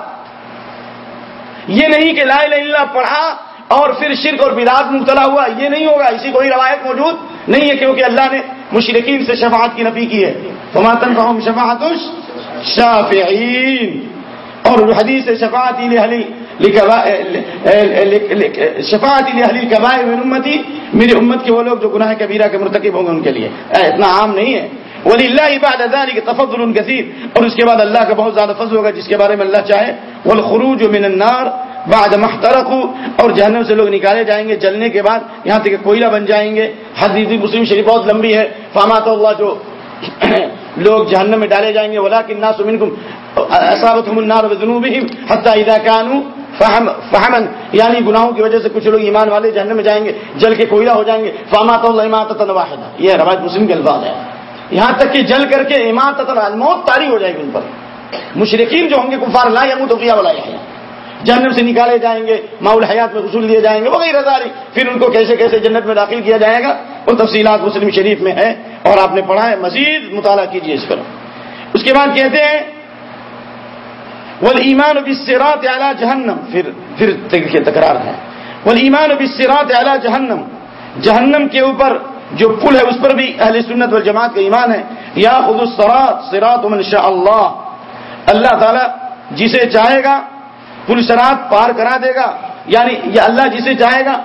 یہ نہیں کہ لا الہ الا اللہ پڑھا اور پھر شرک اور براد مبتلا ہوا، یہ نہیں ہوگا۔ اسی کوئی روایت موجود نہیں ہے کیونکہ اللہ نے مشرقین سے شفاعت کی نفی کی ہے۔ فماتن فہم شفاعت شافعین۔ اور حدیث شفاعت علی شفاعت علی کبائر من امتی میری امت کے وہ لوگ جو گناہ کبیرہ کے مرتکب ہوں گے ان کے لیے۔ اتنا عام نہیں ہے۔ ولی اللہ بعد ذلك تفضل كثير۔ اور اس کے بعد اللہ کا بہت زیادہ فضل ہوگا، جس کے بارے میں اللہ چاہے۔ والخروج من النار بعد ما اور جہنم سے لوگ نکالے جائیں گے جلنے کے بعد، یہاں تک کوئلہ بن جائیں گے۔ حدیث مسلم شریف بہت لمبی ہے۔ فامات اللہ جو [clears throat] لوگ جہنم میں ڈالے جائیں گے ولكن الناس منكم اصابتهم النار بذنوبهم حتى اذا كانوا فہم فہمن یعنی گناہوں کی وجہ سے کچھ لوگ ایمان والے جہنم میں جائیں گے، جل کے کوئلہ ہو جائیں گے۔ فامات اللہ امات واحدہ یہ روایت مسلم کے الفاظ ہے یہاں تک کہ جل کر کے امات موت تاری ہو جائے گی ان پر۔ مشرقین جو ہوں گے، کفار، لا یا تو کیا بلا جہنم سے نکالے جائیں گے ماحول حیات میں غسول دیے جائیں گے، وغیرہ داری پھر ان کو کیسے کیسے جنت میں داخل کیا جائے گا، وہ تفصیلات مسلم شریف میں ہے اور آپ نے پڑھا ہے، مزید مطالعہ کیجیے اس پر۔ اس کے بعد کہتے ہیں ایمان بالصراط اعلی جہنم. پھر پھر تکرار ہے. ایمان بالصراط اعلی جہنم. جہنم کے اوپر جو پل ہے، اس پر بھی اہل سنت والجماعت کا ایمان ہے. یا خود الصراط، صراط من شاء اللہ. اللہ تعالی جسے چاہے گا، پل سرات پار کرا دے گا. یعنی یہ اللہ جسے چاہے گا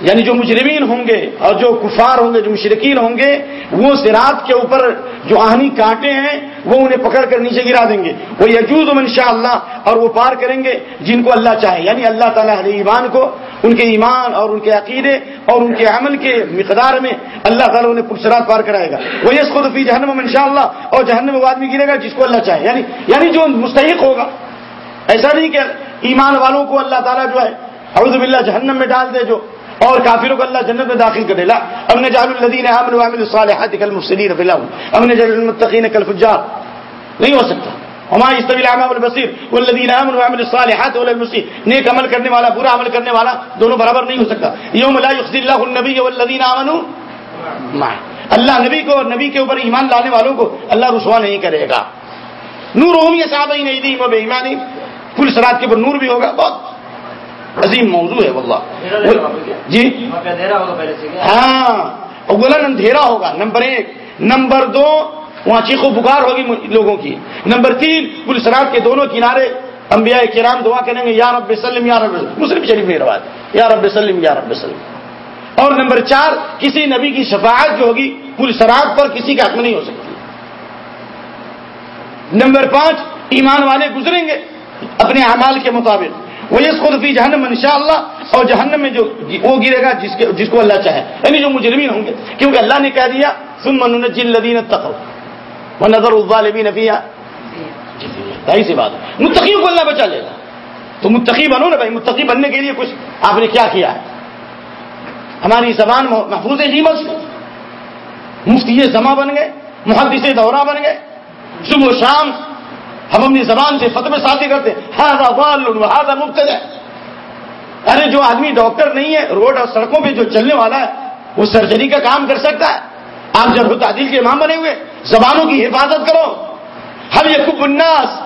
یعنی جو مجرمین ہوں گے اور جو کفار ہوں گے، جو مشرقین ہوں گے، وہ سرات کے اوپر جو آہنی کانٹے ہیں، وہ انہیں پکڑ کر نیچے گرا دیں گے۔ وہ یجوز ان شاء اللہ اور وہ پار کریں گے جن کو اللہ چاہے۔ یعنی اللہ تعالیٰ علیہ ایمان کو، ان کے ایمان اور ان کے عقیدے اور ان کے عمل کے مقدار میں اللہ تعالیٰ انہیں پرسرات پار کرائے گا۔ وہ یس خود فی جہنم ان شاء اللہ اور جہنم وہ آدمی گرے گا جس کو اللہ چاہے۔ یعنی یعنی جو مستحق ہوگا۔ ایسا نہیں کہ ایمان والوں کو اللہ تعالیٰ جو ہے، اعوذ باللہ جہنم میں ڈال دے، جو اور کافروں کو اللہ جنت میں داخل کر لا. ام نجعل الذين امنوا وعملوا الصالحات كالمفسدين في الارض. ام نجعل المتقين كالفجار نہیں ہو سکتا. ہما استوی الاعمى والبصير والذين امنوا وعملوا الصالحات ولا المسيء نیک عمل کرنے والا، برا عمل کرنے والا دونوں برابر نہیں ہو سکتا. یوم لا يخزي الله النبي والذين امنوا معه. اللہ نبی کو اور نبی کے اوپر ایمان لانے والوں کو اللہ رسوا نہیں کرے گا. نور ہوم یہ صحابہ ہی نہیں دی وہ بے ایمانی پل سرات کے اوپر نور بھی ہوگا. بہت عظیم موضوع ہے واللہ۔ جی؟ ہاں اولا اندھیرا ہوگا نمبر ایک۔ نمبر دو وہاں چیخو بکار ہوگی لوگوں کی۔ نمبر تین پل سرات کے دونوں کنارے انبیاء کرام دعا کریں گے یا رب سلم یا رب مسلم شریف میں روایت یا رب سلم یا رب سلم۔ اور نمبر چار کسی نبی کی شفاعت جو ہوگی پل سرات پر کسی کا حق نہیں ہو سکتی۔ نمبر پانچ ایمان والے گزریں گے اپنے اعمال کے مطابق۔ وہ یہ خود فی جہنم ان شاء اللہ اور جہنم میں جو وہ گرے گا جس کے جس کو اللہ چاہے۔ یعنی جو مجرمین ہوں گے۔ کیونکہ اللہ نے کہہ دیا سم من جن لدین تقو وہ نظر الظالمین نفیہ ظاہر سی بات ہے۔ متقیوں کو اللہ بچا لے گا۔ تو متقی بنو نا بھائی، متقی بننے کے لیے کچھ آپ نے کیا کیا ہے؟ ہماری زبان محفوظ ہے جیمت سے۔ مفتی زماں بن گئے، محدث دورہ بن گئے۔ صبح و شام ہم اپنی زبان سے فتح ساتھی کرتے ہاضا وال ہاضا مفت ارے جو آدمی ڈاکٹر نہیں ہے، روڈ اور سڑکوں پہ جو چلنے والا ہے، وہ سرجری کا کام کر سکتا ہے۔ آپ جب تعدیل کے امام بنے ہوئے، زبانوں کی حفاظت کرو۔ ہر یقب الناس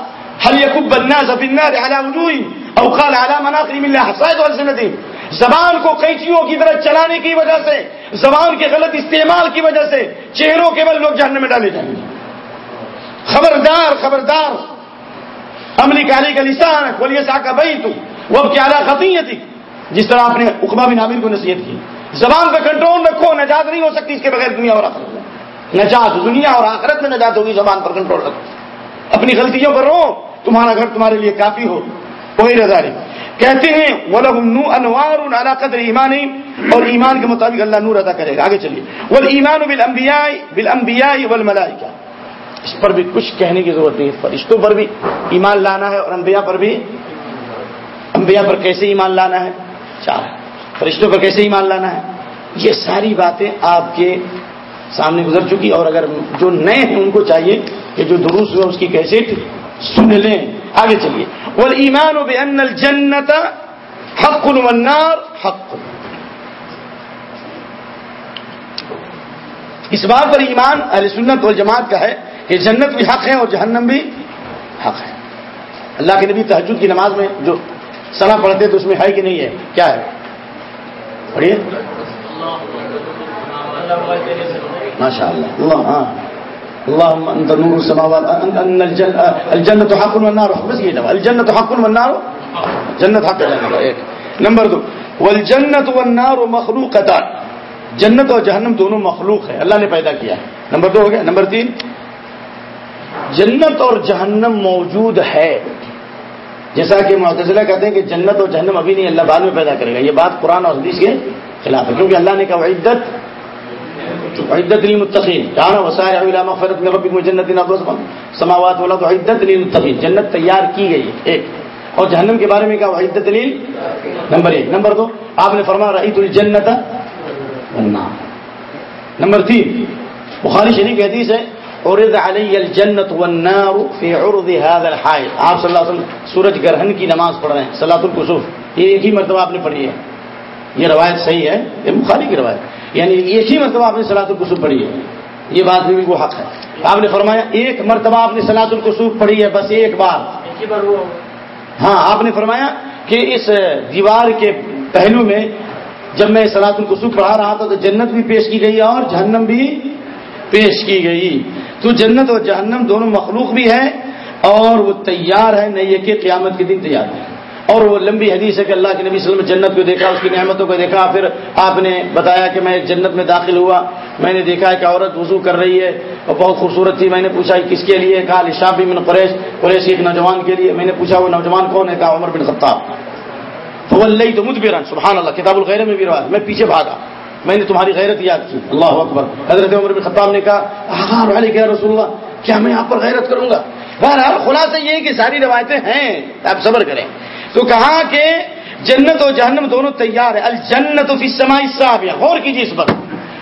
ہر یقب الناس ابنار اعلیٰ وجوہ اوقال اعلیٰ مناقری مل حسائد والسنتی زبان کو قینچیوں کی طرح چلانے کی وجہ سے، زبان کے غلط استعمال کی وجہ سے چہروں کے بل لوگ جاننے میں ڈالے جائیں گے۔ خبردار خبردار۔ عملی کالی کا لسان کھولیے سا کا بھائی تو۔ وہ اب کیا خطی تھی جس طرح آپ نے اقبا بن عامر کو نصیحت کی۔ زبان پہ کنٹرول رکھو، نجات نہیں ہو سکتی اس کے بغیر دنیا اور آخرت میں۔ نجات دنیا اور آخرت میں نجات ہوگی، زبان پر کنٹرول رکھو۔ اپنی غلطیوں پر رو، تمہارا گھر تمہارے لیے کافی ہو۔ کوئی رضا نہیں کہتے ہیں وہ انوار قدر ایمانی اور ایمان کے مطابق اللہ نور ادا کرے گا۔ آگے چلیے۔ وہ ایمان بل امبیائی بل امبیائی بل ملائی اس پر بھی کچھ کہنے کی ضرورت نہیں ہے۔ فرشتوں پر بھی ایمان لانا ہے اور انبیاء پر بھی۔ انبیاء پر کیسے ایمان لانا ہے؟ چار فرشتوں پر کیسے ایمان لانا ہے؟ یہ ساری باتیں آپ کے سامنے گزر چکی اور اگر جو نئے ہیں ان کو چاہیے کہ جو دروس ہوا اس کی کیسٹ سن لیں۔ آگے چلیے۔ وہ ایمان و بے ان جنت حق النار حق۔ اس بات پر ایمان علیہ سنت والجماعت کا ہے۔ کہ جنت بھی حق ہے اور جہنم بھی حق ہے۔ اللہ کے نبی تحجد کی نماز میں جو سنا پڑھتے تو اس میں ہے کہ نہیں ہے؟ کیا ہے؟ پڑھیے۔ ماشاء اللہ اللہ ہاں۔ اللهم انت نور السماوات ان حق والنار بس یہ جواب الجنه حق والنار جنت حق ہے ایک۔ نمبر دو۔ والجنه والنار مخلوقتان۔ جنت اور جہنم دونوں مخلوق ہے اللہ نے پیدا کیا ہے۔ نمبر دو ہو گیا۔ نمبر تین۔ جنت اور جہنم موجود ہے۔ جیسا کہ معتزلہ کہتے ہیں کہ جنت اور جہنم ابھی نہیں، اللہ بعد میں پیدا کرے گا۔ یہ بات قرآن اور حدیث کے خلاف ہے۔ کیونکہ اللہ نے کہا عدت عدت علی متقین جانا وسائل مغفرت میں ربی جنت سماوات والا تو عدت علی متقین جنت تیار کی گئی ہے، ایک۔ اور جہنم کے بارے میں کہا عدت علی نمبر ایک۔ نمبر دو، آپ نے فرما رعیت الجنت نمبر تین، بخاری شریف حدیث ہے عرض علی الجنت والنار فی عرض هذا الحائط. آپ صلی اللہ علیہ وسلم سورج گرہن کی نماز پڑھ رہے ہیں. صلاۃ القصوف یہ ایک ہی مرتبہ آپ نے پڑھی ہے. یہ روایت صحیح ہے. یہ بخاری کی روایت. یعنی ایک ہی مرتبہ آپ نے صلاۃ القصوف پڑھی ہے. یہ بات بھی وہ حق ہے. آپ نے فرمایا ایک مرتبہ آپ نے صلاۃ القصوف پڑھی ہے، بس ایک بار. ہاں آپ نے فرمایا کہ اس دیوار کے پہلو میں جب میں سلاط القصوف پڑھا رہا تھا تو جنت بھی پیش کی گئی اور جہنم بھی پیش کی گئی۔ تو جنت اور جہنم دونوں مخلوق بھی ہے اور وہ تیار ہے نئی کہ قیامت کے دن تیار ہے اور وہ لمبی حدیث ہے کہ اللہ کے نبی صلی اللہ علیہ وسلم جنت کو دیکھا، اس کی نعمتوں کو دیکھا۔ پھر آپ نے بتایا کہ میں جنت میں داخل ہوا۔ میں نے دیکھا کہ عورت وضو کر رہی ہے اور بہت خوبصورت تھی۔ میں نے پوچھا کس کے لیے؟ کہا شاہ بن قریش۔ قریش ایک نوجوان کے لیے۔ میں نے پوچھا، وہ نوجوان کون ہے؟ کہا، عمر بن خطاب۔ تو تو مجھ سبحان اللہ، کتاب الغیر میں بھی رہا میں پیچھے بھاگا۔ میں نے تمہاری غیرت یاد کی۔ اللہ اکبر۔ حضرت عمر بن خطاب نے کہا رسول اللہ کیا میں آپ پر غیرت کروں گا؟ بہرحال خلاصہ یہ کہ ساری روایتیں ہیں، آپ صبر کریں۔ تو کہا کہ جنت و جہنم دونوں تیار ہے الجنت فی سمائی صاحب غور کیجیے اس پر۔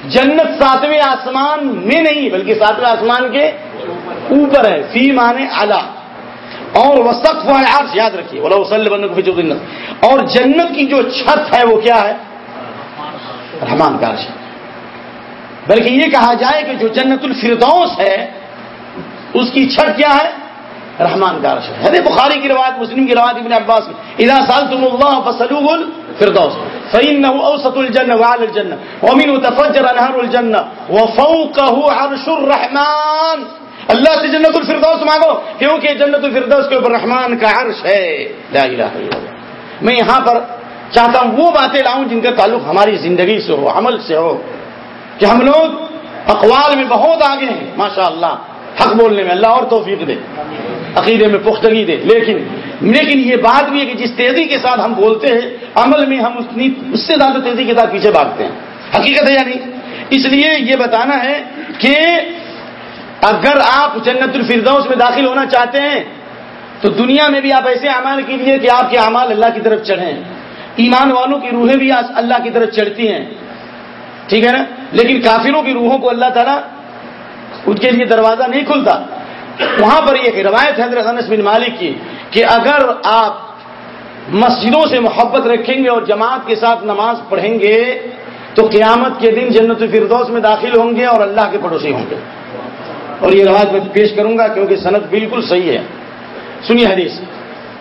جنت ساتویں آسمان میں نہیں، بلکہ ساتویں آسمان کے اوپر ہے۔ فی مانے اعلیٰ اور وہ سخت یاد رکھیے۔ اور جنت کی جو چھت ہے، وہ کیا ہے؟ رحمان کا عرش بلکہ یہ کہا جائے کہ جو جنت الفردوس ہے، اس کی چھٹ کیا ہے؟ رحمان کا عرش ہے۔ بخاری کی روایت، مسلم کی روایت، ابن عباس کی۔ اذا سالتم اللہ فسلوه الفردوس فانه اوسط الجنه وعلى الجنه ومنه تفجر انهار الجنه وفوقه عرش الرحمن۔ اللہ سے جنت الفردوس مانگو، کیونکہ جنت الفردوس کے اوپر رحمان کا عرش ہے۔ لا الہ الا اللہ۔ میں یہاں پر چاہتا ہوں وہ باتیں لاؤں جن کا تعلق ہماری زندگی سے ہو، عمل سے ہو، کہ ہم لوگ اقوال میں بہت آگے ہیں۔ ماشاء اللہ حق بولنے میں اللہ اور توفیق دے، عقیدے میں پختگی دے۔ لیکن لیکن یہ بات بھی ہے کہ جس تیزی کے ساتھ ہم بولتے ہیں، عمل میں ہم اتنی، اس سے زیادہ تیزی کے ساتھ پیچھے بھاگتے ہیں۔ حقیقت ہے یا نہیں؟ اس لیے یہ بتانا ہے کہ اگر آپ جنت الفردوس میں داخل ہونا چاہتے ہیں، تو دنیا میں بھی آپ ایسے اعمال کیجیے کہ آپ کے اعمال اللہ کی طرف چڑھیں۔ ایمان والوں کی روحیں بھی آج اللہ کی طرف چڑھتی ہیں۔ ٹھیک ہے نا؟ لیکن کافروں کی روحوں کو اللہ تعالیٰ ان کے لیے دروازہ نہیں کھلتا۔ وہاں پر ایک روایت ہے حضرت انس بن مالک کی کہ اگر آپ مسجدوں سے محبت رکھیں گے اور جماعت کے ساتھ نماز پڑھیں گے، تو قیامت کے دن جنت الفردوس میں داخل ہوں گے اور اللہ کے پڑوسی ہوں گے۔ اور یہ روایت میں پیش کروں گا کیونکہ صنعت بالکل صحیح ہے۔ سنیے حدیث۔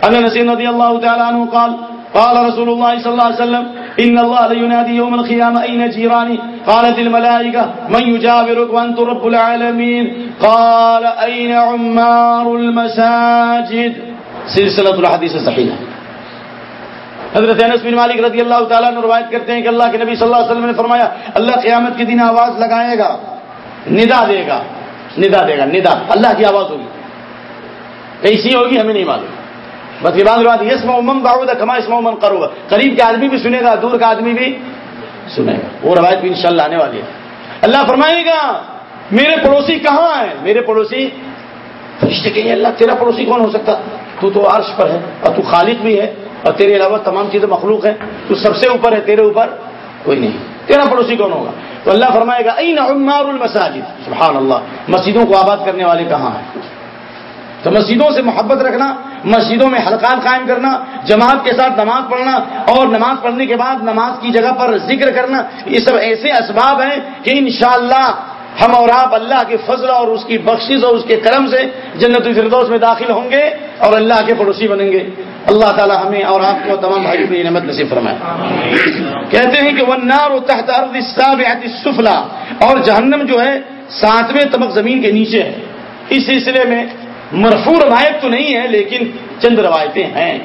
ان نسیم رضی اللہ تعالیٰ عنہ قال قال رسول الله صلى الله عليه وسلم ان الله لينادي يوم القيامه اين جيراني؟ قالت الملائكه من يجاورك وانت رب العالمين؟ قال اين عمار المساجد؟ سلسله الحديث صحيحه حضرت انس بن مالک رضی اللہ تعالیٰ نے روایت کرتے ہیں کہ اللہ کے نبی صلی اللہ علیہ وسلم نے فرمایا، اللہ قیامت کے دن آواز لگائے گا، ندا دے گا، ندا دے گا، ندا، اللہ کی آواز ہوگی۔ کیسی ہوگی، ہمیں نہیں معلوم۔ بس یہ بات یس کما اس مومن کرو قریب کا آدمی بھی سنے گا، دور کا آدمی بھی سنے گا۔ وہ روایت بھی انشاءاللہ آنے والی ہے۔ اللہ فرمائے گا، میرے پڑوسی کہاں ہیں؟ میرے پڑوسی فرشتے کہیں اللہ تیرا پڑوسی کون ہو سکتا؟ تو تو عرش پر ہے اور تو خالق بھی ہے اور تیرے علاوہ تمام چیزیں مخلوق ہیں۔ تو سب سے اوپر ہے، تیرے اوپر کوئی نہیں۔ تیرا پڑوسی کون ہوگا؟ تو اللہ فرمائے گا این عمار المساجد سبحان اللہ، مسجدوں کو آباد کرنے والے کہاں ہیں؟ تو مسجدوں سے محبت رکھنا مسجدوں میں حلقات قائم کرنا، جماعت کے ساتھ نماز پڑھنا اور نماز پڑھنے کے بعد نماز کی جگہ پر ذکر کرنا، یہ سب ایسے اسباب ہیں کہ انشاءاللہ ہم اور آپ اللہ کے فضل اور اس کی بخشش اور اس کے کرم سے جنت الفردوس میں داخل ہوں گے اور اللہ کے پڑوسی بنیں گے۔ اللہ تعالی ہمیں اور آپ کو تمام بھائی کو نعمت نصیب فرمائے۔ کہتے ہیں کہ وہ نار و تحت سفلا اور جہنم جو ہے ساتویں طبق زمین کے نیچے ہے۔ اس سلسلے میں مرفوع روایت تو نہیں ہے، لیکن چند روایتیں ہیں۔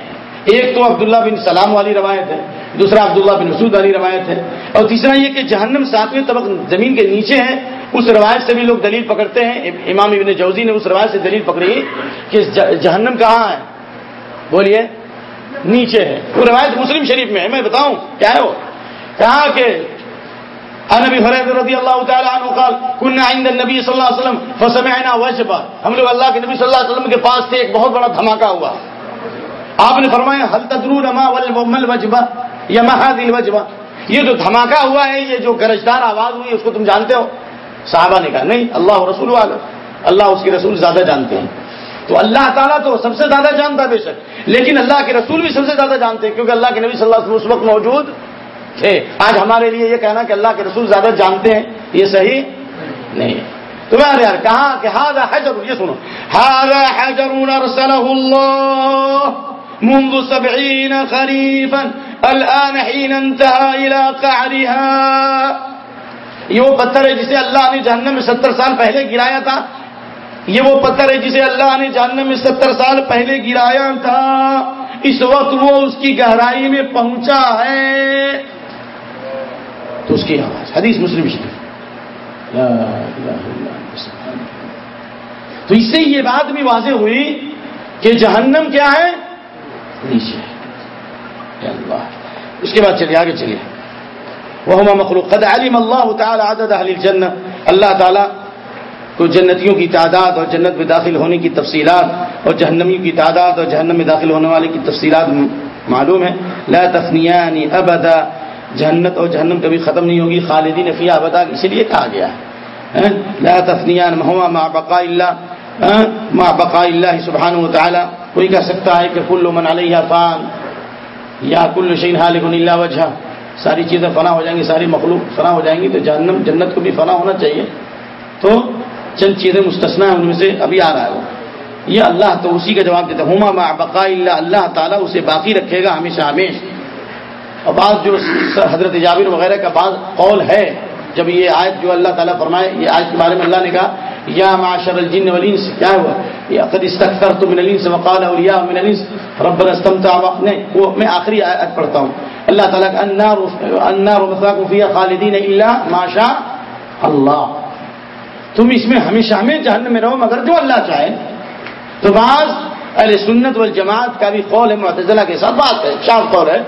ایک تو عبداللہ بن سلام والی روایت ہے، دوسرا عبداللہ بن مسعود والی روایت ہے، اور تیسرا یہ کہ جہنم ساتویں طبق زمین کے نیچے ہے۔ اس روایت سے بھی لوگ دلیل پکڑتے ہیں۔ امام ابن جوزی نے اس روایت سے دلیل پکڑی کہ جہنم کہاں ہے؟ بولیے، نیچے ہے۔ وہ روایت مسلم شریف میں ہے۔ میں بتاؤں، کیا ہے وہ؟ کہا کہ نبی حرید رضی اللہ تعالیٰ عنہ قال، كنا عند النبی صلی اللہ علیہ وسلم، فسمعنا وجبا. ہم لوگ اللہ کے نبی صلی اللہ علیہ وسلم کے پاس تھے، ایک بہت بڑا دھماکہ ہوا۔ آپ نے فرمایا حل تدرون ما والمل وجبا یا مہاد الوجبا یہ جو دھماکہ ہوا ہے، یہ جو گرجدار آواز ہوئی اس کو تم جانتے ہو؟ صحابہ نے کہا، نہیں، اللہ رسول عالم اللہ اس کے رسول زیادہ جانتے ہیں۔ تو اللہ تعالیٰ تو سب سے زیادہ جانتا بے شک، لیکن اللہ کے رسول بھی سب سے زیادہ جانتے ہیں، کیونکہ اللہ کے نبی صلی اللہ علیہ وسلم اس وقت موجود تھے۔ آج ہمارے لیے یہ کہنا کہ اللہ کے رسول زیادہ جانتے ہیں، یہ صحیح نہیں۔ تو یار، کہا کہ ہاں حجر، یہ سنو۔ ہارا حجر ارسله الله منذ سبعين خريفا الآن حين انتهى إلى قعرها یہ وہ پتھر ہے جسے اللہ نے جہنم میں ستر سال پہلے گرایا تھا۔ یہ وہ پتھر ہے جسے اللہ نے جہنم میں ستر سال پہلے گرایا تھا۔ اس وقت وہ اس کی گہرائی میں پہنچا ہے۔ تو اس کی آواز، حدیث مسلم شریف تو اس سے یہ بات بھی واضح ہوئی کہ جہنم کیا ہے؟ نیچے اس کے بعد چلیے، آگے چلیے۔ وہ مخلوق۔ قد علم اللہ تعالی عدد اہل الجنہ اللہ تعالی کو جنتیوں کی تعداد اور جنت میں داخل ہونے کی تفصیلات اور جہنمیوں کی تعداد اور جہنم میں داخل ہونے والے کی تفصیلات معلوم ہے لا تفنیان ابدا جہنت اور جہنم کبھی ختم نہیں ہوگی، خالدین فی ابدا، اسی لیے کہا گیا ہے۔ ہاں؟ لا تفنیان ما بقاء اللہ۔ ہاں؟ ما بقاء اللہ سبحانہ و تعالی کوئی کہہ سکتا ہے کہ کل من علیہ فان۔ یا کل شین حالک الا وجہ ساری چیزیں فنا ہو جائیں گی، ساری مخلوق فنا ہو جائیں گی، تو جہنم، جنت کو بھی فنا ہونا چاہیے۔ تو چند چیزیں مستثنا ہیں، ان میں سے ابھی آ رہا ہے وہ۔ یہ اللہ تو اسی کا جواب دیتا ہما ما بقا اللہ اللہ تعالیٰ اسے باقی رکھے گا ہمیشہ ہمیش اور بعض جو حضرت جابر وغیرہ کا بعض قول ہے، جب یہ آیت جو اللہ تعالیٰ فرمائے، یہ آیت کے بارے میں اللہ نے کہا، یا معاشر الجن والانس کیا ہوا یہ قد استكثرت من الانس وقال اولیاء من الانس، ربنا استمتع نہیں، وہ میں آخری آیت پڑھتا ہوں۔ اللہ تعالیٰ کا النار النار مثواكم فيها خالدین الا ما شاء اللہ۔ تم اس میں ہمیشہ ہمیں جہنم میں رہو، مگر جو اللہ چاہے۔ تو بعض اہل سنت والجماعت کا بھی قول ہے، معتزلہ کے ساتھ بات ہے شاف قول ہے۔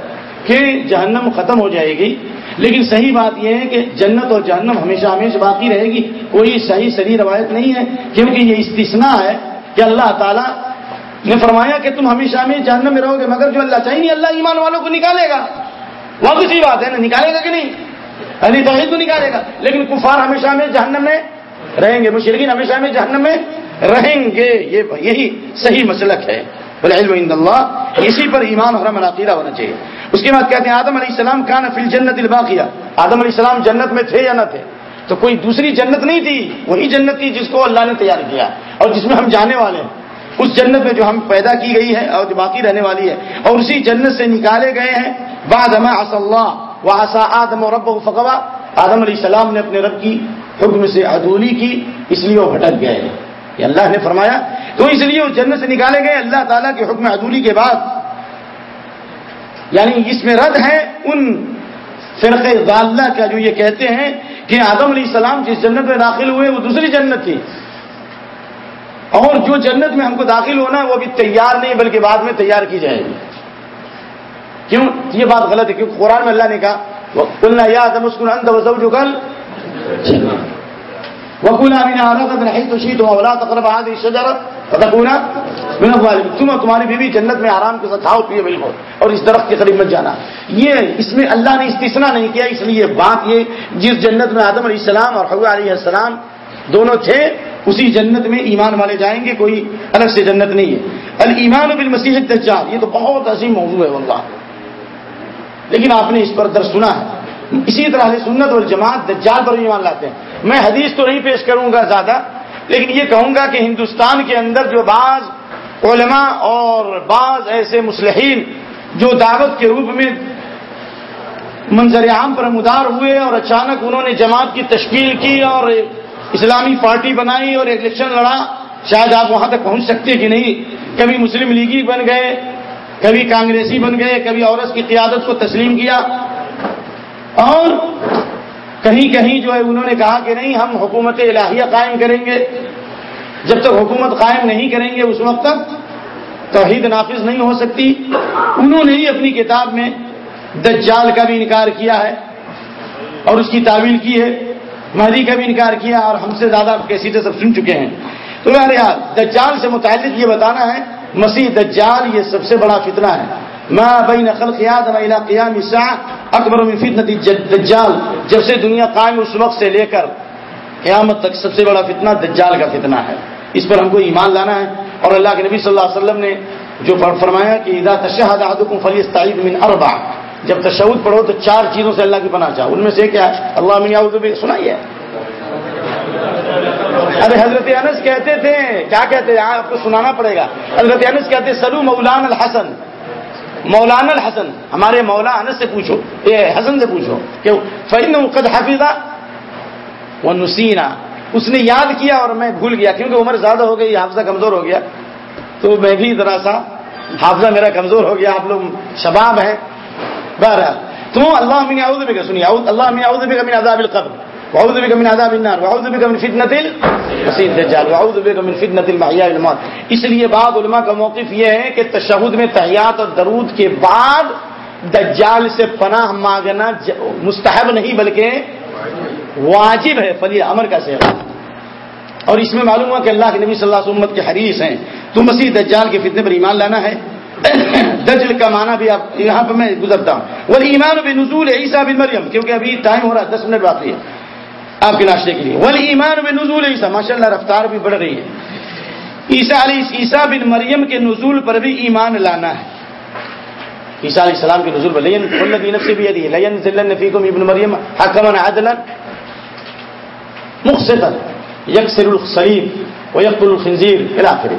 کہ جہنم ختم ہو جائے گی۔ لیکن صحیح بات یہ ہے کہ جنت اور جہنم ہمیشہ ہمیشہ باقی رہے گی۔ کوئی صحیح صحیح روایت نہیں ہے، کیونکہ یہ استثناء ہے کہ اللہ تعالیٰ نے فرمایا کہ تم ہمیشہ ہمیشہ جہنم میں رہو گے، مگر جو اللہ چاہیے اللہ ایمان والوں کو نکالے گا۔ وہ بھی صحیح بات ہے نا، نکالے گا کہ نہیں؟ علی توحید کو نکالے گا۔ لیکن کفار ہمیشہ ہمیں جہنم میں رہیں گے مشرقین ہمیشہ ہمیں جہنم میں رہیں گے۔ یہ یہی صحیح مسلک ہے۔ بل عند اللہ. اسی پر ایمان اور ہمارا عقیدہ ہونا چاہیے. اس کے بعد کہتے ہیں، آدم علیہ السلام کا نا فل جنت البا کیا آدم علیہ السلام جنت میں تھے یا نہ تھے؟ تو کوئی دوسری جنت نہیں تھی، وہی جنت تھی جس کو اللہ نے تیار کیا. اور جس میں ہم جانے والے ہیں. اس جنت میں جو ہم پیدا کی گئی ہے اور جو باقی رہنے والی ہے، اور اسی جنت سے نکالے گئے ہیں. بعد ہمیں اللہ وہ آسا آدم اور رب فقوا آدم علیہ السلام نے اپنے رب کی حکم سے عدولی کی، اس لیے وہ بھٹک گئے ہیں. یہ اللہ نے فرمایا، تو اس لیے وہ جنت سے نکالے گئے اللہ تعالیٰ کے حکم عدولی کے بعد۔ یعنی اس میں رد ہے ان فرق ضالہ کا جو یہ کہتے ہیں کہ آدم علیہ السلام جس جنت میں داخل ہوئے، وہ دوسری جنت تھی۔ اور جو جنت میں ہم کو داخل ہونا ہے وہ ابھی تیار نہیں، بلکہ بعد میں تیار کی جائے گی۔ کیوں؟ یہ بات غلط ہے، کیونکہ قرآن میں اللہ نے کہا کلنا یا آدم اس کو جو کل وکولا نہیں تو شیت اولا تقرب شجر فتکونا تم اور تمہاری بیوی جنت میں آرام کے ساتھ کھاؤ پیے بالکل۔ اور اس درخت کے قریب مت جانا۔ یہ اس میں اللہ نے استثنا نہیں کیا، اس لیے بات یہ جس جنت میں آدم علیہ السلام اور حوا علیہ السلام دونوں تھے، اسی جنت میں ایمان والے جائیں گے، کوئی الگ سے جنت نہیں ہے۔ المان بالمسیح دجال یہ تو بہت عظیم موضوع ہے واللہ۔ لیکن آپ نے اس پر در سنا ہے۔ اسی طرح سنت اور جماعت دجال پر ایمان لاتے ہیں۔ میں حدیث تو نہیں پیش کروں گا زیادہ، لیکن یہ کہوں گا کہ ہندوستان کے اندر جو بعض علماء اور بعض ایسے مسلحین جو دعوت کے روپ میں منظر عام پر مدار ہوئے اور اچانک انہوں نے جماعت کی تشکیل کی اور اسلامی پارٹی بنائی اور الیکشن لڑا، شاید آپ وہاں تک پہنچ سکتے کہ نہیں۔ کبھی مسلم لیگی بن گئے، کبھی کانگریسی بن گئے، کبھی عورت کی قیادت کو تسلیم کیا۔ اور کہیں کہیں جو ہے انہوں نے کہا کہ نہیں، ہم حکومت الہیہ قائم کریں گے۔ جب تک حکومت قائم نہیں کریں گے اس وقت تک توحید نافذ نہیں ہو سکتی۔ انہوں نے ہی اپنی کتاب میں دجال کا بھی انکار کیا ہے اور اس کی تعویل کی ہے، مہدی کا بھی انکار کیا اور ہم سے زیادہ کیسی سب سن چکے ہیں۔ تو یار یار دجال سے متعلق یہ بتانا ہے، مسیح دجال یہ سب سے بڑا فتنہ ہے۔ میں بین خلق یاد قیام اکبر فتنہ دجال جب سے دنیا قائم اس وقت سے لے کر قیامت تک سب سے بڑا فتنہ دجال کا فتنہ ہے۔ اس پر ہم کو ایمان لانا ہے۔ اور اللہ کے نبی صلی اللہ علیہ وسلم نے جو فرمایا کہ اذا تشہد احدکم فلیستعید من اربع۔ جب تشہد پڑھو تو چار چیزوں سے اللہ کی پناہ چاہو۔ ان میں سے کیا ہے؟ اللہ من یعوذ بک سنائیے۔ ارے حضرت انس کہتے تھے، کیا کہتے ہیں؟ آپ کو سنانا پڑے گا۔ حضرت انس کہتے سلو مولانا الحسن۔ مولانا الحسن، ہمارے مولا انس سے پوچھو یہ حسن سے پوچھو کہ فن قد حفیظہ وہ نسینا اس نے یاد کیا اور میں بھول گیا، کیونکہ عمر زیادہ ہو گئی، حافظہ کمزور ہو گیا۔ تو میں بھی ذرا سا، حافظہ میرا کمزور ہو گیا، آپ لوگ شباب ہیں۔ بہرحال، تو اللہ من اعوذ بک سنی اللہ من اعوذ بک من عذاب القبر۔ واعوذ من عذاب النار واعوذ من فتنۃ المسیح الدجال واعوذ من فتنۃ المحیا والموت اس لیے بعض علماء کا موقف یہ ہے کہ تشہد میں تحیات اور درود کے بعد دجال سے پناہ مانگنا مستحب نہیں بلکہ واجب ہے، فلی امر کا سیوا اور اس میں معلوم ہوا کہ اللہ کے نبی صلی اللہ علیہ وسلم کے حریث ہیں۔ تو مسیح دجال کے فتنے پر ایمان لانا ہے۔ [coughs] دجل کا معنی بھی آپ یہاں پہ میں گزرتا ہوں۔ وہ ایمان بن نزول عیسیٰ بن مریم کیونکہ ابھی ٹائم ہو رہا ہے، دس منٹ باقی ہے۔ آپ کے ناشتے کے لیے۔ وہ ایمان بن نزول عیسیٰ ماشاء اللہ رفتار بھی بڑھ رہی ہے۔ عیسیٰ علی عیسیٰ بن مریم کے نزول پر بھی ایمان لانا ہے۔ عیسیٰ علیہ السلام کے نزول پر لین نفسی بھی ہے لین ذلن نفیکم ابن مریم حکمن عدلا۔ مخصطا یکسر الصلیب و یقتل الخنزیر الاخر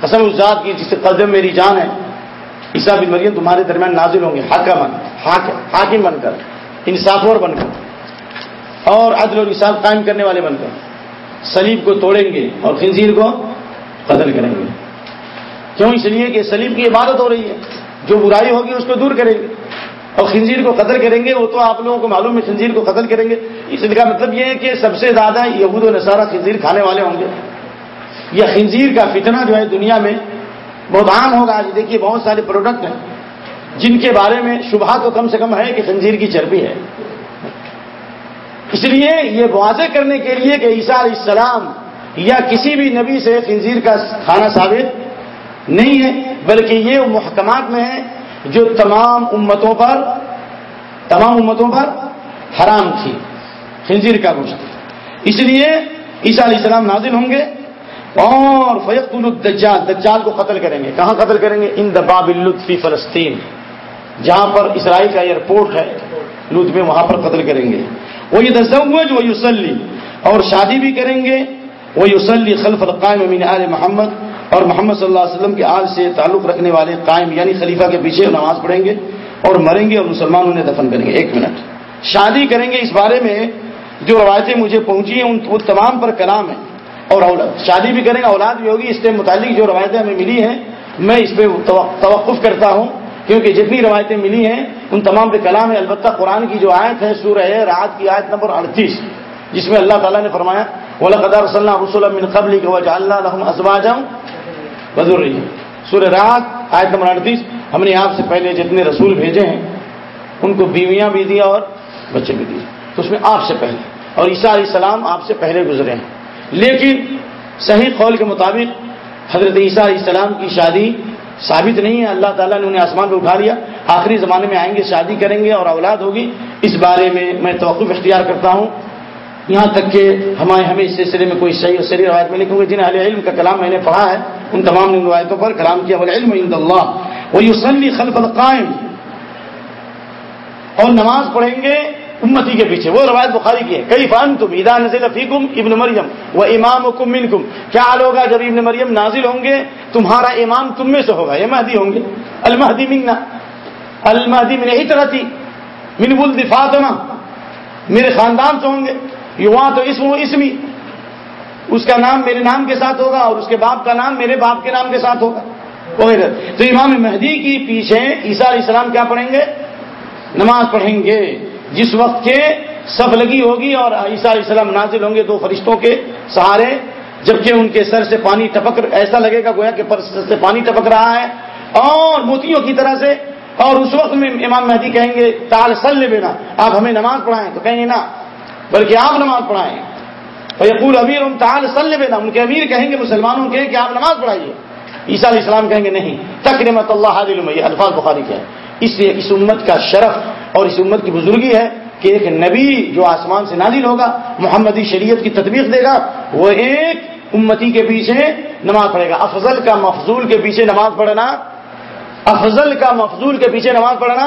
قسم اس ذات کی جس سے قدم میری جان ہے۔ عیسیٰ بن مریم تمہارے درمیان نازل ہوں گے۔ حاکمن حاکم بن کر، انصافور بن کر۔ اور عدل اور انصاف قائم کرنے والے بن کر سلیب کو توڑیں گے اور خنزیر کو قتل کریں گے۔ کیوں؟ اس لیے کہ سلیب کی عبادت ہو رہی ہے۔ جو برائی ہوگی اس کو دور کریں گے اور خنزیر کو قتل کریں گے، وہ تو آپ لوگوں کو معلوم ہے خنزیر کو قتل کریں گے۔ اس کا مطلب یہ ہے کہ سب سے زیادہ یہود و نصارہ خنزیر کھانے والے ہوں گے۔ یہ خنزیر کا فتنہ جو ہے دنیا میں بہت عام ہوگا۔ آج دیکھیے بہت سارے پروڈکٹ ہیں جن کے بارے میں شبہ تو کم سے کم ہے کہ خنزیر کی چربی ہے۔ اس لیے یہ واضح کرنے کے لیے کہ عیسیٰ علیہ السلام یا کسی بھی نبی سے خنزیر کا کھانا ثابت نہیں ہے، بلکہ یہ محکمات میں ہے جو تمام امتوں پر، تمام امتوں پر حرام تھی، خنزیر کا گوشت۔ اس لیے عیسیٰ علیہ السلام نازل ہوں گے اور فیقت الدجال، دجال کو قتل کریں گے۔ کہاں قتل کریں گے؟ ان دباب الطفی فلسطین۔ جہاں پر اسرائیل کا ایئرپورٹ ہے لط میں وہاں پر قتل کریں گے۔ وہ یہ دسوج وہ یوسلی اور شادی بھی کریں گے. وہ یوسلی خلف القائم امین آل محمد. اور محمد صلی اللہ علیہ وسلم کے آل سے تعلق رکھنے والے قائم یعنی خلیفہ کے پیچھے نماز پڑھیں گے اور مریں گے اور مسلمان انہیں دفن کریں گے. ایک منٹ. شادی کریں گے اس بارے میں جو روایتیں مجھے پہنچی ہیں، ان وہ تمام پر کلام ہے اور اولاد شادی بھی کریں گے، اولاد بھی ہوگی. اس سے متعلق جو روایتیں ہمیں ملی ہیں، میں اس پہ توقف کرتا ہوں. کیونکہ جتنی روایتیں ملی ہیں، ان تمام پہ کلام ہے البتہ قرآن کی جو آیت ہے، سورہ ہے رات کی آیت نمبر اڑتیس، جس میں اللہ تعالیٰ نے فرمایا ولا قدر صلی اللہ رسول من قبل کے وجہ اللہ ازوا جاؤں رہی ہے سورہ رات آیت نمبر اڑتیس، ہم نے آپ سے پہلے جتنے رسول بھیجے ہیں، ان کو بیویاں بھی دیا اور بچے بھی دیے۔ تو اس میں آپ سے پہلے، اور عیسیٰ علیہ السلام آپ سے پہلے گزرے ہیں۔ لیکن صحیح قول کے مطابق حضرت عیسیٰ علیہ السلام کی شادی ثابت نہیں ہے۔ اللہ تعالیٰ نے انہیں آسمان پہ اٹھا لیا۔ آخری زمانے میں آئیں گے، شادی کریں گے اور اولاد ہوگی۔ اس بارے میں میں توقف اختیار کرتا ہوں۔ یہاں تک کہ ہمارے ہمیں اس سلسلے میں کوئی صحیح اور صحیح روایت میں لکھوں گے جن اہل علم کا کلام میں نے پڑھا ہے، ان تمام روایتوں پر کلام کیا علم اللہ۔ وہ یوسلی خلف القائم۔ اور نماز پڑھیں گے امتی کے پیچھے۔ وہ روایت بخاری کی ہے۔ کئی فان تم ادا نزل فیکم ابن مریم و امام کم من کم کیا حال ہوگا جب ابن مریم نازل ہوں گے؟ تمہارا امام تم میں سے ہوگا، یہ مہدی ہوں گے۔ المہدی منا۔ المہدی من اطرتی من ولد فاطمہ۔ میرے خاندان سے ہوں گے۔ یواں تو اسم و اسمی۔ اس کا نام میرے نام کے ساتھ ہوگا اور اس کے باپ کا نام میرے باپ کے نام کے ساتھ ہوگا۔ وغیرہ۔ تو امام مہدی کی پیچھے عیسیٰ علیہ السلام کیا پڑھیں گے؟ نماز پڑھیں گے۔ جس وقت کے سب لگی ہوگی اور عیسیٰ علیہ السلام نازل ہوں گے دو فرشتوں کے سہارے جبکہ ان کے سر سے پانی ٹپک ایسا لگے گا گویا کہ سر سے پانی ٹپک رہا ہے۔ اور موتیوں کی طرح سے، اور اس وقت میں امام مہدی کہیں گے تال سل بینا، آپ ہمیں نماز پڑھائیں، تو کہیں گے نا، بلکہ آپ نماز پڑھائیں۔ یقول امیر ام تال سل بینا، ان کے امیر کہیں گے، مسلمانوں کے کہ آپ نماز پڑھائیے۔ عیسیٰ علیہ السلام کہیں گے، نہیں تقریمت اللہ یہ الفاظ بخاری کے اس لیے اس امت کا شرف اور اس امت کی بزرگی ہے کہ ایک نبی جو آسمان سے نازل ہوگا، محمدی شریعت کی تطبیق دے گا، وہ ایک امتی کے پیچھے نماز پڑھے گا۔ افضل کا مفضول کے پیچھے نماز پڑھنا، افضل کا مفضول کے پیچھے نماز پڑھنا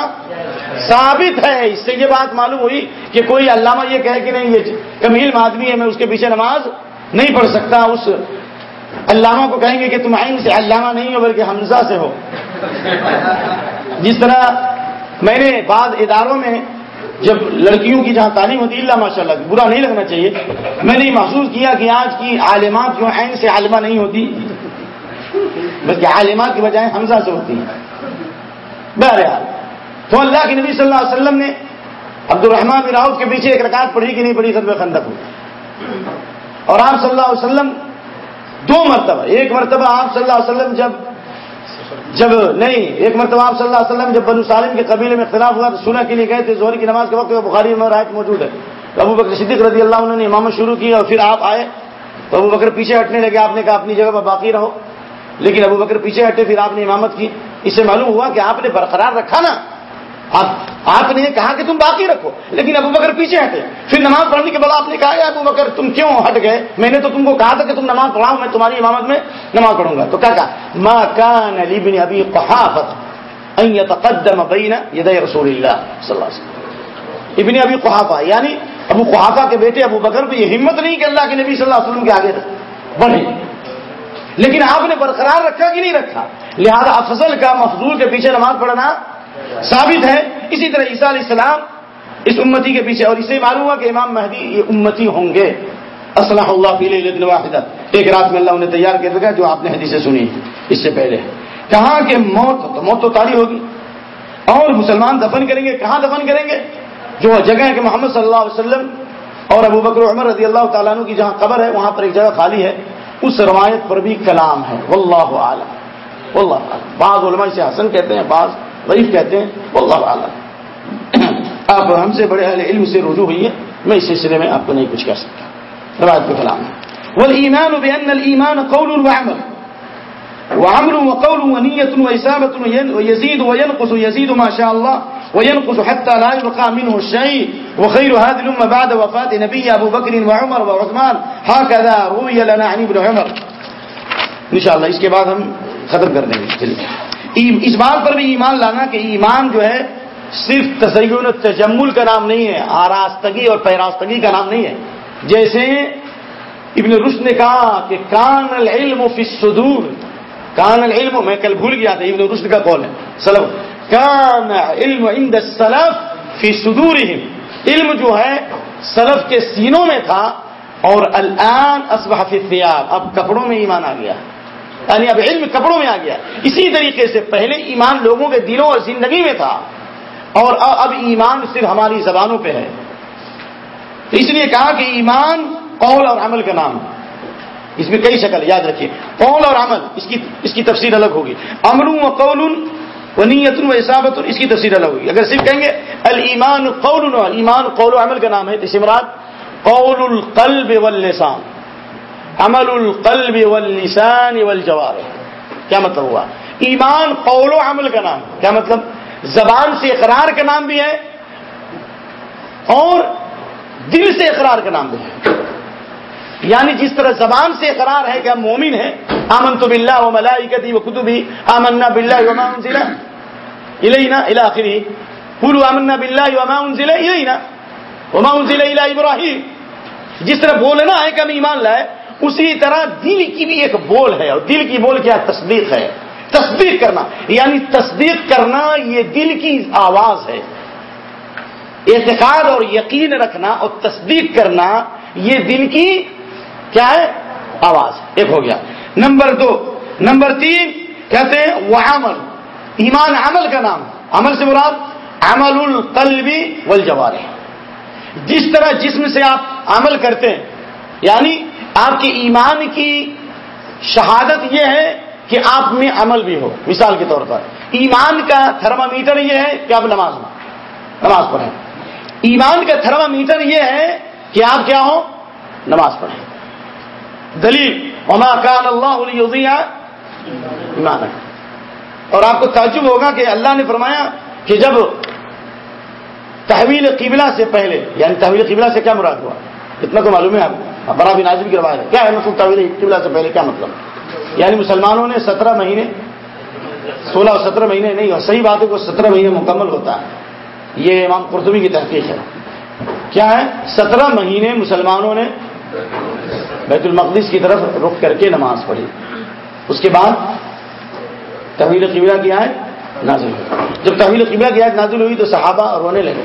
ثابت ہے۔ اس سے یہ بات معلوم ہوئی کہ کوئی علامہ یہ کہے کہ نہیں، یہ کمیل آدمی ہے، میں اس کے پیچھے نماز نہیں پڑھ سکتا۔ اس علامہ کو کہیں گے کہ تم عین سے علامہ نہیں ہو، بلکہ حمزہ سے ہو۔ جس طرح میں نے بعض اداروں میں جب لڑکیوں کی جہاں تعلیم ہوتی اللہ ماشاء اللہ برا نہیں لگنا چاہیے۔ میں نے یہ محسوس کیا کہ آج کی عالمات جو عین سے عالمہ نہیں ہوتی۔ بلکہ عالمات کی بجائے حمزہ سے ہوتی ہیں۔ بہرحال، تو اللہ کے نبی صلی اللہ علیہ وسلم نے عبد الرحمان بن کے پیچھے ایک رکعت پڑھی کہ نہیں پڑھی سب خندق ہوئی اور آپ صلی اللہ علیہ وسلم دو مرتبہ، ایک مرتبہ آپ صلی اللہ علیہ وسلم جب جب نہیں، ایک مرتبہ آپ صلی اللہ علیہ وسلم جب بنو سالم کے قبیلے میں اختلاف ہوا تو سنا کے لیے گئے تھے زہر کی نماز کے وقت بخاری میں رائے موجود ہے۔ تو ابو بکر صدیق رضی اللہ عنہ نے امامت شروع کی اور پھر آپ آئے۔ تو ابو بکر پیچھے ہٹنے لگے، آپ نے کہا اپنی جگہ پر باقی رہو۔ لیکن ابو بکر پیچھے ہٹے، پھر آپ نے امامت کی۔ اس سے معلوم ہوا کہ آپ نے برقرار رکھا نا۔ آپ نے کہا کہ تم باقی رکھو، لیکن ابو بکر پیچھے ہٹے۔ پھر نماز پڑھنے کے بعد آپ نے کہا ابو بکر، تم کیوں ہٹ گئے؟ میں نے تو تم کو کہا تھا کہ تم نماز پڑھاؤ، میں تمہاری امامت میں نماز پڑھوں گا۔ تو کیا کہا ما کان علی بن ابی قحافت ان يتقدم بین یدی رسول اللہ صلی اللہ علیہ وسلم۔ ابن ابی قحافہ یعنی ابو قحافہ کے بیٹے ابو بکر کو یہ ہمت نہیں کہ اللہ کے نبی صلی اللہ علیہ وسلم کے آگے بڑھے۔ لیکن آپ نے برقرار رکھا کہ نہیں رکھا؟ لہذا افضل کا مفضول کے پیچھے نماز پڑھنا ثابت ہے. اسی طرح عیسیٰ علیہ السلام اس امتی کے پیچھے اور اسے معلوم ہوا کہ امام مہدی یہ امتی ہوں گے. اسلح اللہ فی واحدہ ایک رات میں اللہ انہیں تیار کر دے جو آپ نے حدیثیں سنی. اس سے پہلے کہاں کہ موت تو موت تو تاری ہوگی. اور مسلمان دفن کریں گے. کہاں دفن کریں گے؟ جو جگہ ہے کہ محمد صلی اللہ علیہ وسلم اور ابو بکر عمر رضی اللہ تعالیٰ عنہ کی جہاں قبر ہے، وہاں پر ایک جگہ خالی ہے. اس روایت پر بھی کلام ہے. واللہ عالم واللہ عالم بعض علماء سے حسن کہتے ہیں، بعض ضعیف کہتے ہیں، واللہ عالم آپ ہم سے بڑے اہل علم سے رجوع ہوئی ہے میں اس سلسلے میں آپ کو نہیں کچھ کہہ سکتا۔ روایت کا کلام ہے۔ والایمان بان الايمان قول وعمل۔ وعمل وقول ونية وإسابة ويزيد وينقص يزيد ما شاء الله وينقص حتى لا يبقى منه شيء وخير هذه الأمة بعد وفاة نبي أبو بكر وعمر وعثمان۔ هكذا روي لنا عن ابن عمر۔ ان شاء انشاءاللہ اس کے بعد ہم ختم کر دیں گے۔ اس بات پر بھی ایمان لانا کہ ایمان جو ہے صرف تزین و تجمل کا نام نہیں ہے، آراستگی اور پیراستگی کا نام نہیں ہے۔ جیسے ابن رشد نے کہا کہ کان العلم فی الصدور، کان العلم، میں کل بھول گیا تھا، ابن رشد کا قول ہے۔ سلف کان علم عند السلف فی صدورہم، علم جو ہے سلف کے سینوں میں تھا اور الان اصبح فی الثياب اب کپڑوں میں ایمان آ گیا۔ ہے یعنی اب علم کپڑوں میں آ گیا۔ اسی طریقے سے پہلے ایمان لوگوں کے دلوں اور زندگی میں تھا۔ اور اب ایمان صرف ہماری زبانوں پہ ہے۔ تو اس لیے کہا کہ ایمان قول اور عمل کا نام اس میں کئی شکل، یاد رکھیے۔ قول اور عمل، اس کی اس کی تفصیل الگ ہوگی۔ امر و قول و نیت و حسابت اس کی تفصیل الگ ہوگی۔ اگر صرف کہیں گے المان قول ایمان قول و عمل کا نام ہے، تو مراد قول القلب واللسان۔ عمل القلب واللسان والجوارح. کیا مطلب ہوا؟ ایمان قول و عمل کا نام. کیا مطلب؟ زبان سے اقرار کا نام بھی ہے اور دل سے اقرار کا نام بھی ہے. یعنی جس طرح زبان سے اقرار ہے کہ ہم مومن ہیں آمن تو بلّہ و ملائی کتی و کتبی آمنا بلّہ ضلع الینا الاخری پورو آمنا بلّہ ومان ضلع الینا ومان ضلع ابراہیم. جس طرح بولنا ہے کہ ہم ایمان لائے اسی طرح دل کی بھی ایک بول ہے اور دل کی بول کیا تصدیق ہے۔ تصدیق کرنا یعنی تصدیق کرنا یہ دل کی آواز ہے۔ اعتقاد اور یقین رکھنا اور تصدیق کرنا یہ دل کی کیا ہے؟ آواز ایک ہو گیا۔ نمبر دو۔ نمبر تین، کہتے ہیں وہ عمل ایمان عمل کا نام۔ عمل سے مراد عمل القلبی والجوار جس طرح جسم سے آپ عمل کرتے ہیں یعنی آپ کے ایمان کی شہادت یہ ہے کہ آپ میں عمل بھی ہو۔ مثال کے طور پر، ایمان کا تھرما میٹر یہ ہے کہ آپ نماز نماز پڑھیں۔ ایمان کا تھرما میٹر یہ ہے کہ آپ کیا ہو نماز پڑھیں۔ دلیل، وما کان اللہ ایمان اور آپ کو تعجب ہوگا کہ اللہ نے فرمایا کہ جب تحویل قبلہ سے پہلے یعنی تحویل قبلہ سے کیا مراد ہوا؟ اتنا تو معلوم ہے آپ کو۔ بڑا بھی نازم کی روایت ہے کیا ہے مطلب تحویل قبلہ سے پہلے کیا مطلب؟ یعنی مسلمانوں نے سترہ مہینے، سولہ اور سترہ مہینے نہیں صحیح بات ہے کہ سترہ مہینے مکمل ہوتا ہے۔ یہ امام قرطبی کی تحقیق ہے۔ کیا ہے؟ سترہ مہینے مسلمانوں نے بیت المقدس کی طرف رخ کر کے نماز پڑھی۔ اس کے بعد تحویل قبلہ کی آئے نازل ہوئی۔ جب تحویل قبلہ کی آیت نازل ہوئی تو صحابہ رونے لگے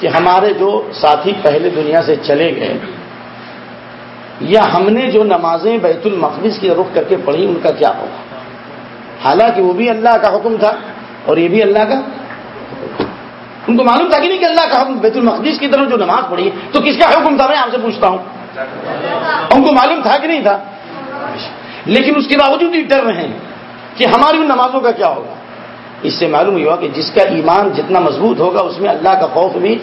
کہ ہمارے جو ساتھی پہلے دنیا سے چلے گئے۔ یا ہم نے جو نمازیں بیت المقدس کی رخ کر کے پڑھی، ان کا کیا ہوگا؟ حالانکہ وہ بھی اللہ کا حکم تھا اور یہ بھی اللہ کا ان کو معلوم تھا کہ نہیں کہ اللہ کا حکم بیت المقدس کی طرف جو نماز پڑھی، تو کس کا حکم تھا؟ میں آپ سے پوچھتا ہوں۔ ان کو معلوم تھا کہ نہیں تھا؟ لیکن اس کے باوجود بھی ڈر رہے ہیں کہ ہماری ان نمازوں کا کیا ہوگا۔ اس سے معلوم ہوا کہ جس کا ایمان جتنا مضبوط ہوگا، اس میں اللہ کا خوف بھی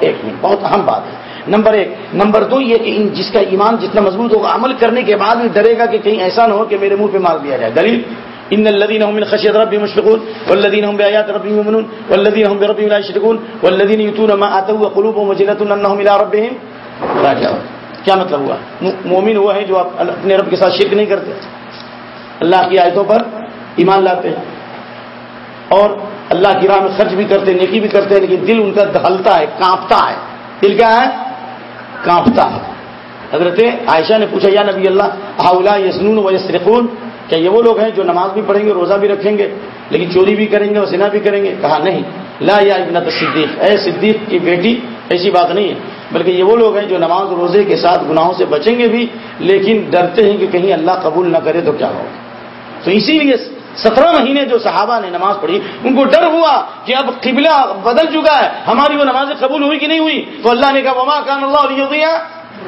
ایک منٹ بہت اہم بات ہے۔ نمبر ایک. نمبر دو یہ کہ جس کا ایمان جتنا مضبوط ہوگا، عمل کرنے کے بعد بھی ڈرے گا کہ کہیں ایسا نہ ہو کہ میرے منہ پہ مار دیا جائے. دلیل؟ ان الذين هم من خشيه ربهم مشفقون والذين هم بايات ربهم يؤمنون والذين هم بربهم لا يشركون والذين يؤتون ما اتوا وقلوبهم وجله انهم الى ربهم راجعون. کیا مطلب ہوا؟ مومن وہ ہے جو اپنے رب کے ساتھ شرک نہیں کرتے. اللہ کی آیتوں پر ایمان لاتے ہیں. اور اللہ کی راہ میں خرچ بھی کرتے نیکی بھی کرتے ہیں، لیکن دل ان کا دہلتا ہے، کانپتا ہے. دل کیا ہے؟ کانپتا ہے؟ حضرت عائشہ نے پوچھا، یا نبی اللہ یسنون و یسرقون کیا یہ وہ لوگ ہیں جو نماز بھی پڑھیں گے، روزہ بھی رکھیں گے، لیکن چوری بھی کریں گے اور سنا بھی کریں گے؟ کہا، نہیں. لا یا ابن صدیق. اے صدیق کی بیٹی، ایسی بات نہیں ہے، بلکہ یہ وہ لوگ ہیں جو نماز روزے کے ساتھ گناہوں سے بچیں گے بھی، لیکن ڈرتے ہیں کہ کہیں اللہ قبول نہ کرے تو کیا ہوگا؟ تو اسی لیے سترہ مہینے جو صحابہ نے نماز پڑھی، ان کو ڈر ہوا کہ اب قبلہ بدل چکا ہے، ہماری وہ نماز قبول ہوئی کہ نہیں ہوئی؟ تو اللہ نے کہا، وما کان اللہ علیہ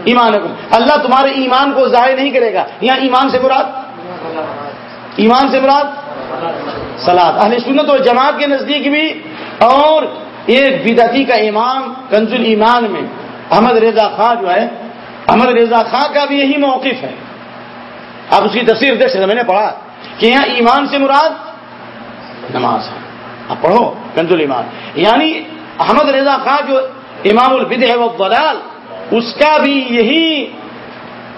ایمان اللہ تمہارے ایمان کو ظاہر نہیں کرے گا۔ یہاں ایمان سے مراد؟ ایمان سے مراد؟ سلاد اہل سنت اور جماعت کے نزدیک بھی۔ اور ایک بدعتی کا امام کنز ایمان میں۔ احمد رضا خاں جو ہے، احمد رضا خاں کا بھی یہی موقف ہے۔ آپ اس کی تصویر دیکھ سکتے میں نے پڑھا۔ کہ یہاں ایمان سے مراد نماز ہے۔ آپ پڑھو کنز ایمان یعنی احمد رضا خاں جو امام البد ہے وہ بدال اس کا بھی یہی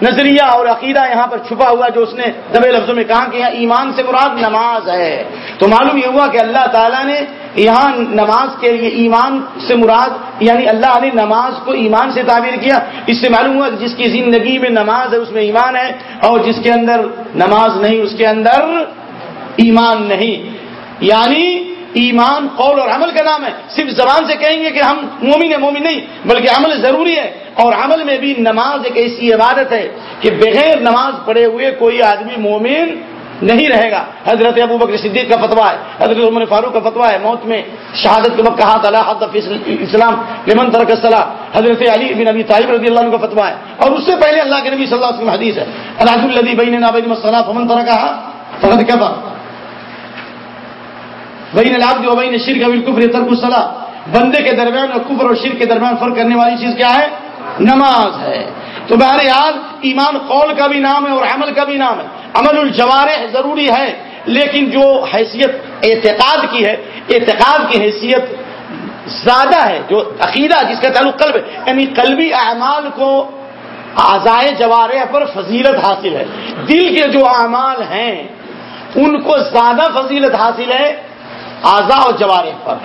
نظریہ اور عقیدہ یہاں پر چھپا ہوا جو اس نے دبے لفظوں میں کہا کہ یہاں ایمان سے مراد نماز ہے۔ تو معلوم یہ ہوا کہ اللہ تعالیٰ نے یہاں نماز کے لیے ایمان سے مراد یعنی اللہ نے نماز کو ایمان سے تعبیر کیا۔ اس سے معلوم ہوا کہ جس کی زندگی میں نماز ہے، اس میں ایمان ہے، اور جس کے اندر نماز نہیں، اس کے اندر ایمان نہیں۔ یعنی ایمان، قول اور عمل کا نام ہے۔ صرف زبان سے کہیں گے کہ ہم مومن ہیں، مومن نہیں، بلکہ عمل ضروری ہے۔ اور عمل میں بھی نماز ایک ایسی عبادت ہے کہ بغیر نماز پڑھے ہوئے کوئی آدمی مومن نہیں رہے گا۔ حضرت ابو بکر صدیق کا فتوا ہے، حضرت عمر فاروق کا فتوا ہے، موت میں شہادت کے وقت کہا تعالیٰ اسلام لمن ترک صلاح حضرت علی بن ابی طالب رضی اللہ عنہ کا فتوا ہے۔ اور اس سے پہلے اللہ کے نبی صلی اللہ علیہ وسلم حدیث ہے الحد الدی بین نابین صلاح فمن ترکا فقط کیا بین العبد و بین شرک بالکفر ترک الصلاح بندے کے درمیان اور کفر اور شرک کے درمیان فرق کرنے والی چیز کیا ہے؟ نماز ہے. تو بہرحال ایمان قول کا بھی نام ہے اور عمل کا بھی نام ہے. عمل الجوارح ضروری ہے، لیکن جو حیثیت اعتقاد کی ہے، اعتقاد کی حیثیت زیادہ ہے، جو عقیدہ جس کا تعلق قلب ہے یعنی قلبی اعمال کو آزائے جوارح پر فضیلت حاصل ہے۔ دل کے جو اعمال ہیں، ان کو زیادہ فضیلت حاصل ہے آزا اور جوارح پر۔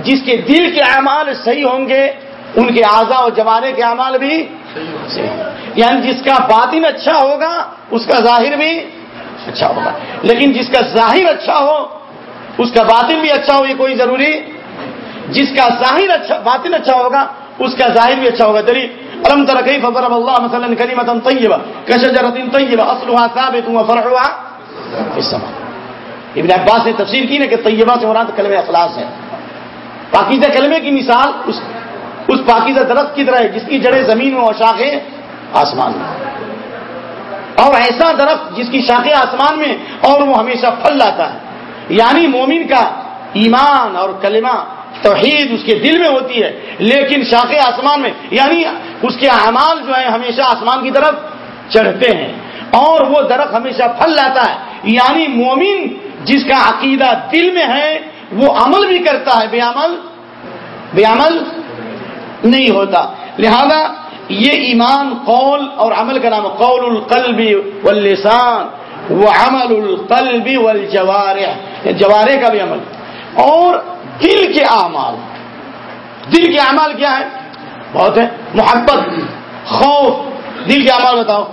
جس کے دل کے اعمال صحیح ہوں گے، ان کے اعضا اور جوارے کے اعمال بھی صحیح یعنی جس کا باطن اچھا ہوگا، اس کا ظاہر بھی اچھا ہوگا۔ لیکن جس کا ظاہر اچھا ہو، اس کا باطن بھی اچھا ہو، یہ کوئی ضروری جس کا ظاہر اچھا باطن اچھا ہوگا، اس کا ظاہر بھی اچھا ہوگا۔ دلیل، الم ترقی فبر اللہ مثلا کریمت طیبہ کشجرت طیبہ اصلها ثابت وفرعها في السماء۔ ابن عباس نے تفسیر کی نا کہ طیبہ سے مراد کلمہ اخلاص ہے۔ پاکیزہ کلمے کی مثال اس اس پاکیزہ درخت کی طرح ہے، جس کی جڑیں زمین میں اور شاخیں آسمان میں۔ اور ایسا درخت جس کی شاخیں آسمان میں اور وہ ہمیشہ پھل لاتا ہے۔ یعنی مومن کا ایمان اور کلمہ توحید اس کے دل میں ہوتی ہے، لیکن شاخیں آسمان میں یعنی اس کے اعمال جو ہیں ہمیشہ آسمان کی طرف چڑھتے ہیں۔ اور وہ درخت ہمیشہ پھل لاتا ہے۔ یعنی مومن جس کا عقیدہ دل میں ہے، وہ عمل بھی کرتا ہے، بے عمل بے عمل نہیں ہوتا۔ لہذا یہ ایمان قول اور عمل کا نام قول القلب واللسان وہ القلب والجوارح یعنی جوارے کا بھی عمل۔ اور دل کے اعمال، دل کے اعمال کیا ہے بہت ہے محبت، خوف۔ دل کے اعمال بتاؤ۔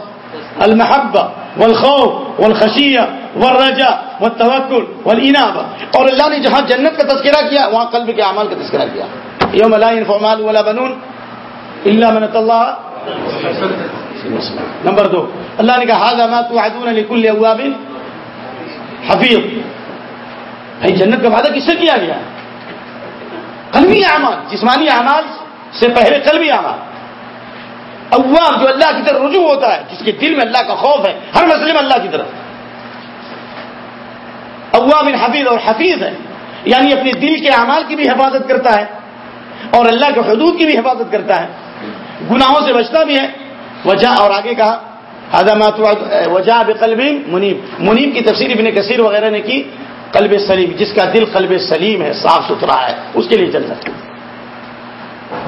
المحبہ والخوف والخشیہ۔ والرجا والتوکل والانابہ اور اللہ نے جہاں جنت کا تذکرہ کیا، وہاں قلب کے اعمال کا تذکرہ کیا۔ یوم لا ينفع مال ولا بنون الا من الله نمبر دو، اللہ نے کہا، هذا ما توعدون لكل اواب حفیظ بھائی، جنت کا وعدہ کس سے کیا گیا؟ قلبی اعمال، جسمانی اعمال سے پہلے قلبی اعمال۔ اواب جو اللہ کی طرف رجوع ہوتا ہے، جس کے دل میں اللہ کا خوف ہے، ہر مسئلے میں اللہ کی طرف۔ اواب حفیظ اور حفیظ ہے یعنی اپنے دل کے اعمال کی بھی حفاظت کرتا ہے اور اللہ کے حدود کی بھی حفاظت کرتا ہے۔ گناہوں سے بچتا بھی ہے۔ وجہ اور آگے کہا حضامات وجہ بقلب منیب۔ منیب کی تفسیر ابن کثیر وغیرہ نے کی، قلب سلیم، جس کا دل قلب سلیم ہے، صاف ستھرا ہے، اس کے لیے جنت۔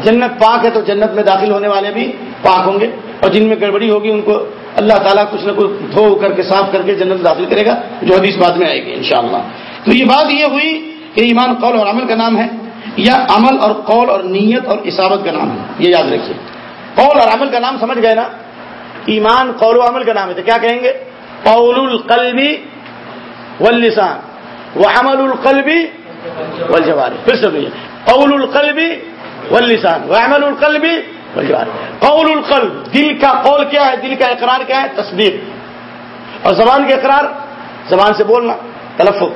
جنت پاک ہے تو جنت میں داخل ہونے والے بھی پاک ہوں گے، اور جن میں گڑبڑی ہوگی ان کو اللہ تعالیٰ کچھ نہ کچھ دھو کر کے صاف کر کے جنت داخل کرے گا، جو حدیث بعد میں آئے گی انشاءاللہ۔ تو یہ بات یہ ہوئی کہ ایمان قول اور عمل کا نام ہے، یا عمل اور قول اور نیت اور اسابت کا نام ہے، یہ یاد رکھیے۔ قول اور عمل کا نام سمجھ گئے نا؟ ایمان قول و عمل کا نام ہے، تو کیا کہیں گے؟ قول القلبی واللسان وعمل القلبی والجوار پھر سمجھیے۔ قول القلبی واللسان وعمل القلبی قول القلب، دل کا قول کیا ہے؟ دل کا اقرار کیا ہے؟ تصدیق۔ اور زبان کے اقرار، زبان سے بولنا، تلفظ۔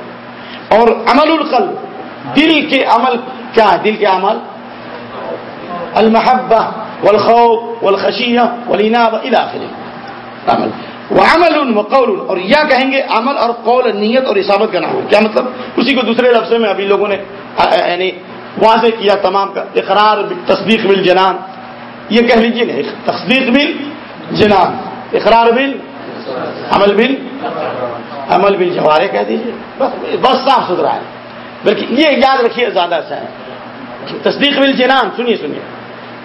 اور عمل القلب، دل کے عمل کیا ہے؟ دل کے عمل۔ المحبہ والخوف والخشیہ والاناب الى اخره عمل۔ وعمل وقول اور یا کہیں گے عمل اور قول، نیت اور اصابت کا نام۔ کیا مطلب؟ اسی کو دوسرے لفظ میں ابھی لوگوں نے یعنی واضح کیا تمام کا۔ اقرار، تصدیق بل جنان یہ کہہ لیجیے نا تصدیق بل جنان اقرار بل عمل بل عمل بل جوارے کہہ دیجیے بس بس صاف ستھرا ہے۔ بلکہ یہ یاد رکھیے زیادہ اچھا ہے تصدیق بل جنان سنیے سنیے۔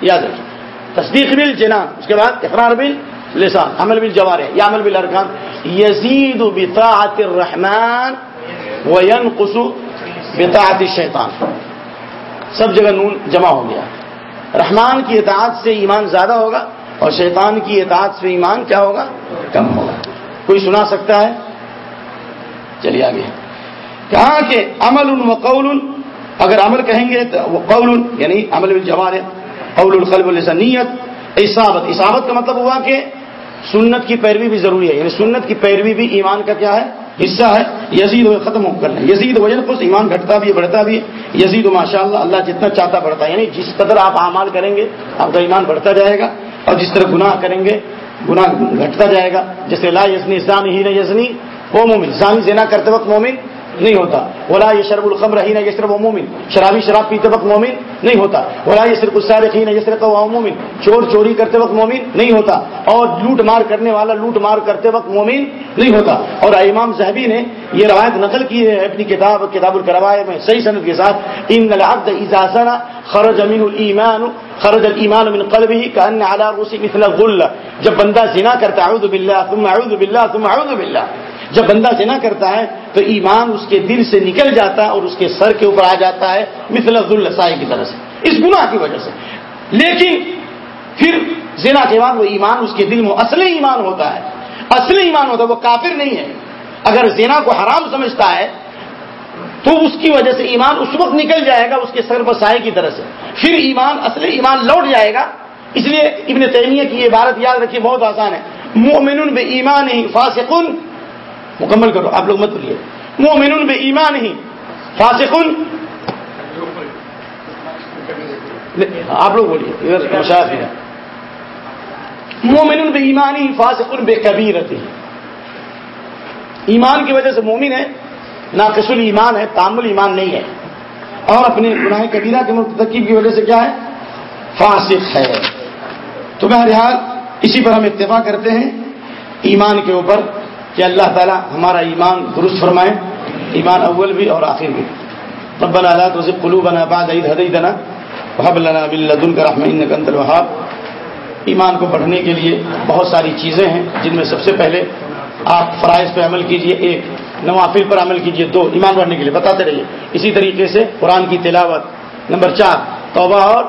یاد رکھیے۔ تصدیق بل جنان اس کے بعد اقرار بل لسان، عمل بل جوار یا عمل بل ارکان۔ یزید بطاعت الرحمن وینقص بطاعت الشیطان۔ سب جگہ نون جمع ہو گیا۔ رحمان کی اطاعت سے ایمان زیادہ ہوگا اور شیطان کی اطاعت سے ایمان کیا ہوگا؟ کم ہوگا۔ کوئی سنا سکتا ہے؟ چلیے آگے۔ کہاں کہ عمل و قول اگر عمل کہیں گے تو وہ قول یعنی عمل جوار قول القلب نیت اصابت۔ اصابت کا مطلب ہوا کہ سنت کی پیروی بھی ضروری ہے۔ یعنی سنت کی پیروی بھی ایمان کا کیا ہے؟ حصہ ہے، یزید و ختم ہو کر یزید وجن خوش ایمان گھٹتا بھی بڑھتا بھی یزید و ماشاء اللہ اللہ جتنا چاہتا بڑھتا ہے۔ یعنی جس قدر آپ اعمال کریں گے، آپ کا ایمان بڑھتا جائے گا اور جس طرح گناہ کریں گے، گناہ گھٹتا جائے گا۔ جیسے لا یزنی اسلام ہی نہ یزنی، وہ مومن اسلامی زینا کرتے وقت مومن نہیں ہوتا۔ بولا یہ شرب الخم رہی نہ یہ صرف مومن شرابی شراب پیتے وقت مومن نہیں ہوتا۔ بولا یہ صرف غصہ رکھی نہ یہ صرف مومن چور چوری کرتے وقت مومن نہیں ہوتا۔ اور لوٹ مار کرنے والا لوٹ مار کرتے وقت مومن نہیں ہوتا۔ اور امام صحبی نے یہ روایت نقل کی ہے اپنی کتاب کتاب الکروائے میں صحیح صنعت کے ساتھ۔ ان العبد اذا خرج امین المان خرج المان من قلبه كان على رؤوس مثل غل جب بندہ زنا کرتا اعوذ باللہ، ثم اعوذ باللہ، ثم اعوذ باللہ۔ جب بندہ زنا کرتا ہے تو ایمان اس کے دل سے نکل جاتا ہے اور اس کے سر کے اوپر آ جاتا ہے، مثل السائی کی طرح سے۔ اس گناہ کی وجہ سے۔ لیکن پھر زنا کے بعد وہ ایمان اس کے دل میں اصل ایمان ہوتا ہے۔ اصل ایمان ہوتا ہے، وہ کافر نہیں ہے۔ اگر زنا کو حرام سمجھتا ہے، تو اس کی وجہ سے ایمان اس وقت نکل جائے گا اس کے سر بسائے کی طرح سے۔ پھر ایمان اصل ایمان لوٹ جائے گا۔ اس لیے ابن تیمیہ کی یہ عبارت یاد رکھیے، بہت آسان ہے۔ مومن بے ایمان فاسقن مکمل کرو، آپ لوگ مت بولیے مومن بے ایمان ہی۔ فاسقن آپ لوگ بولیے، ادھر مومن بے ایمان ہی فاسقن بے کبھی ایمان کی وجہ سے مومن ہے، ناقص ایمان ہے، تامل ایمان نہیں ہے۔ اور اپنے گناہ کبیرہ کے مرتکب کی وجہ سے کیا ہے؟ فاسق ہے۔ تو بہرحال، اسی پر ہم اتفاق کرتے ہیں۔ ایمان کے اوپر کہ اللہ تعالی ہمارا ایمان درست فرمائے، ایمان اول بھی اور آخر بھی۔ ربنا لا تزغ قلوبنا بعد إذ هديتنا وهب لنا من لدنك رحمة إنك أنت الوهاب۔ ایمان کو بڑھنے کے لیے بہت ساری چیزیں ہیں، جن میں سب سے پہلے آپ فرائض پہ عمل کیجیے، ایک، نوافل پر عمل کیجیے، دو، ایمان بڑھنے کے لیے بتاتے رہیے۔ اسی طریقے سے قرآن کی تلاوت۔ نمبر چار، توبہ اور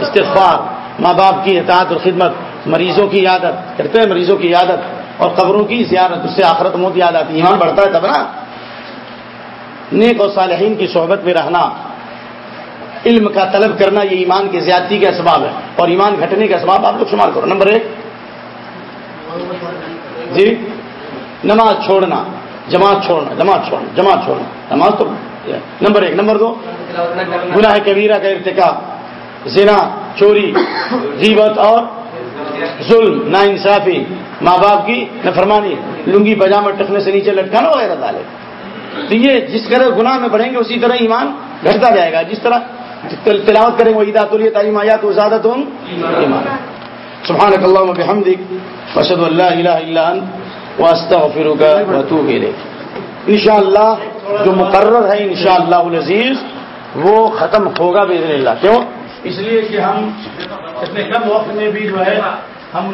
استغفار۔ ماں باپ کی اطاعت اور خدمت، مریضوں کی عادت کرتے ہیں مریضوں کی عادت اور قبروں کی زیارت، اس سے آخرت موت یاد آتی ایمان بڑھتا ہے تب نا۔ نیک اور صالحین کی صحبت میں رہنا، علم کا طلب کرنا، یہ ایمان کی زیادتی کا اسباب ہے۔ اور ایمان گھٹنے کا اسباب آپ لوگ شمار کرو۔ نمبر ایک۔ جی۔ نماز چھوڑنا، جماعت چھوڑنا جماعت چھوڑنا جماعت چھوڑنا۔ نماز تو نمبر ایک۔ نمبر دو۔ گناہ کبیرہ کا ارتکاب، زنا، چوری جیوت اور ظلم، نا انصافی، ماں باپ کی نفرمانی لنگی پجامہ ٹکنے سے نیچے لٹکانا وغیرہ ڈالے تو یہ جس طرح گناہ میں بڑھیں گے، اسی طرح ایمان گھٹتا جائے گا۔ جس طرح تلاوت کریں گے عیدا تو تعلیم آیا تو زیادہ تم ایمان سبحانك اللهم وبحمدك واشهد ان لا اله الا انت واستغفرك واتوب اليك انشاءاللہ، جو مقرر ہے، انشاءاللہ العزیز، وہ ختم ہوگا باذن اللہ۔ کیوں؟ اس لیے کہ ہم اتنے کم وقت میں بھی جو ہے ہم